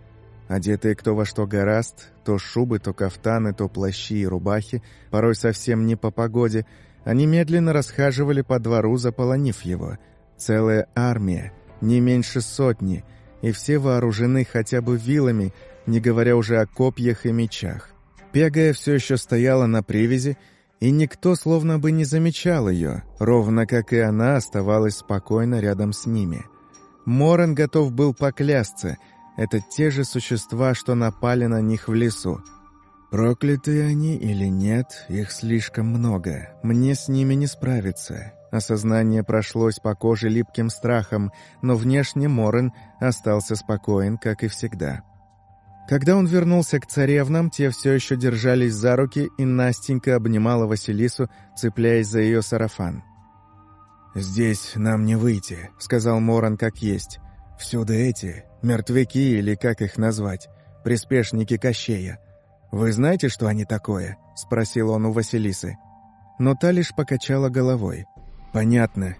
Одетые кто во что гораст, то шубы, то кафтаны, то плащи и рубахи, порой совсем не по погоде, они медленно расхаживали по двору, заполонив его. Целая армия, не меньше сотни — и все вооружены хотя бы вилами, не говоря уже о копьях и мечах. Пегая все еще стояла на привязи, и никто словно бы не замечал ее, ровно как и она оставалась спокойно рядом с ними. Моран готов был поклясться, это те же существа, что напали на них в лесу. Проклятые они или нет, их слишком много, мне с ними не справиться. Осознание прошлось по коже липким страхом, но внешне Морен остался спокоен, как и всегда. Когда он вернулся к царевнам, те все еще держались за руки, и Настенька обнимала Василису, цепляясь за ее сарафан. «Здесь нам не выйти», — сказал Моран как есть. «Всюду эти, мертвяки или как их назвать, приспешники Кощея. Вы знаете, что они такое?» — спросил он у Василисы. Но та лишь покачала головой. «Понятно.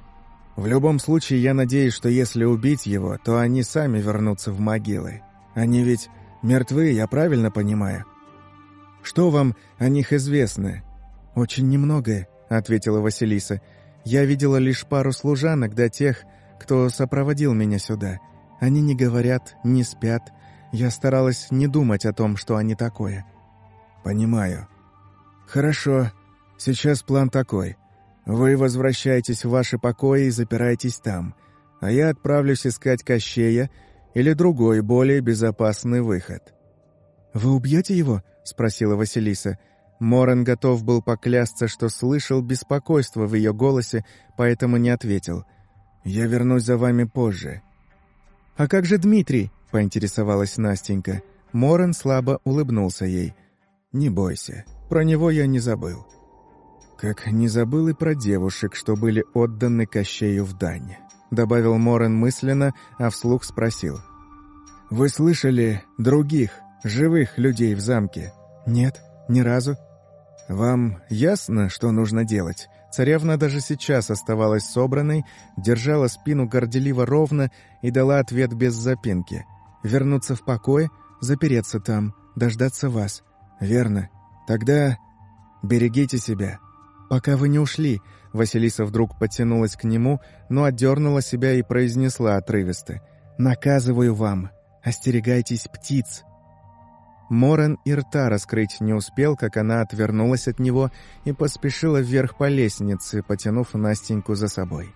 В любом случае, я надеюсь, что если убить его, то они сами вернутся в могилы. Они ведь мертвы, я правильно понимаю?» «Что вам о них известно?» «Очень немногое», — ответила Василиса. «Я видела лишь пару служанок до тех, кто сопроводил меня сюда. Они не говорят, не спят. Я старалась не думать о том, что они такое». «Понимаю». «Хорошо. Сейчас план такой. Вы возвращаетесь в ваши покои и запираетесь там, а я отправлюсь искать Кощея или другой, более безопасный выход». «Вы убьете его?» — спросила Василиса. Моран готов был поклясться, что слышал беспокойство в ее голосе, поэтому не ответил. «Я вернусь за вами позже». «А как же Дмитрий?» — поинтересовалась Настенька. Моран слабо улыбнулся ей. «Не бойся, про него я не забыл». Как не забыл и про девушек, что были отданы Кощею в дань. Добавил Морен мысленно, а вслух спросил. «Вы слышали других, живых людей в замке?» «Нет, ни разу». «Вам ясно, что нужно делать?» Царевна даже сейчас оставалась собранной, держала спину горделиво ровно и дала ответ без запинки. «Вернуться в покой, запереться там, дождаться вас». «Верно. Тогда берегите себя». «Пока вы не ушли», — Василиса вдруг потянулась к нему, но отдернула себя и произнесла отрывисто. «Наказываю вам. Остерегайтесь птиц». Морен и рта раскрыть не успел, как она отвернулась от него и поспешила вверх по лестнице, потянув Настеньку за собой.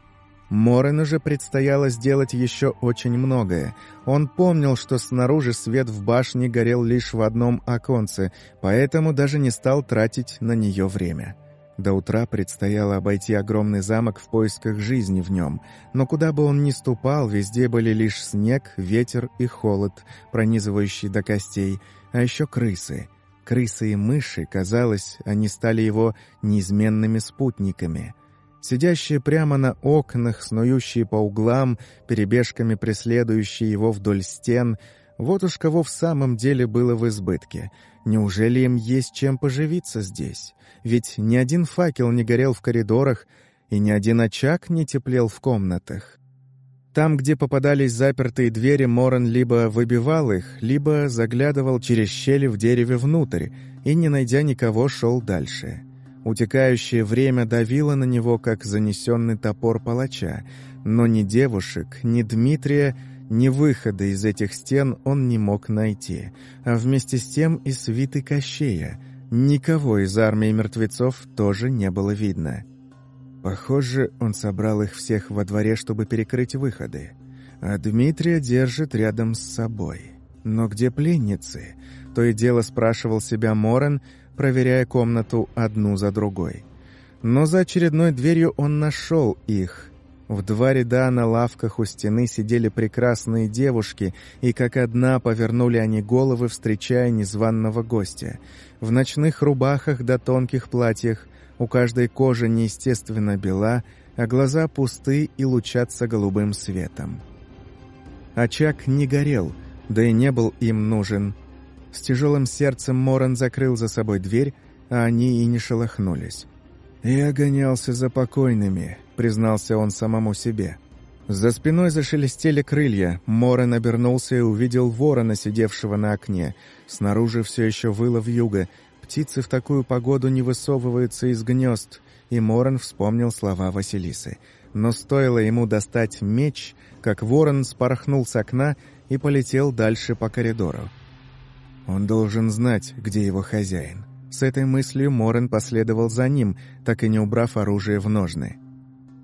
Морену же предстояло сделать еще очень многое. Он помнил, что снаружи свет в башне горел лишь в одном оконце, поэтому даже не стал тратить на нее время. До утра предстояло обойти огромный замок в поисках жизни в нем, но куда бы он ни ступал, везде были лишь снег, ветер и холод, пронизывающий до костей, а еще крысы. Крысы и мыши, казалось, они стали его неизменными спутниками. Сидящие прямо на окнах, снующие по углам, перебежками преследующие его вдоль стен — вот уж кого в самом деле было в избытке. Неужели им есть чем поживиться здесь? Ведь ни один факел не горел в коридорах, и ни один очаг не теплел в комнатах. Там, где попадались запертые двери, Моран либо выбивал их, либо заглядывал через щели в дереве внутрь и, не найдя никого, шел дальше. Утекающее время давило на него, как занесенный топор палача, но ни девушек, ни Дмитрия ни выхода из этих стен он не мог найти, а вместе с тем и свиты Кощея. Никого из армии мертвецов тоже не было видно. Похоже, он собрал их всех во дворе, чтобы перекрыть выходы. А Дмитрия держит рядом с собой. Но где пленницы? То и дело спрашивал себя Моран, проверяя комнату одну за другой. Но за очередной дверью он нашел их, в два ряда на лавках у стены сидели прекрасные девушки, и как одна повернули они головы, встречая незваного гостя. В ночных рубахах да тонких платьях, у каждой кожа неестественно бела, а глаза пусты и лучатся голубым светом. Очаг не горел, да и не был им нужен. С тяжелым сердцем Моран закрыл за собой дверь, а они и не шелохнулись. «Я гонялся за покойными», — признался он самому себе. За спиной зашелестели крылья. Морен обернулся и увидел ворона, сидевшего на окне. Снаружи все еще выло вьюга. Птицы в такую погоду не высовываются из гнезд. И Морен вспомнил слова Василисы. Но стоило ему достать меч, как ворон спорхнул с окна и полетел дальше по коридору. Он должен знать, где его хозяин. С этой мыслью Морен последовал за ним, так и не убрав оружие в ножны.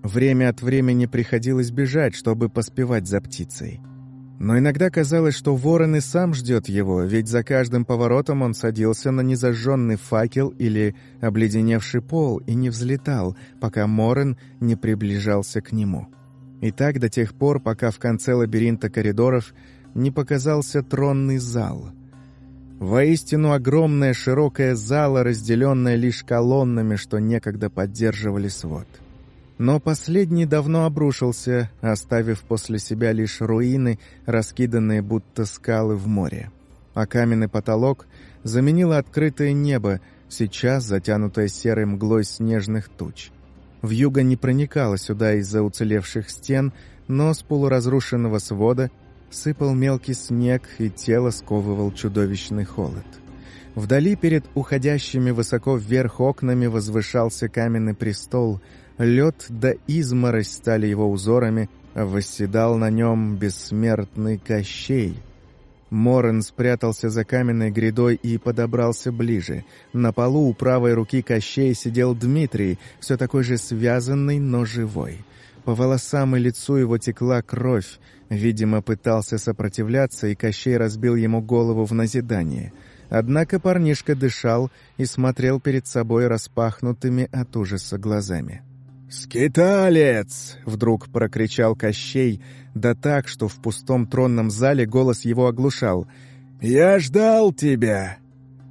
Время от времени приходилось бежать, чтобы поспевать за птицей. Но иногда казалось, что ворон и сам ждет его, ведь за каждым поворотом он садился на незажженный факел или обледеневший пол и не взлетал, пока Морен не приближался к нему. И так до тех пор, пока в конце лабиринта коридоров не показался тронный зал — Воистину огромная широкая зала, разделенная лишь колоннами, что некогда поддерживали свод. Но последний давно обрушился, оставив после себя лишь руины, раскиданные будто скалы в море. А каменный потолок заменило открытое небо, сейчас затянутое серой мглой снежных туч. Вьюга не проникала сюда из-за уцелевших стен, но с полуразрушенного свода Сыпал мелкий снег, и тело сковывал чудовищный холод. Вдали перед уходящими высоко вверх окнами возвышался каменный престол. Лед да изморозь стали его узорами, восседал на нем бессмертный Кощей. Морен спрятался за каменной грядой и подобрался ближе. На полу у правой руки Кощей сидел Дмитрий, все такой же связанный, но живой. По волосам и лицу его текла кровь. Видимо, пытался сопротивляться, и Кощей разбил ему голову в назидание. Однако парнишка дышал и смотрел перед собой распахнутыми от ужаса глазами. «Скиталец!» — вдруг прокричал Кощей, да так, что в пустом тронном зале голос его оглушал. «Я ждал тебя!»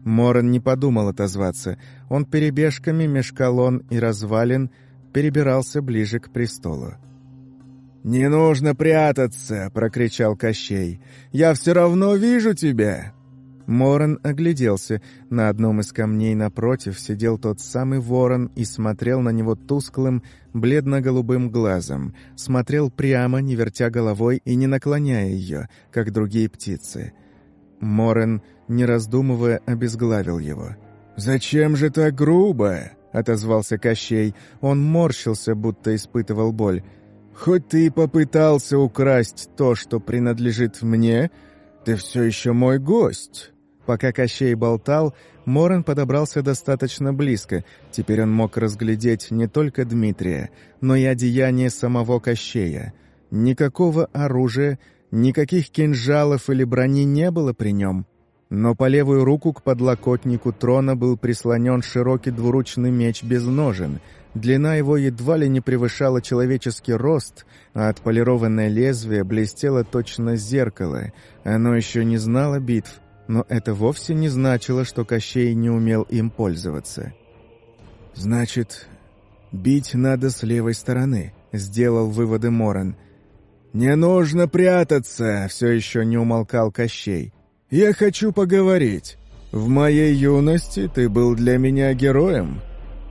Моран не подумал отозваться. Он перебежками меж колонн и развалин — перебирался ближе к престолу. «Не нужно прятаться!» — прокричал Кощей. «Я все равно вижу тебя!» Моран огляделся. На одном из камней напротив сидел тот самый ворон и смотрел на него тусклым, бледно-голубым глазом. Смотрел прямо, не вертя головой и не наклоняя ее, как другие птицы. Моран, не раздумывая, обезглавил его. «Зачем же так грубо?» отозвался Кощей. Он морщился, будто испытывал боль. «Хоть ты и попытался украсть то, что принадлежит мне, ты все еще мой гость». Пока Кощей болтал, Моран подобрался достаточно близко. Теперь он мог разглядеть не только Дмитрия, но и одеяние самого Кощея. Никакого оружия, никаких кинжалов или брони не было при нем. Но по левую руку к подлокотнику трона был прислонен широкий двуручный меч без ножен. Длина его едва ли не превышала человеческий рост, а отполированное лезвие блестело точно зеркало. Оно еще не знало битв, но это вовсе не значило, что Кощей не умел им пользоваться. «Значит, бить надо с левой стороны», — сделал выводы Моран. «Не нужно прятаться!» — все еще не умолкал Кощей. «Я хочу поговорить. В моей юности ты был для меня героем.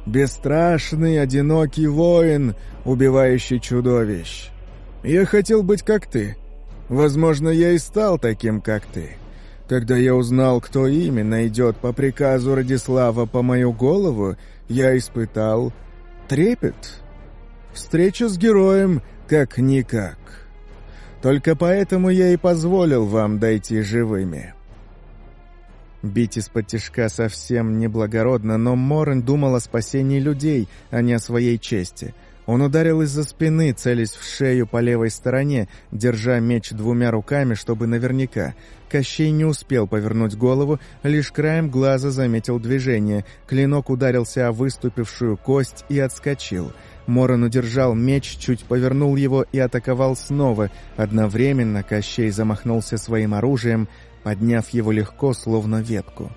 Бесстрашный, одинокий воин, убивающий чудовищ. Я хотел быть как ты. Возможно, я и стал таким, как ты. Когда я узнал, кто именно идет по приказу Радислава по мою голову, я испытал трепет. Встреча с героем как-никак. Только поэтому я и позволил вам дойти живыми. Бить из-под тяжка совсем неблагородно, но Морен думал о спасении людей, а не о своей чести. Он ударил из-за спины, целясь в шею по левой стороне, держа меч двумя руками, чтобы наверняка. Кощей не успел повернуть голову, лишь краем глаза заметил движение. Клинок ударился о выступившую кость и отскочил. Морон удержал меч, чуть повернул его и атаковал снова. Одновременно Кощей замахнулся своим оружием, подняв его легко, словно ветку.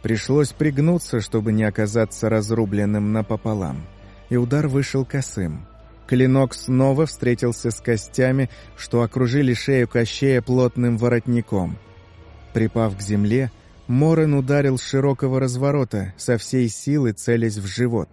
Пришлось пригнуться, чтобы не оказаться разрубленным напополам и удар вышел косым. Клинок снова встретился с костями, что окружили шею Кощея плотным воротником. Припав к земле, Морен ударил с широкого разворота, со всей силы целясь в живот.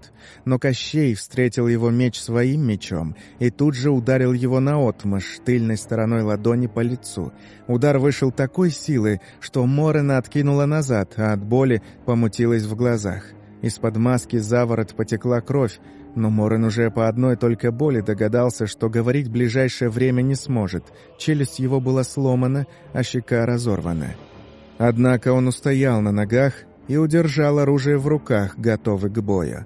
Но Кощей встретил его меч своим мечом и тут же ударил его наотмашь, тыльной стороной ладони по лицу. Удар вышел такой силы, что Морена откинуло назад, а от боли помутилось в глазах. Из-под маски заворот потекла кровь, но Морен уже по одной только боли догадался, что говорить ближайшее время не сможет. Челюсть его была сломана, а щека разорвана. Однако он устоял на ногах и удержал оружие в руках, готовый к бою.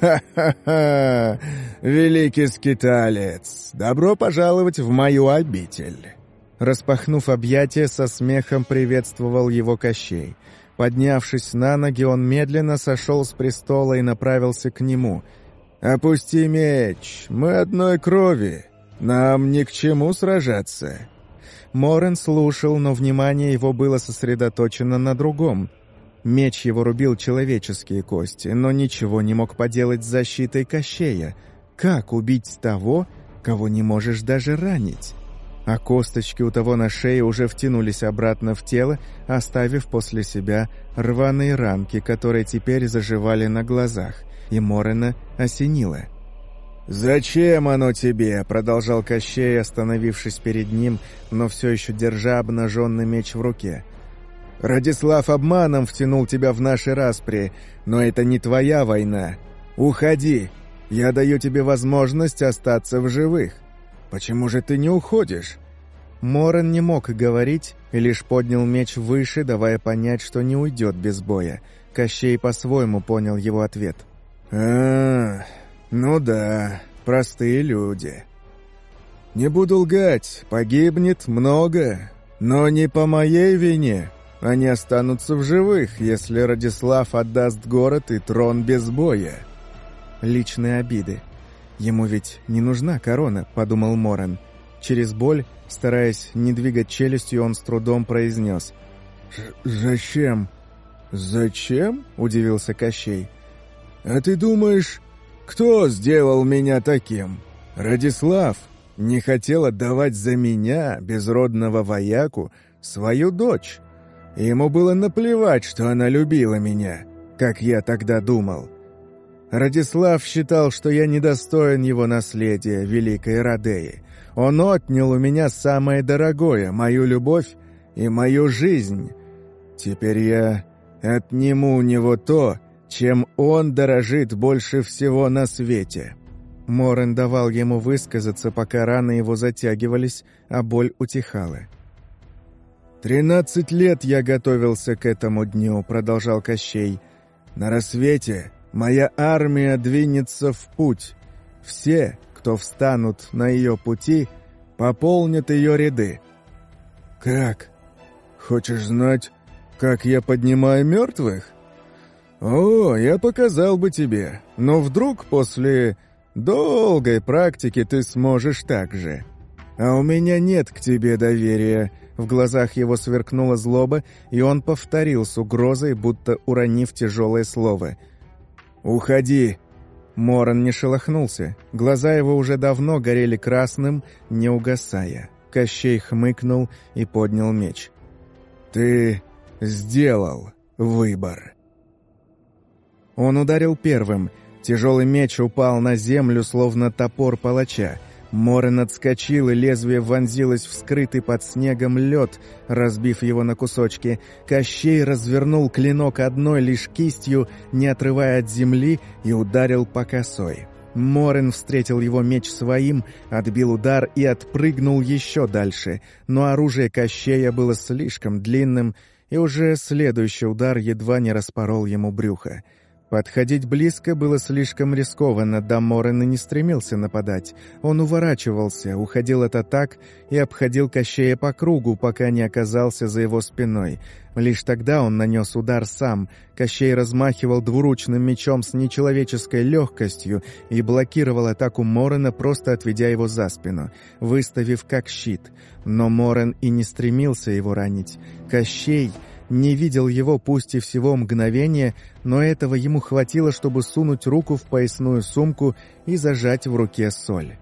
«Ха-ха-ха! Великий скиталец! Добро пожаловать в мою обитель!» Распахнув объятия, со смехом приветствовал его Кощей – Поднявшись на ноги, он медленно сошел с престола и направился к нему. «Опусти меч! Мы одной крови! Нам ни к чему сражаться!» Морен слушал, но внимание его было сосредоточено на другом. Меч его рубил человеческие кости, но ничего не мог поделать с защитой Кощея. Как убить того, кого не можешь даже ранить? а косточки у того на шее уже втянулись обратно в тело, оставив после себя рваные ранки, которые теперь заживали на глазах, и Морена осенило. «Зачем оно тебе?» — продолжал Кощей, остановившись перед ним, но все еще держа обнаженный меч в руке. «Радислав обманом втянул тебя в наши распри, но это не твоя война. Уходи, я даю тебе возможность остаться в живых». «Почему же ты не уходишь?» Морен не мог говорить и лишь поднял меч выше, давая понять, что не уйдет без боя. Кощей по-своему понял его ответ. «А, ну да, простые люди. Не буду лгать, погибнет много, но не по моей вине. Они останутся в живых, если Радислав отдаст город и трон без боя». Личные обиды. «Ему ведь не нужна корона», — подумал Моран. Через боль, стараясь не двигать челюстью, он с трудом произнес. «Зачем?» «Зачем?» — удивился Кощей. «А ты думаешь, кто сделал меня таким? Радислав не хотел отдавать за меня, безродного вояку, свою дочь. Ему было наплевать, что она любила меня, как я тогда думал. Радислав считал, что я недостоин его наследия, великой Радеи. Он отнял у меня самое дорогое, мою любовь и мою жизнь. Теперь я отниму у него то, чем он дорожит больше всего на свете». Морен давал ему высказаться, пока раны его затягивались, а боль утихала. «Тринадцать лет я готовился к этому дню», — продолжал Кощей. «На рассвете моя армия двинется в путь. Все, кто встанут на ее пути, пополнят ее ряды». «Как? Хочешь знать, как я поднимаю мертвых?» «О, я показал бы тебе, но вдруг после долгой практики ты сможешь так же. А у меня нет к тебе доверия». В глазах его сверкнула злоба, и он повторил с угрозой, будто уронив тяжелое слово. «Уходи!» Моран не шелохнулся. Глаза его уже давно горели красным, не угасая. Кощей хмыкнул и поднял меч. «Ты сделал выбор». Он ударил первым. Тяжелый меч упал на землю, словно топор палача. Морен отскочил, и лезвие вонзилось в скрытый под снегом лед, разбив его на кусочки. Кощей развернул клинок одной лишь кистью, не отрывая от земли, и ударил по косой. Морен встретил его меч своим, отбил удар и отпрыгнул еще дальше, но оружие Кощея было слишком длинным, и уже следующий удар едва не распорол ему брюхо. Подходить близко было слишком рискованно, да Морен и не стремился нападать. Он уворачивался, уходил от атак и обходил Кощея по кругу, пока не оказался за его спиной. Лишь тогда он нанес удар сам. Кощей размахивал двуручным мечом с нечеловеческой легкостью и блокировал атаку Морена, просто отведя его за спину, выставив как щит. Но Морен и не стремился его ранить. Кощей не видел его пусть и всего мгновения, но этого ему хватило, чтобы сунуть руку в поясную сумку и зажать в руке соль.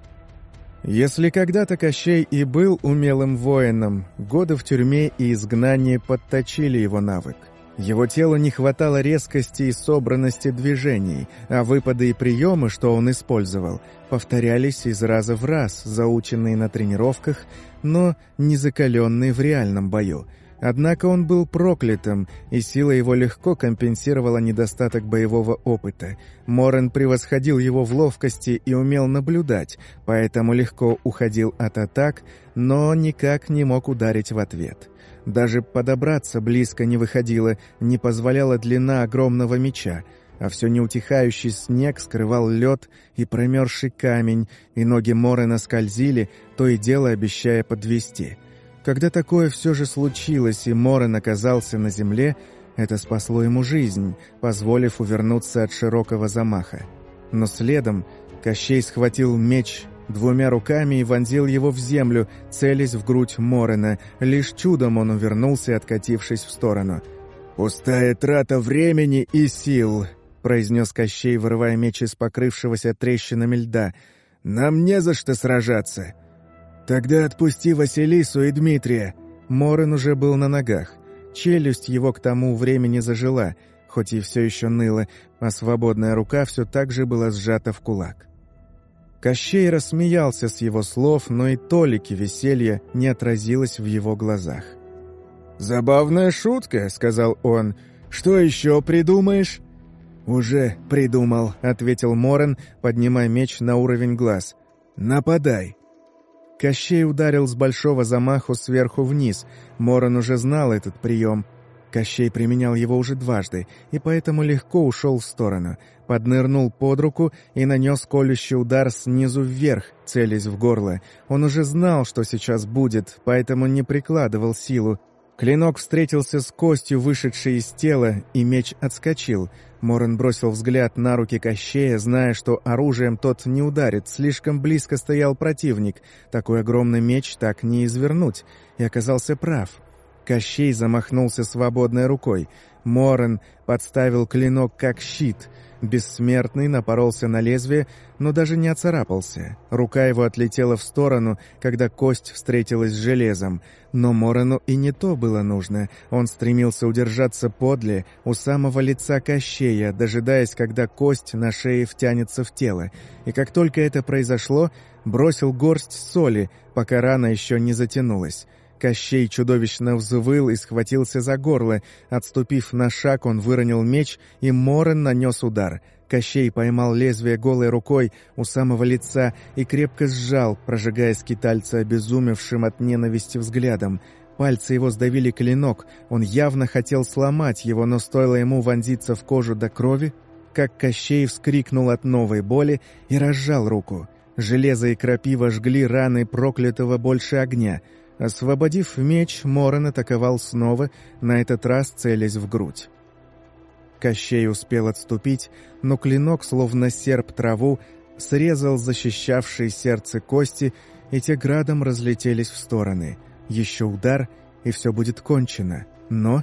Если когда-то Кощей и был умелым воином, годы в тюрьме и изгнании подточили его навык. Его телу не хватало резкости и собранности движений, а выпады и приемы, что он использовал, повторялись из раза в раз, заученные на тренировках, но не закаленные в реальном бою – Однако он был проклятым, и сила его легко компенсировала недостаток боевого опыта. Морен превосходил его в ловкости и умел наблюдать, поэтому легко уходил от атак, но никак не мог ударить в ответ. Даже подобраться близко не выходило, не позволяла длина огромного меча, а все неутихающий снег скрывал лед и промерзший камень, и ноги Морена скользили, то и дело обещая подвести — когда такое все же случилось, и Морен оказался на земле, это спасло ему жизнь, позволив увернуться от широкого замаха. Но следом Кощей схватил меч двумя руками и вонзил его в землю, целясь в грудь Морена. Лишь чудом он увернулся, откатившись в сторону. «Пустая трата времени и сил», — произнес Кощей, вырывая меч из покрывшегося трещинами льда. «Нам не за что сражаться». «Тогда отпусти Василису и Дмитрия». Морен уже был на ногах. Челюсть его к тому времени зажила, хоть и все еще ныла, а свободная рука все так же была сжата в кулак. Кощей рассмеялся с его слов, но и толики веселья не отразилось в его глазах. «Забавная шутка», — сказал он. «Что еще придумаешь?» «Уже придумал», — ответил Морен, поднимая меч на уровень глаз. «Нападай». Кощей ударил с большого замаху сверху вниз. Морон уже знал этот прием. Кощей применял его уже дважды, и поэтому легко ушел в сторону. Поднырнул под руку и нанес колющий удар снизу вверх, целясь в горло. Он уже знал, что сейчас будет, поэтому не прикладывал силу. Клинок встретился с костью, вышедшей из тела, и меч отскочил. Моран бросил взгляд на руки Кощея, зная, что оружием тот не ударит. Слишком близко стоял противник. Такой огромный меч так не извернуть. И оказался прав. Кощей замахнулся свободной рукой. Моран подставил клинок как щит — Бессмертный напоролся на лезвие, но даже не оцарапался. Рука его отлетела в сторону, когда кость встретилась с железом. Но Морону и не то было нужно. Он стремился удержаться подле, у самого лица Кощея, дожидаясь, когда кость на шее втянется в тело. И как только это произошло, бросил горсть соли, пока рана еще не затянулась. Кощей чудовищно взвыл и схватился за горло. Отступив на шаг, он выронил меч, и Морен нанес удар. Кощей поймал лезвие голой рукой у самого лица и крепко сжал, прожигая скитальца обезумевшим от ненависти взглядом. Пальцы его сдавили клинок, он явно хотел сломать его, но стоило ему вонзиться в кожу до крови, как Кощей вскрикнул от новой боли и разжал руку. Железо и крапива жгли раны проклятого больше огня — Освободив меч, Морон атаковал снова, на этот раз целясь в грудь. Кощей успел отступить, но клинок, словно серп траву, срезал защищавшие сердце кости, и те градом разлетелись в стороны. Еще удар, и все будет кончено. Но...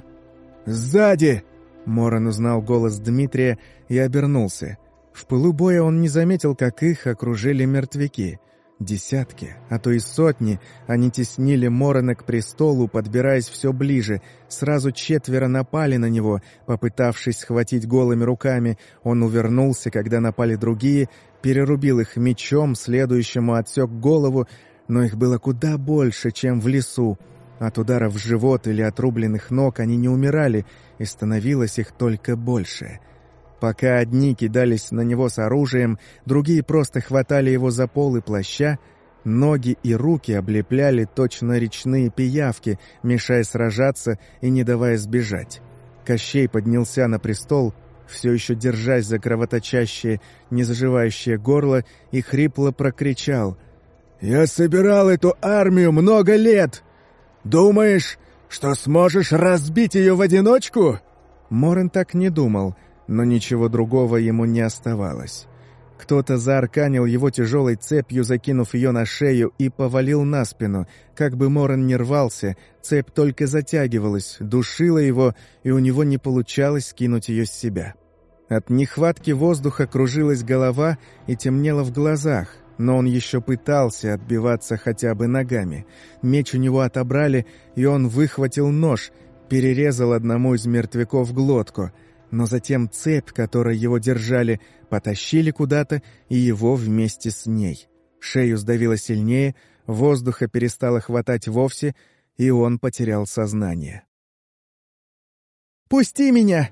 «Сзади!» Морон узнал голос Дмитрия и обернулся. В пылу боя он не заметил, как их окружили мертвяки — Десятки, а то и сотни, они теснили Морона к престолу, подбираясь все ближе. Сразу четверо напали на него, попытавшись схватить голыми руками. Он увернулся, когда напали другие, перерубил их мечом, следующему отсек голову, но их было куда больше, чем в лесу. От ударов в живот или отрубленных ног они не умирали, и становилось их только больше — Пока одни кидались на него с оружием, другие просто хватали его за полы плаща, ноги и руки облепляли точно речные пиявки, мешая сражаться и не давая сбежать. Кощей поднялся на престол, все еще держась за кровоточащее, незаживающее горло, и хрипло прокричал. «Я собирал эту армию много лет! Думаешь, что сможешь разбить ее в одиночку?» Морен так не думал — но ничего другого ему не оставалось. Кто-то заарканил его тяжелой цепью, закинув ее на шею, и повалил на спину. Как бы Моран не рвался, цепь только затягивалась, душила его, и у него не получалось скинуть ее с себя. От нехватки воздуха кружилась голова и темнело в глазах, но он еще пытался отбиваться хотя бы ногами. Меч у него отобрали, и он выхватил нож, перерезал одному из мертвяков глотку — но затем цепь, которой его держали, потащили куда-то, и его вместе с ней. Шею сдавило сильнее, воздуха перестало хватать вовсе, и он потерял сознание. «Пусти меня!»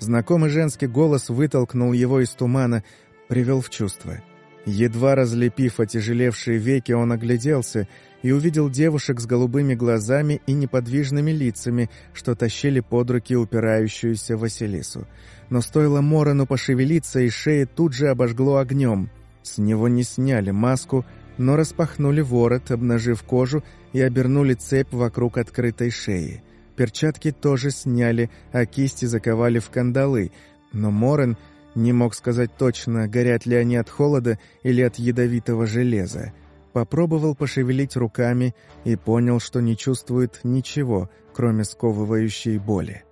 Знакомый женский голос вытолкнул его из тумана, привел в чувство. Едва разлепив отяжелевшие веки, он огляделся и увидел девушек с голубыми глазами и неподвижными лицами, что тащили под руки упирающуюся Василису. Но стоило Морону пошевелиться, и шея тут же обожгло огнем. С него не сняли маску, но распахнули ворот, обнажив кожу и обернули цепь вокруг открытой шеи. Перчатки тоже сняли, а кисти заковали в кандалы, но Морен не мог сказать точно, горят ли они от холода или от ядовитого железа. Попробовал пошевелить руками и понял, что не чувствует ничего, кроме сковывающей боли.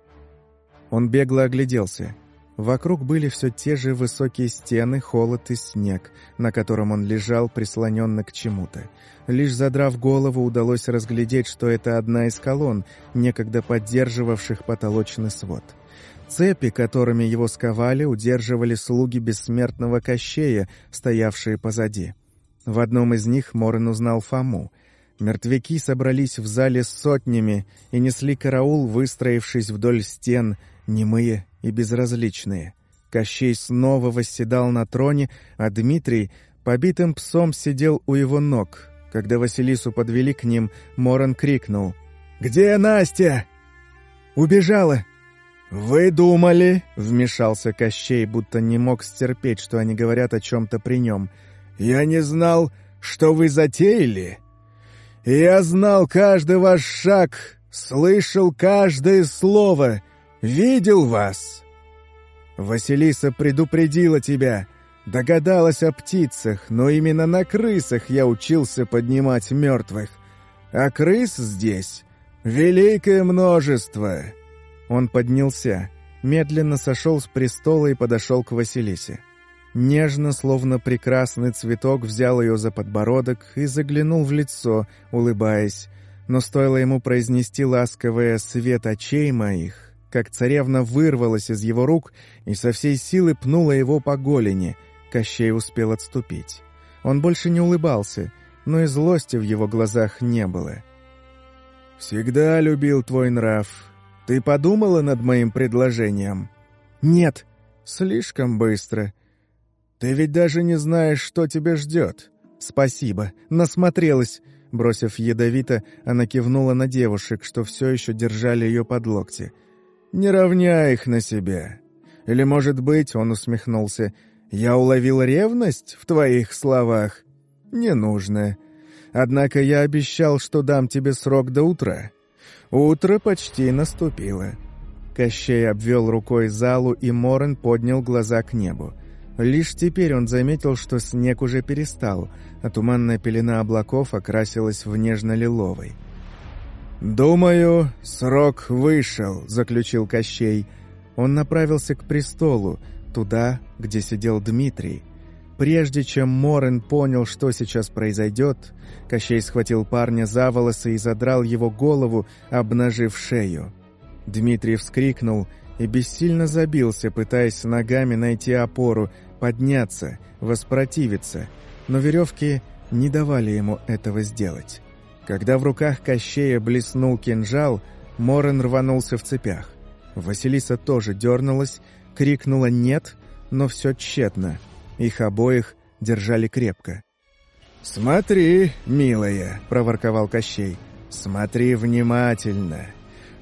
Он бегло огляделся. Вокруг были все те же высокие стены, холод и снег, на котором он лежал, прислоненно к чему-то. Лишь задрав голову, удалось разглядеть, что это одна из колонн, некогда поддерживавших потолочный свод. Цепи, которыми его сковали, удерживали слуги бессмертного Кощея, стоявшие позади. В одном из них Морен узнал Фому. Мертвяки собрались в зале сотнями и несли караул, выстроившись вдоль стен, немые и безразличные. Кощей снова восседал на троне, а Дмитрий побитым псом сидел у его ног. Когда Василису подвели к ним, Моран крикнул «Где Настя?» «Убежала!» «Вы думали?» — вмешался Кощей, будто не мог стерпеть, что они говорят о чем-то при нем. «Я не знал, что вы затеяли. Я знал каждый ваш шаг, слышал каждое слово, видел вас. Василиса предупредила тебя, догадалась о птицах, но именно на крысах я учился поднимать мертвых. А крыс здесь великое множество». Он поднялся, медленно сошел с престола и подошел к Василисе. Нежно, словно прекрасный цветок, взял ее за подбородок и заглянул в лицо, улыбаясь. Но стоило ему произнести ласковое «свет очей моих», как царевна вырвалась из его рук и со всей силы пнула его по голени. Кощей успел отступить. Он больше не улыбался, но и злости в его глазах не было. «Всегда любил твой нрав. Ты подумала над моим предложением?» «Нет». «Слишком быстро. Ты ведь даже не знаешь, что тебя ждет». «Спасибо. Насмотрелась». Бросив ядовито, она кивнула на девушек, что все еще держали ее под локти. «Не равняй их на себя. Или, может быть, он усмехнулся, я уловил ревность в твоих словах? Не нужно. Однако я обещал, что дам тебе срок до утра. Утро почти наступило». Кощей обвел рукой залу, и Морен поднял глаза к небу. Лишь теперь он заметил, что снег уже перестал, а туманная пелена облаков окрасилась в нежно-лиловый. «Думаю, срок вышел», — заключил Кощей. Он направился к престолу, туда, где сидел Дмитрий. Прежде чем Морен понял, что сейчас произойдет, Кощей схватил парня за волосы и задрал его голову, обнажив шею. Дмитрий вскрикнул и бессильно забился, пытаясь ногами найти опору, подняться, воспротивиться, но веревки не давали ему этого сделать. Когда в руках Кощея блеснул кинжал, Морен рванулся в цепях. Василиса тоже дернулась, крикнула «нет», но все тщетно. Их обоих держали крепко. «Смотри, милая», — проворковал Кощей, — «смотри внимательно.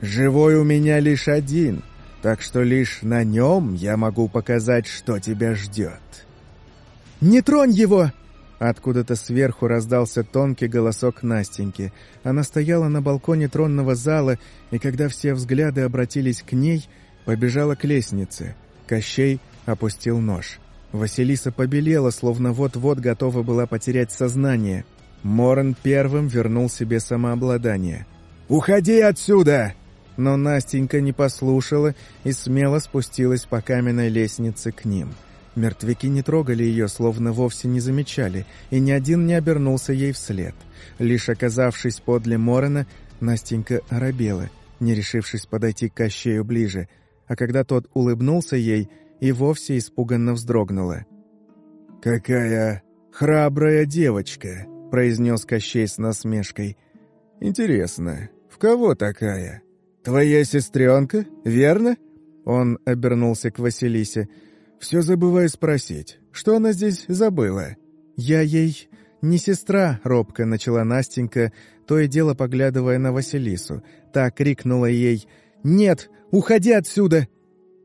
Живой у меня лишь один, так что лишь на нем я могу показать, что тебя ждет». «Не тронь его!» Откуда-то сверху раздался тонкий голосок Настеньки. Она стояла на балконе тронного зала, и когда все взгляды обратились к ней, побежала к лестнице. Кощей опустил нож. Василиса побелела, словно вот-вот готова была потерять сознание. Моран первым вернул себе самообладание. «Уходи отсюда!» Но Настенька не послушала и смело спустилась по каменной лестнице к ним. Мертвяки не трогали ее, словно вовсе не замечали, и ни один не обернулся ей вслед. Лишь оказавшись подле Морона, Настенька оробела, не решившись подойти к Кощею ближе, а когда тот улыбнулся ей, и вовсе испуганно вздрогнула. «Какая храбрая девочка!» — произнес Кощей с насмешкой. «Интересно, в кого такая? Твоя сестренка, верно?» Он обернулся к Василисе. «Все забываю спросить, что она здесь забыла?» «Я ей не сестра», — робко начала Настенька, то и дело поглядывая на Василису. Та крикнула ей «Нет, уходи отсюда!»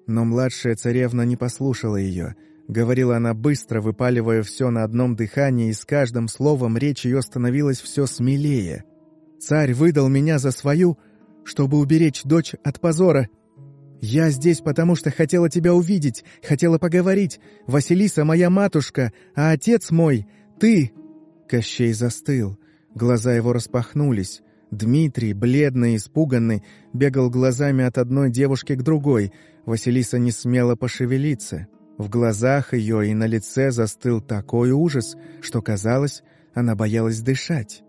Но младшая царевна не послушала ее. Говорила она быстро, выпаливая все на одном дыхании, и с каждым словом речь ее становилась все смелее. «Царь выдал меня за свою, чтобы уберечь дочь от позора. Я здесь, потому что хотела тебя увидеть, хотела поговорить. Василиса моя матушка, а отец мой — ты!» Кощей застыл. Глаза его распахнулись. Дмитрий, бледный и испуганный, бегал глазами от одной девушки к другой. Василиса не смела пошевелиться. В глазах ее и на лице застыл такой ужас, что, казалось, она боялась дышать.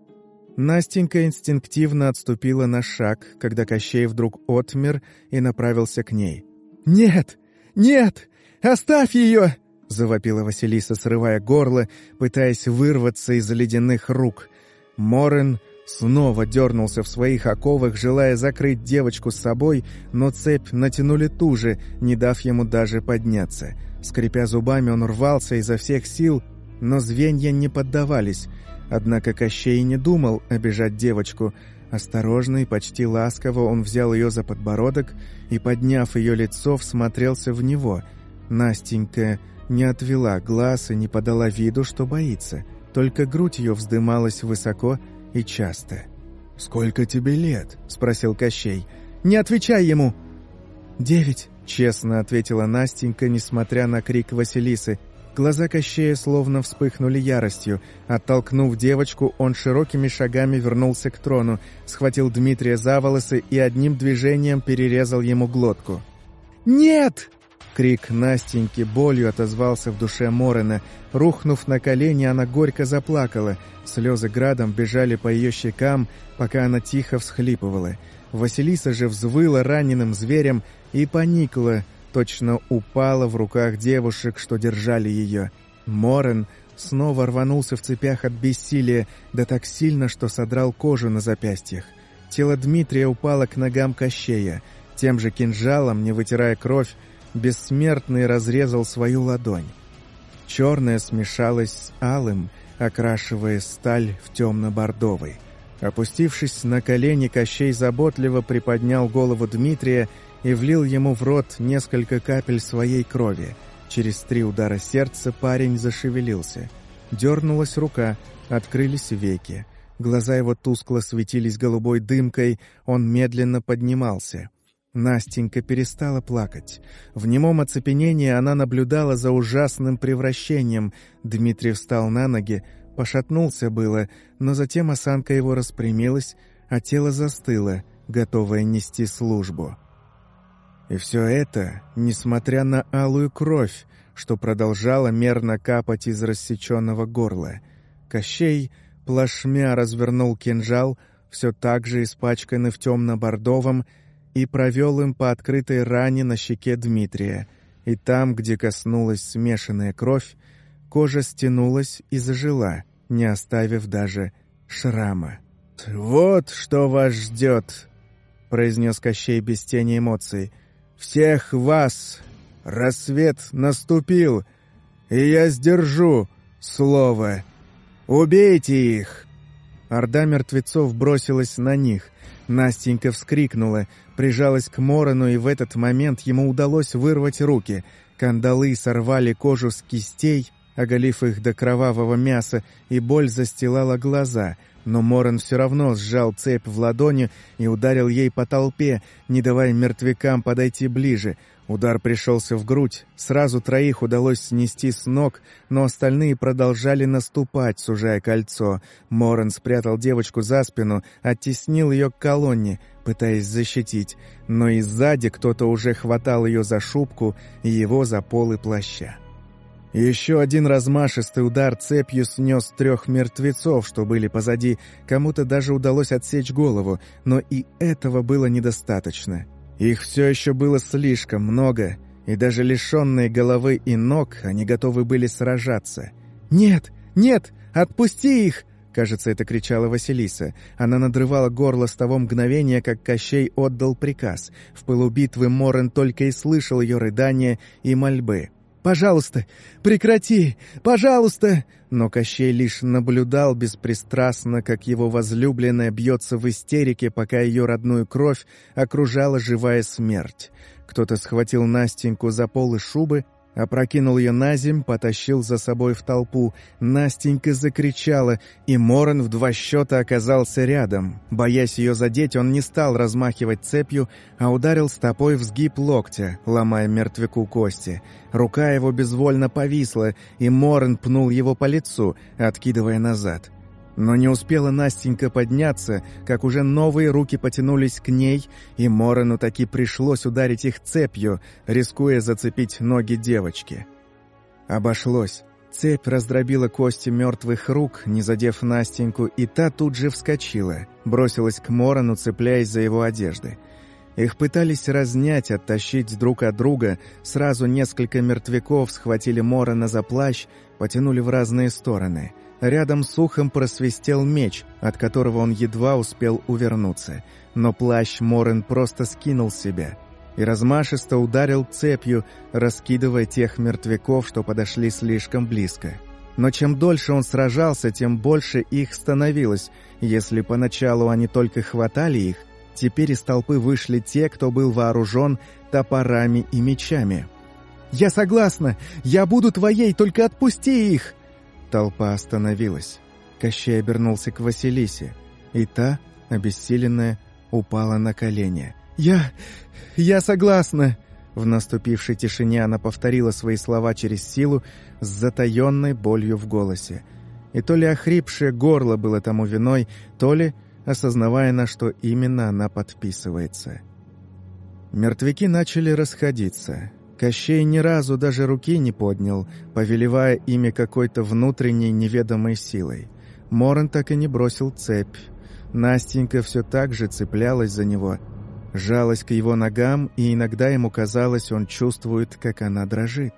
Настенька инстинктивно отступила на шаг, когда Кощей вдруг отмер и направился к ней. «Нет! Нет! Оставь ее!» — завопила Василиса, срывая горло, пытаясь вырваться из ледяных рук. Морен снова дернулся в своих оковах, желая закрыть девочку с собой, но цепь натянули туже, не дав ему даже подняться. Скрипя зубами, он рвался изо всех сил, но звенья не поддавались — Однако Кощей не думал обижать девочку. Осторожно и почти ласково он взял ее за подбородок и, подняв ее лицо, всмотрелся в него. Настенька не отвела глаз и не подала виду, что боится. Только грудь ее вздымалась высоко и часто. «Сколько тебе лет?» — спросил Кощей. «Не отвечай ему!» «Девять», — честно ответила Настенька, несмотря на крик Василисы. Глаза Кощея словно вспыхнули яростью. Оттолкнув девочку, он широкими шагами вернулся к трону, схватил Дмитрия за волосы и одним движением перерезал ему глотку. «Нет!» Крик Настеньки болью отозвался в душе Морена. Рухнув на колени, она горько заплакала. Слезы градом бежали по ее щекам, пока она тихо всхлипывала. Василиса же взвыла раненым зверем и поникла, точно упала в руках девушек, что держали ее. Морен снова рванулся в цепях от бессилия, да так сильно, что содрал кожу на запястьях. Тело Дмитрия упало к ногам Кощея. Тем же кинжалом, не вытирая кровь, бессмертный разрезал свою ладонь. Черное смешалось с алым, окрашивая сталь в темно-бордовый. Опустившись на колени, Кощей заботливо приподнял голову Дмитрия и влил ему в рот несколько капель своей крови. Через три удара сердца парень зашевелился. Дернулась рука, открылись веки. Глаза его тускло светились голубой дымкой, он медленно поднимался. Настенька перестала плакать. В немом оцепенении она наблюдала за ужасным превращением. Дмитрий встал на ноги, пошатнулся было, но затем осанка его распрямилась, а тело застыло, готовое нести службу. И все это, несмотря на алую кровь, что продолжала мерно капать из рассеченного горла. Кощей плашмя развернул кинжал, все так же испачканный в темно-бордовом, и провел им по открытой ране на щеке Дмитрия. И там, где коснулась смешанная кровь, кожа стянулась и зажила, не оставив даже шрама. «Вот что вас ждет!» — произнес Кощей без тени эмоций. «Всех вас! Рассвет наступил, и я сдержу слово!» «Убейте их!» Орда мертвецов бросилась на них. Настенька вскрикнула, прижалась к Морону, и в этот момент ему удалось вырвать руки. Кандалы сорвали кожу с кистей, оголив их до кровавого мяса, и боль застилала глаза. Но Моран все равно сжал цепь в ладони и ударил ей по толпе, не давая мертвякам подойти ближе. Удар пришелся в грудь, сразу троих удалось снести с ног, но остальные продолжали наступать, сужая кольцо. Моран спрятал девочку за спину, оттеснил ее к колонне, пытаясь защитить, но и сзади кто-то уже хватал ее за шубку и его за полы плаща. Еще один размашистый удар цепью снес трех мертвецов, что были позади. Кому-то даже удалось отсечь голову, но и этого было недостаточно. Их все еще было слишком много, и даже лишенные головы и ног они готовы были сражаться. «Нет! Нет! Отпусти их!» Кажется, это кричала Василиса. Она надрывала горло с того мгновения, как Кощей отдал приказ. В пылу битвы Морен только и слышал ее рыдания и мольбы. Пожалуйста, прекрати! Пожалуйста!» Но Кощей лишь наблюдал беспристрастно, как его возлюбленная бьется в истерике, пока ее родную кровь окружала живая смерть. Кто-то схватил Настеньку за полы шубы, Опрокинул ее на земь, потащил за собой в толпу. Настенька закричала, и Моран в два счета оказался рядом. Боясь ее задеть, он не стал размахивать цепью, а ударил стопой в сгиб локтя, ломая мертвяку кости. Рука его безвольно повисла, и Моран пнул его по лицу, откидывая назад. Но не успела Настенька подняться, как уже новые руки потянулись к ней, и Морону таки пришлось ударить их цепью, рискуя зацепить ноги девочки. Обошлось. Цепь раздробила кости мертвых рук, не задев Настеньку, и та тут же вскочила, бросилась к Морону, цепляясь за его одежды. Их пытались разнять, оттащить друг от друга. Сразу несколько мертвяков схватили Морона за плащ, потянули в разные стороны — Рядом с ухом просвистел меч, от которого он едва успел увернуться. Но плащ Морен просто скинул себя и размашисто ударил цепью, раскидывая тех мертвяков, что подошли слишком близко. Но чем дольше он сражался, тем больше их становилось. Если поначалу они только хватали их, теперь из толпы вышли те, кто был вооружен топорами и мечами. «Я согласна! Я буду твоей, только отпусти их!» Толпа остановилась. Кощей обернулся к Василисе, и та, обессиленная, упала на колени. «Я... я согласна!» В наступившей тишине она повторила свои слова через силу с затаенной болью в голосе. И то ли охрипшее горло было тому виной, то ли осознавая, на что именно она подписывается. Мертвяки начали расходиться. Кощей ни разу даже руки не поднял, повелевая ими какой-то внутренней неведомой силой. Моран так и не бросил цепь. Настенька все так же цеплялась за него, жалась к его ногам, и иногда ему казалось, он чувствует, как она дрожит.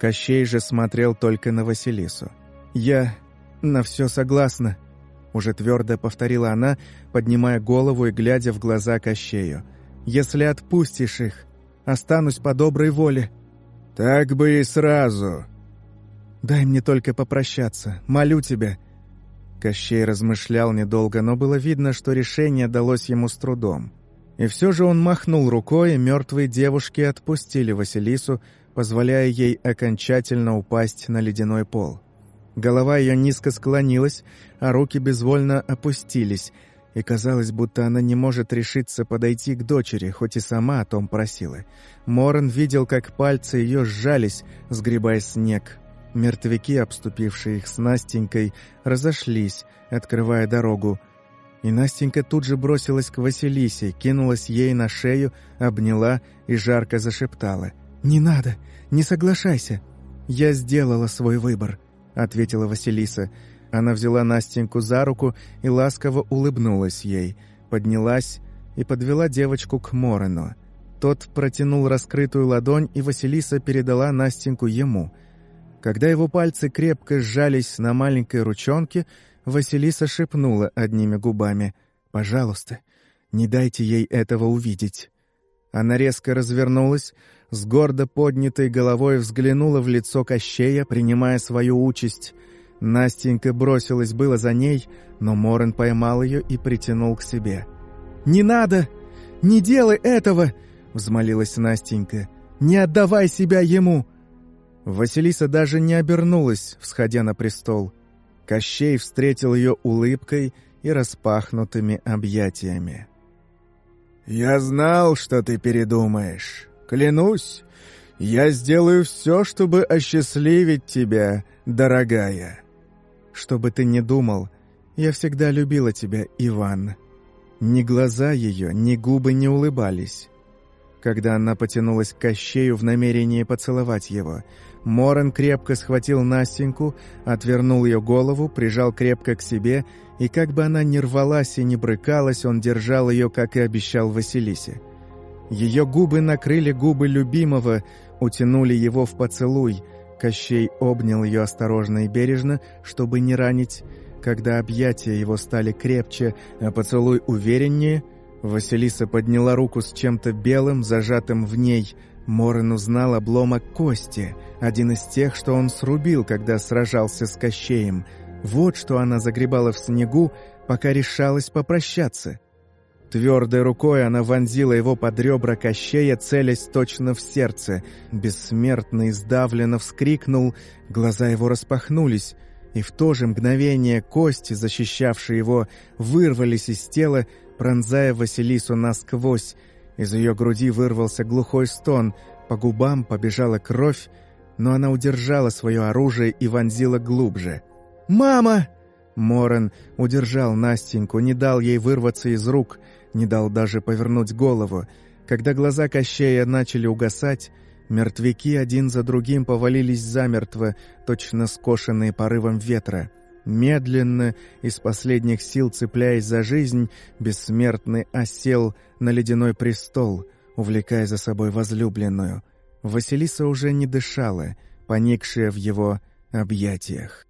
Кощей же смотрел только на Василису. «Я на все согласна». Уже твердо повторила она, поднимая голову и глядя в глаза Кощею. «Если отпустишь их, останусь по доброй воле». «Так бы и сразу». «Дай мне только попрощаться, молю тебя». Кощей размышлял недолго, но было видно, что решение далось ему с трудом. И все же он махнул рукой, и мертвые девушки отпустили Василису, позволяя ей окончательно упасть на ледяной пол. Голова ее низко склонилась, а руки безвольно опустились, и казалось, будто она не может решиться подойти к дочери, хоть и сама о том просила. Моран видел, как пальцы ее сжались, сгребая снег. Мертвяки, обступившие их с Настенькой, разошлись, открывая дорогу. И Настенька тут же бросилась к Василисе, кинулась ей на шею, обняла и жарко зашептала. «Не надо! Не соглашайся! Я сделала свой выбор!» — ответила Василиса. Она взяла Настеньку за руку и ласково улыбнулась ей, поднялась и подвела девочку к Морену. Тот протянул раскрытую ладонь, и Василиса передала Настеньку ему. Когда его пальцы крепко сжались на маленькой ручонке, Василиса шепнула одними губами «Пожалуйста, не дайте ей этого увидеть». Она резко развернулась, с гордо поднятой головой взглянула в лицо Кощея, принимая свою участь. Настенька бросилась было за ней, но Морен поймал ее и притянул к себе. «Не надо! Не делай этого!» — взмолилась Настенька. «Не отдавай себя ему!» Василиса даже не обернулась, всходя на престол. Кощей встретил ее улыбкой и распахнутыми объятиями. «Я знал, что ты передумаешь. Клянусь, я сделаю все, чтобы осчастливить тебя, дорогая». «Что бы ты ни думал, я всегда любила тебя, Иван». Ни глаза ее, ни губы не улыбались. Когда она потянулась к Кощею в намерении поцеловать его, Моран крепко схватил Настеньку, отвернул ее голову, прижал крепко к себе, и как бы она ни рвалась и ни брыкалась, он держал ее, как и обещал Василисе. Ее губы накрыли губы любимого, утянули его в поцелуй. Кощей обнял ее осторожно и бережно, чтобы не ранить. Когда объятия его стали крепче, а поцелуй увереннее, Василиса подняла руку с чем-то белым, зажатым в ней – Морен узнал обломок кости, один из тех, что он срубил, когда сражался с Кощеем. Вот что она загребала в снегу, пока решалась попрощаться. Твердой рукой она вонзила его под ребра Кощея, целясь точно в сердце. Бессмертный сдавленно вскрикнул, глаза его распахнулись, и в то же мгновение кости, защищавшие его, вырвались из тела, пронзая Василису насквозь, из ее груди вырвался глухой стон, по губам побежала кровь, но она удержала свое оружие и вонзила глубже. «Мама!» Моран удержал Настеньку, не дал ей вырваться из рук, не дал даже повернуть голову. Когда глаза Кощея начали угасать, мертвяки один за другим повалились замертво, точно скошенные порывом ветра. Медленно, из последних сил цепляясь за жизнь, бессмертный осел на ледяной престол, увлекая за собой возлюбленную. Василиса уже не дышала, поникшая в его объятиях.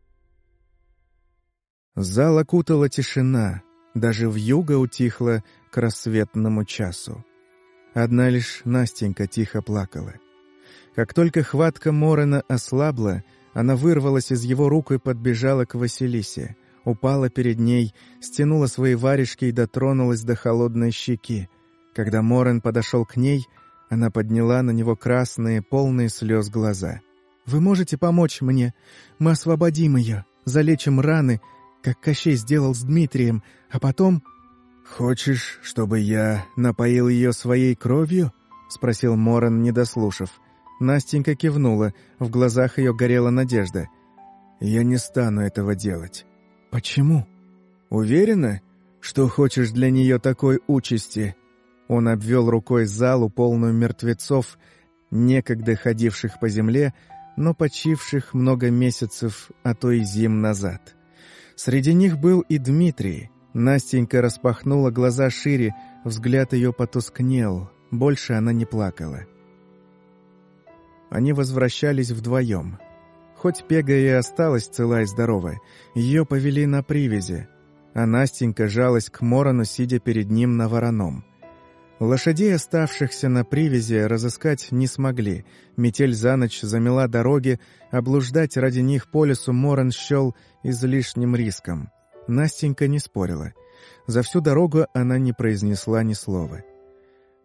Зал окутала тишина, даже вьюга утихла к рассветному часу. Одна лишь Настенька тихо плакала. Как только хватка Морена ослабла, она вырвалась из его рук и подбежала к Василисе. Упала перед ней, стянула свои варежки и дотронулась до холодной щеки. Когда Морен подошел к ней, она подняла на него красные, полные слез глаза. «Вы можете помочь мне? Мы освободим ее, залечим раны, как Кощей сделал с Дмитрием, а потом...» «Хочешь, чтобы я напоил ее своей кровью?» — спросил Моран, не дослушав. Настенька кивнула, в глазах ее горела надежда. «Я не стану этого делать». «Почему?» «Уверена, что хочешь для нее такой участи?» Он обвел рукой залу, полную мертвецов, некогда ходивших по земле, но почивших много месяцев, а то и зим назад. Среди них был и Дмитрий. Настенька распахнула глаза шире, взгляд ее потускнел, больше она не плакала они возвращались вдвоем. Хоть Пега и осталась цела и здорова, ее повели на привязи. а Настенька жалась к Морону, сидя перед ним на вороном. Лошадей, оставшихся на привязи, разыскать не смогли. Метель за ночь замела дороги, облуждать ради них по лесу Моран счел излишним риском. Настенька не спорила. За всю дорогу она не произнесла ни слова.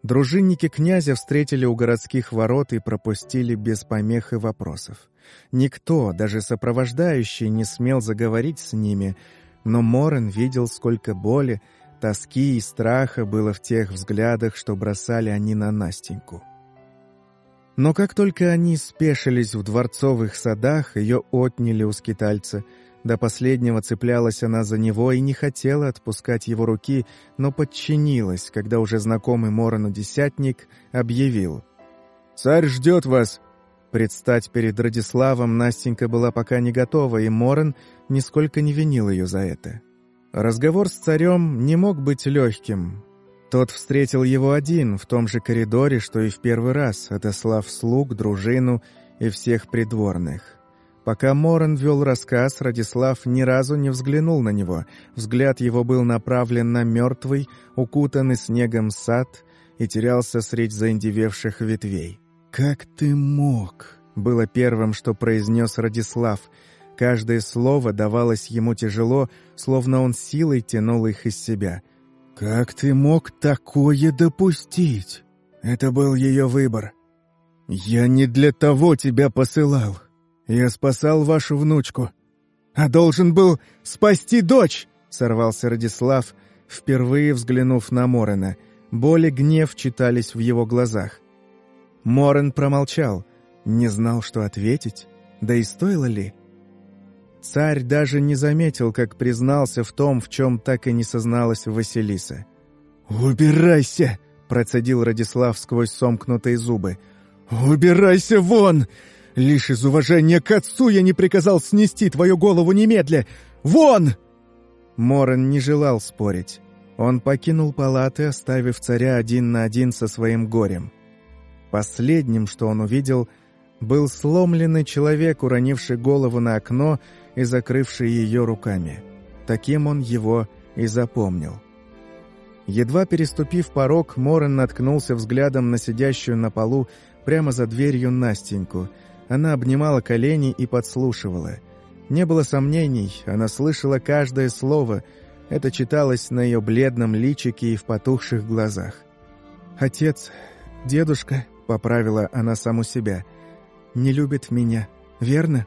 Дружинники князя встретили у городских ворот и пропустили без помех и вопросов. Никто, даже сопровождающий, не смел заговорить с ними, но Морен видел, сколько боли, тоски и страха было в тех взглядах, что бросали они на Настеньку. Но как только они спешились в дворцовых садах, ее отняли у скитальца — до последнего цеплялась она за него и не хотела отпускать его руки, но подчинилась, когда уже знакомый Морону десятник объявил. «Царь ждет вас!» Предстать перед Радиславом Настенька была пока не готова, и Морон нисколько не винил ее за это. Разговор с царем не мог быть легким. Тот встретил его один, в том же коридоре, что и в первый раз, отослав слуг, дружину и всех придворных. Пока Моран вел рассказ, Радислав ни разу не взглянул на него. Взгляд его был направлен на мертвый, укутанный снегом сад и терялся средь заиндевевших ветвей. «Как ты мог?» — было первым, что произнес Радислав. Каждое слово давалось ему тяжело, словно он силой тянул их из себя. «Как ты мог такое допустить?» Это был ее выбор. «Я не для того тебя посылал. «Я спасал вашу внучку, а должен был спасти дочь!» — сорвался Радислав, впервые взглянув на Морена. Боль гнев читались в его глазах. Морен промолчал, не знал, что ответить, да и стоило ли. Царь даже не заметил, как признался в том, в чем так и не созналась Василиса. «Убирайся!» — процедил Радислав сквозь сомкнутые зубы. «Убирайся вон! Лишь из уважения к отцу я не приказал снести твою голову немедля! Вон!» Моран не желал спорить. Он покинул палаты, оставив царя один на один со своим горем. Последним, что он увидел, был сломленный человек, уронивший голову на окно и закрывший ее руками. Таким он его и запомнил. Едва переступив порог, Моран наткнулся взглядом на сидящую на полу прямо за дверью Настеньку — она обнимала колени и подслушивала. Не было сомнений, она слышала каждое слово. Это читалось на ее бледном личике и в потухших глазах. «Отец, дедушка», — поправила она саму себя, — «не любит меня, верно?»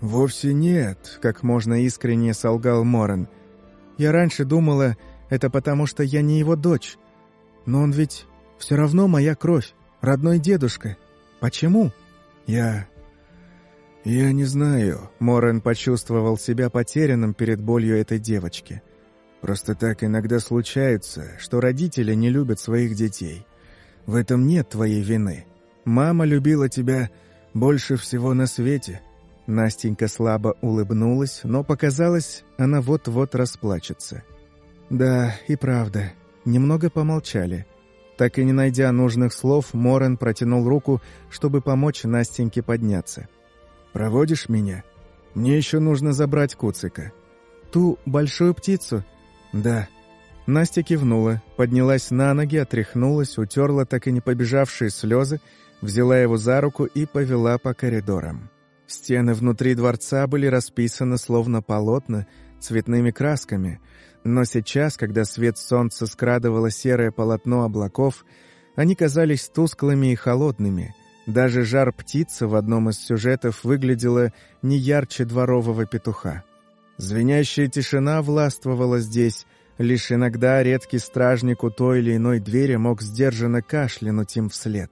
«Вовсе нет», — как можно искренне солгал Моран. «Я раньше думала, это потому, что я не его дочь. Но он ведь все равно моя кровь, родной дедушка. Почему?» «Я «Я не знаю». Морен почувствовал себя потерянным перед болью этой девочки. «Просто так иногда случается, что родители не любят своих детей. В этом нет твоей вины. Мама любила тебя больше всего на свете». Настенька слабо улыбнулась, но показалось, она вот-вот расплачется. «Да, и правда». Немного помолчали. Так и не найдя нужных слов, Морен протянул руку, чтобы помочь Настеньке подняться. «Проводишь меня? Мне еще нужно забрать Куцика». «Ту большую птицу?» «Да». Настя кивнула, поднялась на ноги, отряхнулась, утерла так и не побежавшие слезы, взяла его за руку и повела по коридорам. Стены внутри дворца были расписаны словно полотна цветными красками, но сейчас, когда свет солнца скрадывало серое полотно облаков, они казались тусклыми и холодными, даже жар птицы в одном из сюжетов выглядела не ярче дворового петуха. Звенящая тишина властвовала здесь, лишь иногда редкий стражник у той или иной двери мог сдержанно кашлянуть им вслед.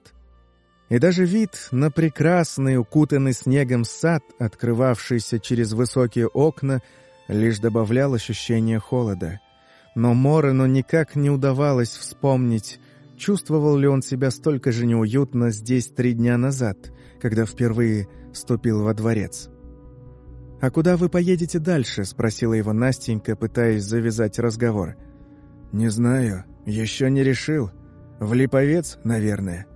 И даже вид на прекрасный, укутанный снегом сад, открывавшийся через высокие окна, лишь добавлял ощущение холода. Но Морену никак не удавалось вспомнить, Чувствовал ли он себя столько же неуютно здесь три дня назад, когда впервые ступил во дворец? «А куда вы поедете дальше?» — спросила его Настенька, пытаясь завязать разговор. «Не знаю, еще не решил. В Липовец, наверное».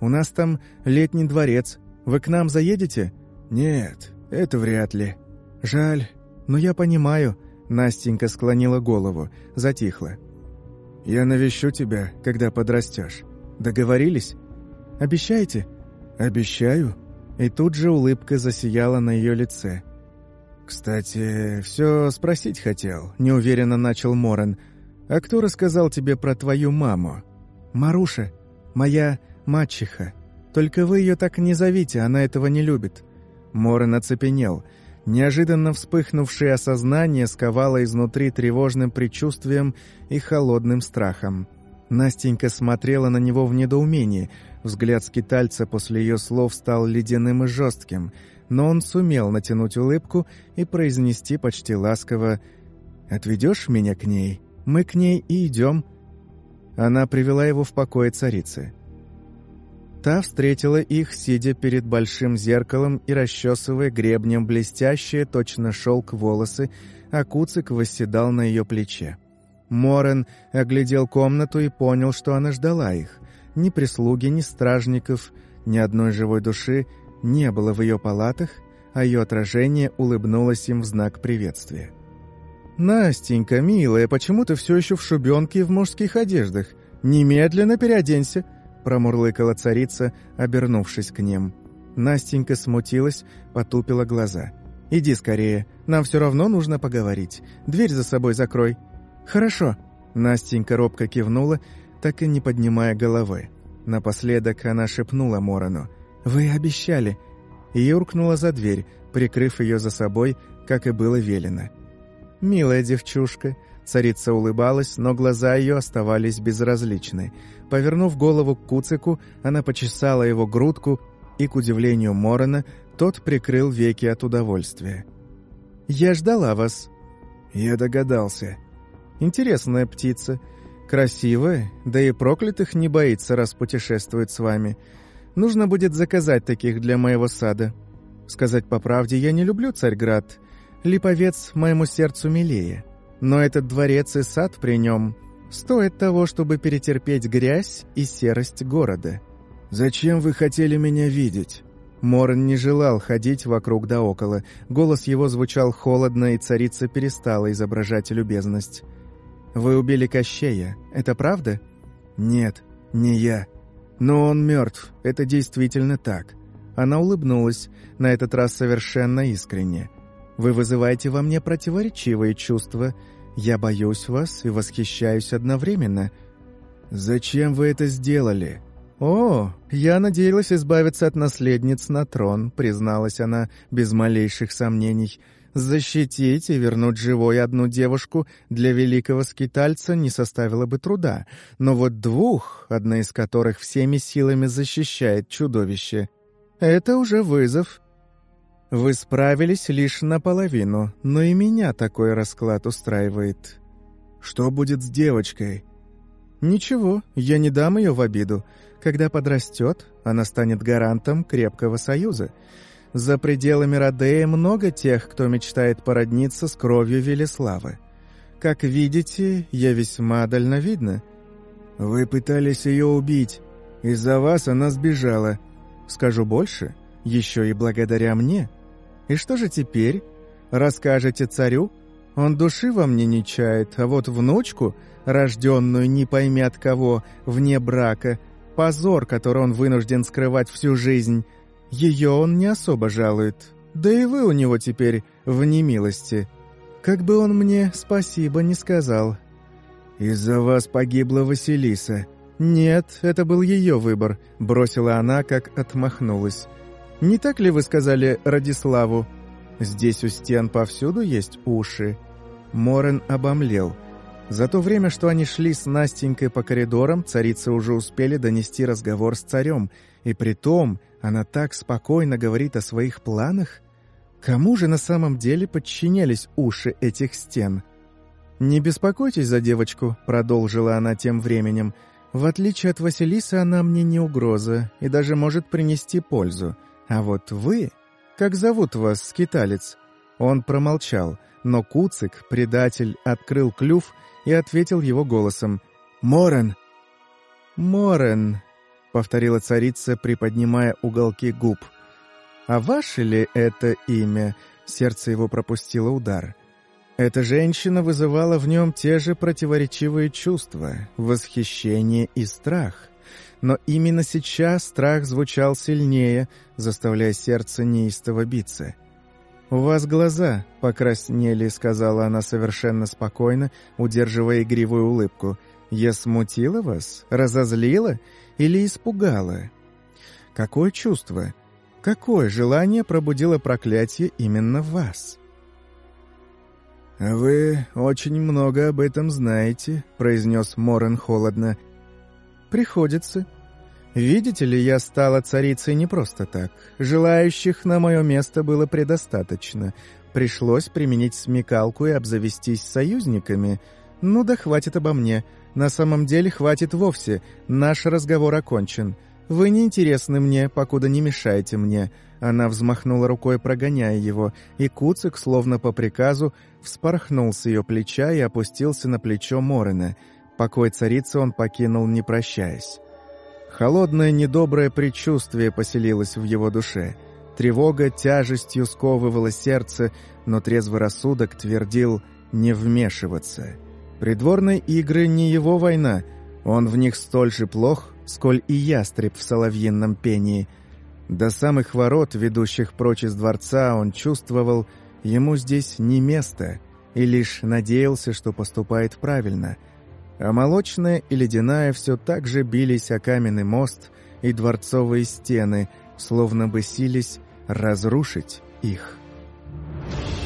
«У нас там летний дворец. Вы к нам заедете?» «Нет, это вряд ли. Жаль, но я понимаю. Настенька склонила голову, затихла. «Я навещу тебя, когда подрастешь. Договорились? Обещаете?» «Обещаю». И тут же улыбка засияла на ее лице. «Кстати, все спросить хотел», — неуверенно начал Моран. «А кто рассказал тебе про твою маму?» «Маруша, моя мачеха. Только вы ее так не зовите, она этого не любит». Моран оцепенел. Неожиданно вспыхнувшее осознание сковало изнутри тревожным предчувствием и холодным страхом. Настенька смотрела на него в недоумении. Взгляд скитальца после ее слов стал ледяным и жестким, но он сумел натянуть улыбку и произнести почти ласково «Отведешь меня к ней? Мы к ней и идем». Она привела его в покое царицы. Та встретила их, сидя перед большим зеркалом и расчесывая гребнем блестящие, точно шелк волосы, а Куцик восседал на ее плече. Морен оглядел комнату и понял, что она ждала их. Ни прислуги, ни стражников, ни одной живой души не было в ее палатах, а ее отражение улыбнулось им в знак приветствия. «Настенька, милая, почему ты все еще в шубенке и в мужских одеждах? Немедленно переоденься!» Промурлыкала царица, обернувшись к ним. Настенька смутилась, потупила глаза. «Иди скорее, нам все равно нужно поговорить. Дверь за собой закрой». «Хорошо». Настенька робко кивнула, так и не поднимая головы. Напоследок она шепнула Морону. «Вы обещали». И юркнула за дверь, прикрыв ее за собой, как и было велено. «Милая девчушка», Царица улыбалась, но глаза ее оставались безразличны. Повернув голову к Куцику, она почесала его грудку, и, к удивлению Морона, тот прикрыл веки от удовольствия. «Я ждала вас». «Я догадался». «Интересная птица. Красивая, да и проклятых не боится, раз путешествует с вами. Нужно будет заказать таких для моего сада. Сказать по правде, я не люблю Царьград. Липовец моему сердцу милее». Но этот дворец и сад при нем стоит того, чтобы перетерпеть грязь и серость города. «Зачем вы хотели меня видеть?» Морн не желал ходить вокруг да около. Голос его звучал холодно, и царица перестала изображать любезность. «Вы убили Кощея, это правда?» «Нет, не я. Но он мертв, это действительно так». Она улыбнулась, на этот раз совершенно искренне. Вы вызываете во мне противоречивые чувства. Я боюсь вас и восхищаюсь одновременно. Зачем вы это сделали? О, я надеялась избавиться от наследниц на трон, призналась она без малейших сомнений. Защитить и вернуть живой одну девушку для великого скитальца не составило бы труда, но вот двух, одна из которых всеми силами защищает чудовище, это уже вызов. Вы справились лишь наполовину, но и меня такой расклад устраивает. Что будет с девочкой? Ничего, я не дам ее в обиду. Когда подрастет, она станет гарантом крепкого союза. За пределами Родея много тех, кто мечтает породниться с кровью Велеславы. Как видите, я весьма дальновидна. Вы пытались ее убить. Из-за вас она сбежала. Скажу больше, еще и благодаря мне — и что же теперь? Расскажете царю? Он души во мне не чает, а вот внучку, рожденную не пойми от кого, вне брака, позор, который он вынужден скрывать всю жизнь, ее он не особо жалует. Да и вы у него теперь в немилости. Как бы он мне спасибо не сказал. «Из-за вас погибла Василиса». «Нет, это был ее выбор», — бросила она, как отмахнулась. Не так ли вы сказали Радиславу? Здесь у стен повсюду есть уши. Морен обомлел. За то время, что они шли с Настенькой по коридорам, царицы уже успели донести разговор с царем. И при том она так спокойно говорит о своих планах. Кому же на самом деле подчинялись уши этих стен? «Не беспокойтесь за девочку», — продолжила она тем временем. «В отличие от Василисы, она мне не угроза и даже может принести пользу. А вот вы... Как зовут вас, скиталец?» Он промолчал, но Куцик, предатель, открыл клюв и ответил его голосом. «Морен!» «Морен!» — повторила царица, приподнимая уголки губ. «А ваше ли это имя?» — сердце его пропустило удар. Эта женщина вызывала в нем те же противоречивые чувства — восхищение и страх. Но именно сейчас страх звучал сильнее, заставляя сердце неистово биться. «У вас глаза покраснели», — сказала она совершенно спокойно, удерживая игривую улыбку. «Я смутила вас? Разозлила? Или испугала?» «Какое чувство? Какое желание пробудило проклятие именно в вас?» «Вы очень много об этом знаете», — произнес Морен холодно. «Приходится. Видите ли, я стала царицей не просто так. Желающих на мое место было предостаточно. Пришлось применить смекалку и обзавестись союзниками. Ну да хватит обо мне. На самом деле хватит вовсе. Наш разговор окончен. Вы не интересны мне, покуда не мешаете мне». Она взмахнула рукой, прогоняя его, и Куцик, словно по приказу, вспорхнул с ее плеча и опустился на плечо Морена. Покой царицы он покинул, не прощаясь. Холодное недоброе предчувствие поселилось в его душе. Тревога тяжестью сковывала сердце, но трезвый рассудок твердил «не вмешиваться». Придворные игры не его война, он в них столь же плох, сколь и ястреб в соловьинном пении. До самых ворот, ведущих прочь из дворца, он чувствовал, Ему здесь не место, и лишь надеялся, что поступает правильно а молочная и ледяная все так же бились о каменный мост и дворцовые стены, словно бы сились разрушить их. Thank